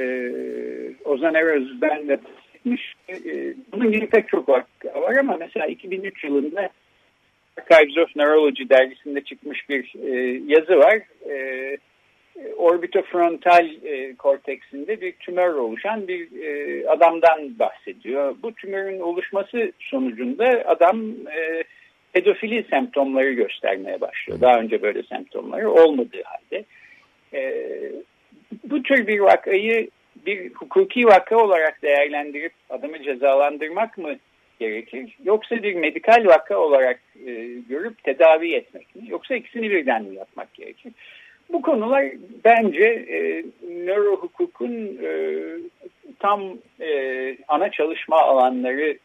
Ozan Eröz'den de bahsetmiş. E, bunun gibi pek çok var, var ama mesela 2003 yılında Archives of Neurology dergisinde çıkmış bir e, yazı var. E, orbitofrontal e, korteksinde bir tümör oluşan bir e, adamdan bahsediyor. Bu tümörün oluşması sonucunda adam e, pedofili semptomları göstermeye başlıyor. Daha önce böyle semptomları olmadığı halde. E, bu tür bir vakayı bir hukuki vaka olarak değerlendirip adamı cezalandırmak mı gerekir? Yoksa bir medikal vaka olarak e, görüp tedavi etmek mi? Yoksa ikisini birden mi yapmak gerekir? Bu konular bence e, nöro hukukun e, tam e, ana çalışma alanları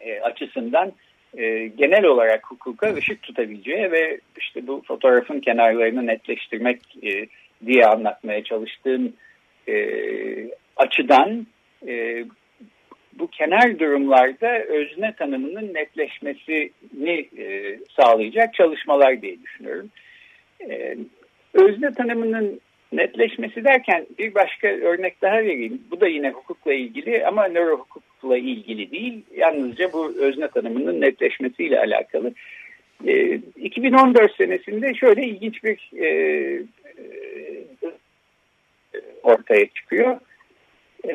e, açısından e, genel olarak hukuka ışık tutabileceği ve işte bu fotoğrafın kenarlarını netleştirmek e, diye anlatmaya çalıştığım e, açıdan e, bu kenar durumlarda özne tanımının netleşmesini e, sağlayacak çalışmalar diye düşünüyorum. E, özne tanımının netleşmesi derken bir başka örnek daha vereyim. Bu da yine hukukla ilgili ama nöro hukukla ilgili değil. Yalnızca bu özne tanımının netleşmesiyle alakalı. E, 2014 senesinde şöyle ilginç bir e, e, ortaya çıkıyor. E,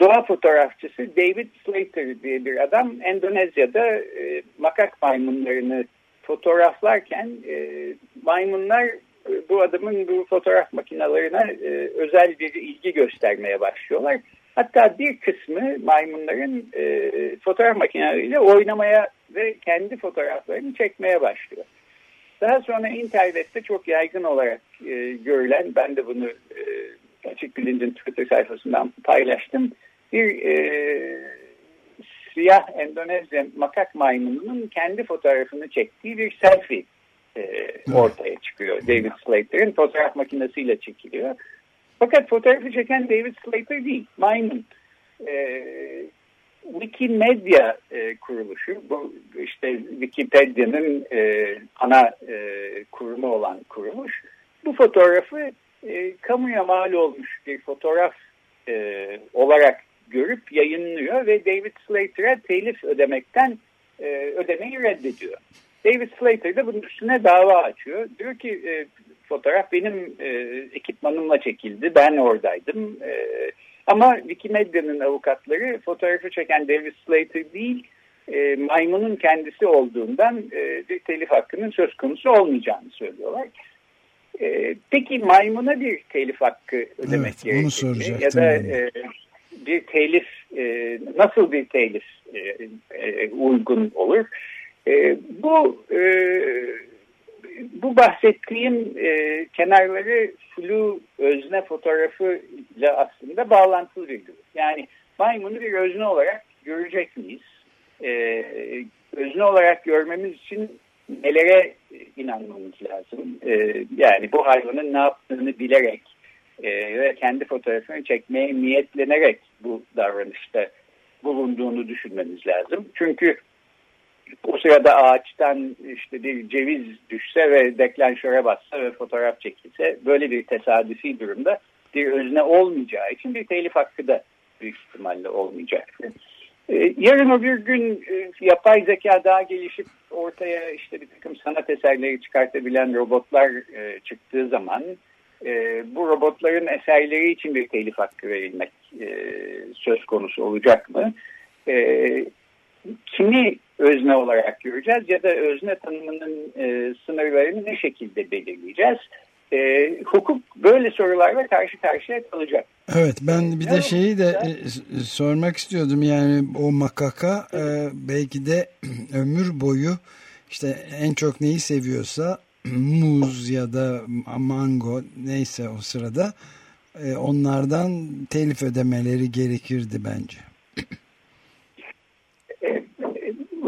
doğa fotoğrafçısı David Slater diye bir adam Endonezya'da e, makak maymunlarını fotoğraflarken e, maymunlar bu adamın bu fotoğraf makinelerine e, özel bir ilgi göstermeye başlıyorlar. Hatta bir kısmı maymunların e, fotoğraf makineleriyle oynamaya ve kendi fotoğraflarını çekmeye başlıyor. Daha sonra internette çok yaygın olarak e, görülen, ben de bunu e, Açık Bilinc'in Twitter sayfasından paylaştım. Bir e, siyah Endonezya makak maymununun kendi fotoğrafını çektiği bir selfie e, ortaya çıkıyor. David Slater'ın fotoğraf makinesiyle çekiliyor. Fakat fotoğrafı çeken David Slater değil, maymun. E, Wikimedia e, kuruluşu, bu işte Wikipedia'nın e, ana e, kurumu olan kuruluş, bu fotoğrafı e, kamuya mal olmuş bir fotoğraf e, olarak görüp yayınlıyor ve David Slater'a telif ödemekten e, ödemeyi reddediyor. David Slater de bunun üstüne dava açıyor. Diyor ki e, fotoğraf benim e, ekipmanımla çekildi. Ben oradaydım. E, Ama Wikimedia'nın avukatları fotoğrafı çeken David Slater değil e, maymunun kendisi olduğundan e, bir telif hakkının söz konusu olmayacağını söylüyorlar. E, peki maymuna bir telif hakkı ödemek evet, gerekir onu soracaktım. Ya da e, bir telif e, nasıl bir telif e, e, uygun olur? E, bu e, bu bahsettiğim e, kenarları flu özne fotoğrafıyla aslında bağlantılı durum. Yani maymunu bir özne olarak görecek miyiz? E, özne olarak görmemiz için nelere inanmamız lazım? E, yani bu hayvanın ne yaptığını bilerek e, ve kendi fotoğrafını çekmeye niyetlenerek bu davranışta bulunduğunu düşünmemiz lazım. Çünkü o sırada ağaçtan işte bir ceviz düşse ve deklanşöre bassa ve fotoğraf çekilse böyle bir tesadüfi durumda bir özne olmayacağı için bir telif hakkı da büyük ihtimalle olmayacak. Ee, yarın öbür gün e, yapay zeka daha gelişip ortaya işte bir takım sanat eserleri çıkartabilen robotlar e, çıktığı zaman e, bu robotların eserleri için bir telif hakkı verilmek söz konusu olacak mı? Kimi özne olarak göreceğiz ya da özne tanımının e, sınırlarını ne şekilde belirleyeceğiz? E, hukuk böyle sorularla karşı karşıya kalacak. Evet ben bir de şeyi de e, sormak istiyordum yani o makaka e, belki de ömür boyu işte en çok neyi seviyorsa muz ya da mango neyse o sırada e, onlardan telif ödemeleri gerekirdi bence.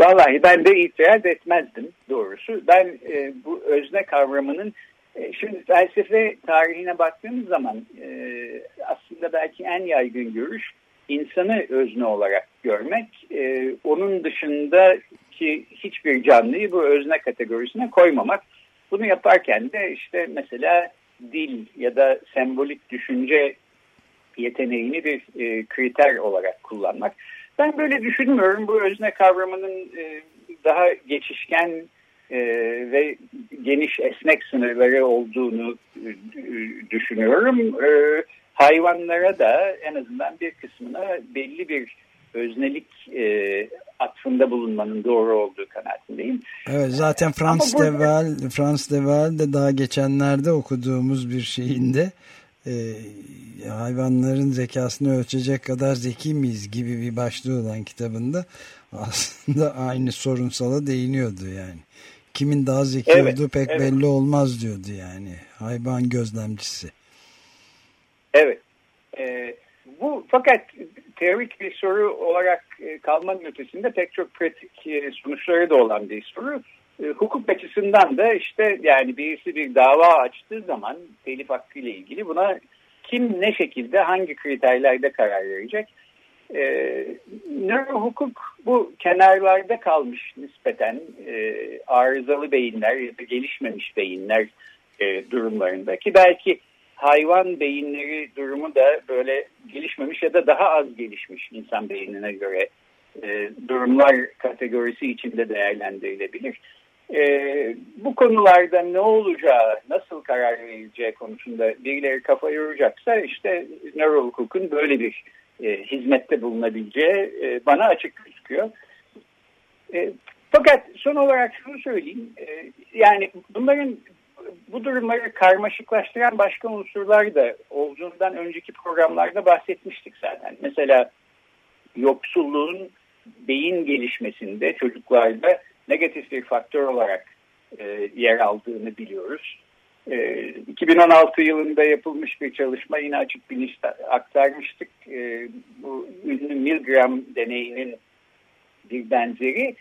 Vallahi ben de itiraz etmezdim doğrusu. Ben e, bu özne kavramının e, şimdi felsefe tarihine baktığımız zaman e, aslında belki en yaygın görüş insanı özne olarak görmek. E, onun dışındaki hiçbir canlıyı bu özne kategorisine koymamak. Bunu yaparken de işte mesela dil ya da sembolik düşünce yeteneğini bir e, kriter olarak kullanmak. Ben böyle düşünmüyorum. Bu özne kavramının e, daha geçişken e, ve geniş esnek sınırları olduğunu e, düşünüyorum. E, hayvanlara da en azından bir kısmına belli bir öznelik e, atfında bulunmanın doğru olduğu kanaatindeyim. Evet zaten Frans burada... Deval, Frans Deval de daha geçenlerde okuduğumuz bir şeyinde e, hayvanların zekasını ölçecek kadar zeki miyiz gibi bir başlığı olan kitabında aslında aynı sorunsala değiniyordu yani. Kimin daha zeki evet, olduğu pek evet. belli olmaz diyordu yani hayvan gözlemcisi. Evet. E, bu fakat teorik bir soru olarak e, kalmanın ötesinde pek çok pratik e, sonuçları da olan bir soru. E, hukuk açısından da işte yani birisi bir dava açtığı zaman telif hakkı ile ilgili buna kim ne şekilde hangi kriterlerde karar verecek? E, nöro hukuk bu kenarlarda kalmış nispeten. E, arızalı beyinler ya da gelişmemiş beyinler e, durumlarında ki belki hayvan beyinleri durumu da böyle gelişmemiş ya da daha az gelişmiş insan beynine göre e, durumlar kategorisi içinde değerlendirilebilir e, bu konularda ne olacağı, nasıl karar verileceği konusunda birileri kafa yoracaksa işte nöro hukukun böyle bir e, hizmette bulunabileceği e, bana açık gözüküyor. E, fakat son olarak şunu söyleyeyim, e, yani bunların bu durumları karmaşıklaştıran başka unsurlar da olduğundan önceki programlarda bahsetmiştik zaten. Mesela yoksulluğun beyin gelişmesinde çocuklarda negatif bir faktör olarak e, yer aldığını biliyoruz. E, 2016 yılında yapılmış bir çalışma yine açık bilinçte aktarmıştık. E, bu ünlü Milgram deneyinin bir benzeri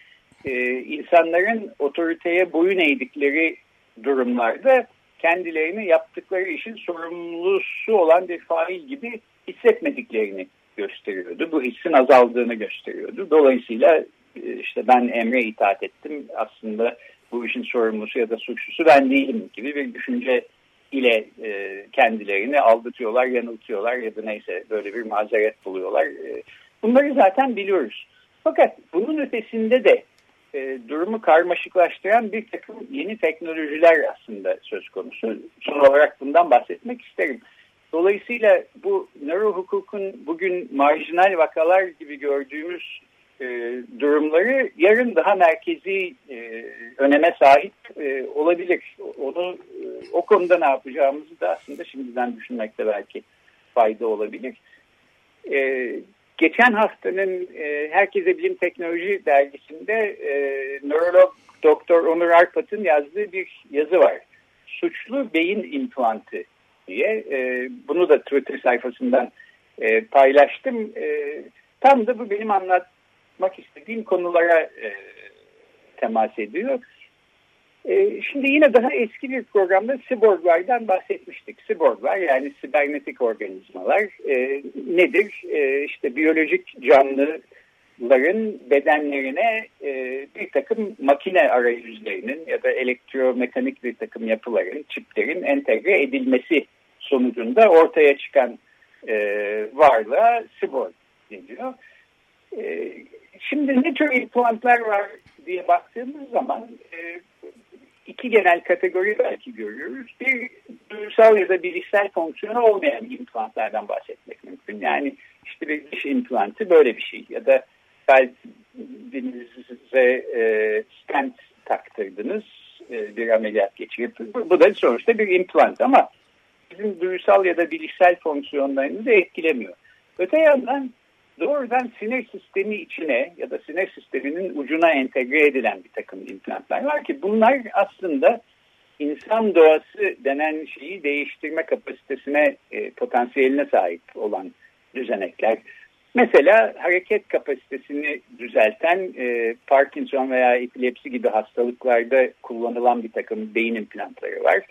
e, insanların otoriteye boyun eğdikleri durumlarda kendilerini yaptıkları işin sorumlusu olan bir fail gibi hissetmediklerini gösteriyordu. Bu hissin azaldığını gösteriyordu. Dolayısıyla işte ben emre itaat ettim aslında bu işin sorumlusu ya da suçlusu ben değilim gibi bir düşünce ile e, kendilerini aldatıyorlar, yanıltıyorlar ya da neyse böyle bir mazeret buluyorlar. E, bunları zaten biliyoruz. Fakat bunun ötesinde de e, durumu karmaşıklaştıran bir takım yeni teknolojiler aslında söz konusu. Son olarak bundan bahsetmek isterim. Dolayısıyla bu nöro hukukun bugün marjinal vakalar gibi gördüğümüz e, durumları yarın daha merkezi e, öneme sahip e, olabilir. Onu e, o konuda ne yapacağımızı da aslında şimdiden düşünmekte belki fayda olabilir. E, geçen haftanın e, Herkese Bilim Teknoloji dergisinde e, nörolog Doktor Onur Arpat'ın yazdığı bir yazı var. Suçlu beyin implantı diye. E, bunu da Twitter sayfasından e, paylaştım. E, tam da bu benim anlatmak istediğim konulara e, temas ediyor. E, şimdi yine daha eski bir programda siborglardan bahsetmiştik. Siborglar yani sibernetik organizmalar e, nedir? E, işte biyolojik canlıların bedenlerine e, bir takım makine arayüzlerinin ya da elektromekanik bir takım yapıların, çiplerin entegre edilmesi sonucunda ortaya çıkan e, varlığa siborg deniyor. E, şimdi ne tür implantlar var diye baktığımız zaman e, iki genel kategori belki görüyoruz. Bir duysal ya da bilişsel fonksiyonu olmayan implantlardan bahsetmek mümkün. Yani işte bir diş implantı böyle bir şey ya da kalbinize e, stent taktırdınız e, bir ameliyat geçirip bu, da sonuçta bir implant ama bizim duysal ya da bilişsel fonksiyonlarını etkilemiyor. Öte yandan doğrudan sinir sistemi içine ya da sinir sisteminin ucuna entegre edilen bir takım implantlar var ki bunlar aslında insan doğası denen şeyi değiştirme kapasitesine, e, potansiyeline sahip olan düzenekler. Mesela hareket kapasitesini düzelten e, Parkinson veya epilepsi gibi hastalıklarda kullanılan bir takım beyin implantları var.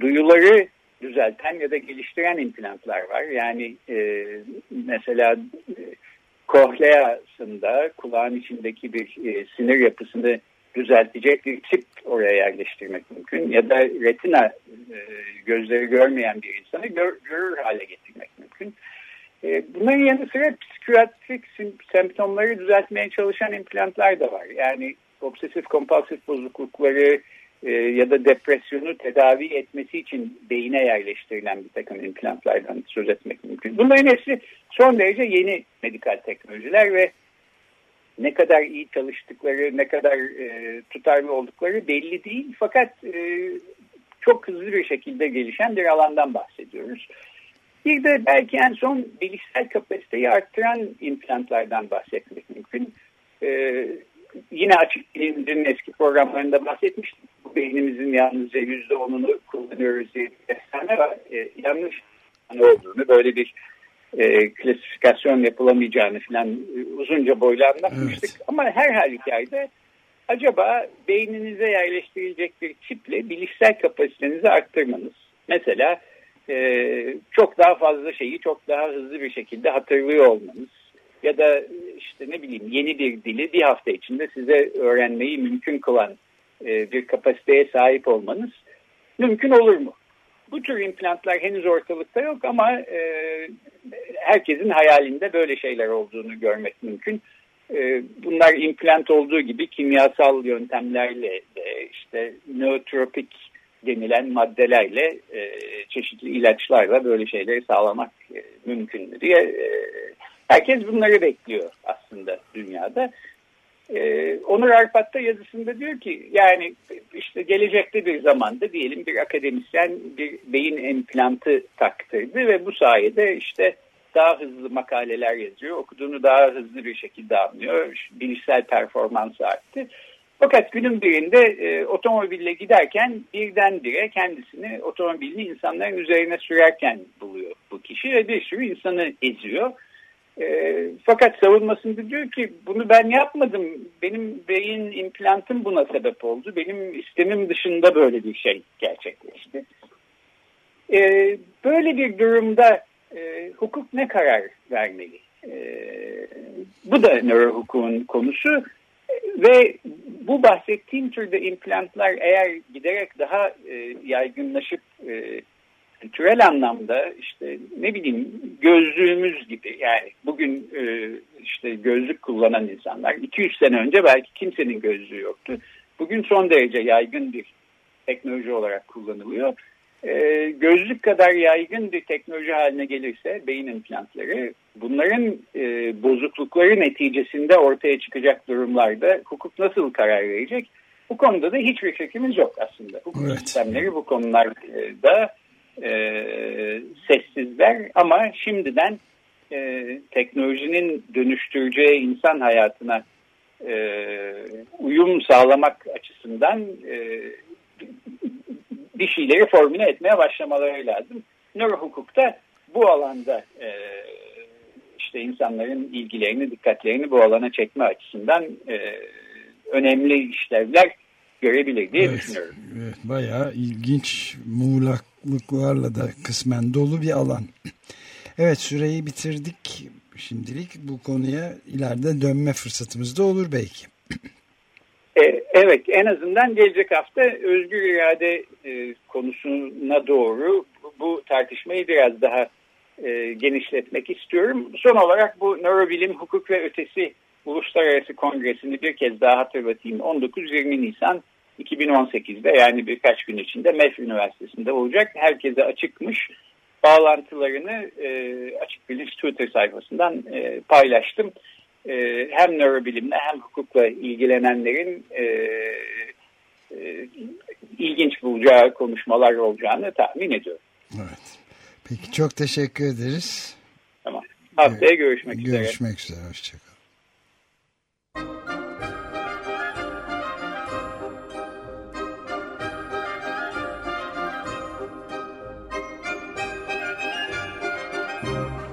Duyuları düzelten ya da geliştiren implantlar var. Yani e, mesela e, kohleasında kulağın içindeki bir e, sinir yapısını düzeltecek bir çip oraya yerleştirmek mümkün. Ya da retina e, gözleri görmeyen bir insanı gör, görür hale getirmek mümkün. E, bunların yanı sıra psikiyatrik semptomları düzeltmeye çalışan implantlar da var. Yani obsesif kompulsif bozuklukları, e, ya da depresyonu tedavi etmesi için beyine yerleştirilen bir takım implantlardan söz etmek mümkün. Bunların hepsi son derece yeni medikal teknolojiler ve ne kadar iyi çalıştıkları, ne kadar e, tutarlı oldukları belli değil. Fakat e, çok hızlı bir şekilde gelişen bir alandan bahsediyoruz. Bir de belki en son bilişsel kapasiteyi arttıran implantlardan bahsetmek mümkün. E, yine açık bilimcinin eski programlarında bahsetmiştim. Bu beynimizin yalnızca yüzde onunu kullanıyoruz diye bir efsane var. E, yanlış olduğunu, böyle bir e, klasifikasyon yapılamayacağını falan e, uzunca boylu anlatmıştık. Evet. Ama her halükarda acaba beyninize yerleştirilecek bir çiple bilişsel kapasitenizi arttırmanız. Mesela e, çok daha fazla şeyi çok daha hızlı bir şekilde hatırlıyor olmanız ya da işte ne bileyim yeni bir dili bir hafta içinde size öğrenmeyi mümkün kılan e, bir kapasiteye sahip olmanız mümkün olur mu? Bu tür implantlar henüz ortalıkta yok ama e, herkesin hayalinde böyle şeyler olduğunu görmek mümkün. E, bunlar implant olduğu gibi kimyasal yöntemlerle de işte neotropik denilen maddelerle çeşitli ilaçlarla böyle şeyleri sağlamak mümkün diye Herkes bunları bekliyor aslında dünyada. Ee, Onur Arpat da yazısında diyor ki yani işte gelecekte bir zamanda diyelim bir akademisyen bir beyin implantı taktırdı ve bu sayede işte daha hızlı makaleler yazıyor. Okuduğunu daha hızlı bir şekilde anlıyor. Bilişsel performans arttı. Fakat günün birinde e, otomobille giderken birdenbire kendisini otomobilini insanların üzerine sürerken buluyor bu kişi ve bir sürü insanı eziyor. E, fakat savunmasında diyor ki bunu ben yapmadım. Benim beyin implantım buna sebep oldu. Benim istemim dışında böyle bir şey gerçekleşti. E, böyle bir durumda e, hukuk ne karar vermeli? E, bu da nörohukukun konusu. Ve bu bahsettiğim türde implantlar eğer giderek daha e, yaygınlaşıp e, kültürel anlamda işte ne bileyim gözlüğümüz gibi yani bugün e, işte gözlük kullanan insanlar 200 sene önce belki kimsenin gözlüğü yoktu. Bugün son derece yaygın bir teknoloji olarak kullanılıyor. e, gözlük kadar yaygın bir teknoloji haline gelirse beyin implantları bunların e, bozuklukları neticesinde ortaya çıkacak durumlarda hukuk nasıl karar verecek? Bu konuda da hiçbir fikrimiz yok aslında. Hukuk evet. sistemleri bu konularda e, sessizler ama şimdiden e, teknolojinin dönüştüreceği insan hayatına e, uyum sağlamak açısından e, bir şeyleri formüle etmeye başlamaları lazım. Nöro hukukta bu alanda e, işte insanların ilgilerini, dikkatlerini bu alana çekme açısından e, önemli işlevler görebilir diye evet, düşünüyorum. Evet, bayağı ilginç muğlaklıklarla da kısmen dolu bir alan. Evet süreyi bitirdik şimdilik. Bu konuya ileride dönme fırsatımız da olur belki. E, evet en azından gelecek hafta özgür irade e, konusuna doğru bu tartışmayı biraz daha e, genişletmek istiyorum. Son olarak bu nörobilim, hukuk ve ötesi uluslararası kongresini bir kez daha hatırlatayım. 19-20 Nisan 2018'de yani birkaç gün içinde MEF Üniversitesi'nde olacak. Herkese açıkmış. Bağlantılarını e, Açık Bilinç Twitter sayfasından e, paylaştım. E, hem nörobilimle hem hukukla ilgilenenlerin e, e, ilginç bulacağı konuşmalar olacağını tahmin ediyorum. Evet. Peki çok teşekkür ederiz. Tamam. Haftaya görüşmek, görüşmek üzere. Görüşmek üzere. Hoşçakalın.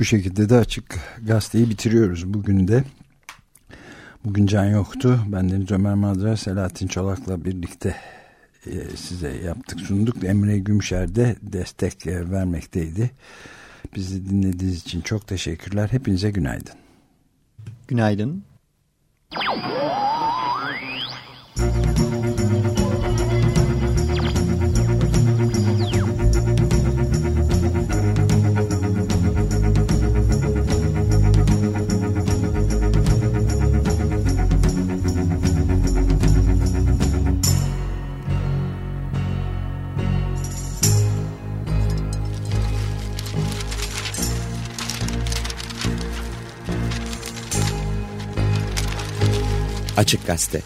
Bu şekilde de açık gazeteyi bitiriyoruz bugün de. Bugün Can yoktu. Ben Deniz Ömer Madra, Selahattin Çolak'la birlikte e, size yaptık sunduk. Emre Gümşer de destek vermekteydi. Bizi dinlediğiniz için çok teşekkürler. Hepinize günaydın. Günaydın. Açık Gazete.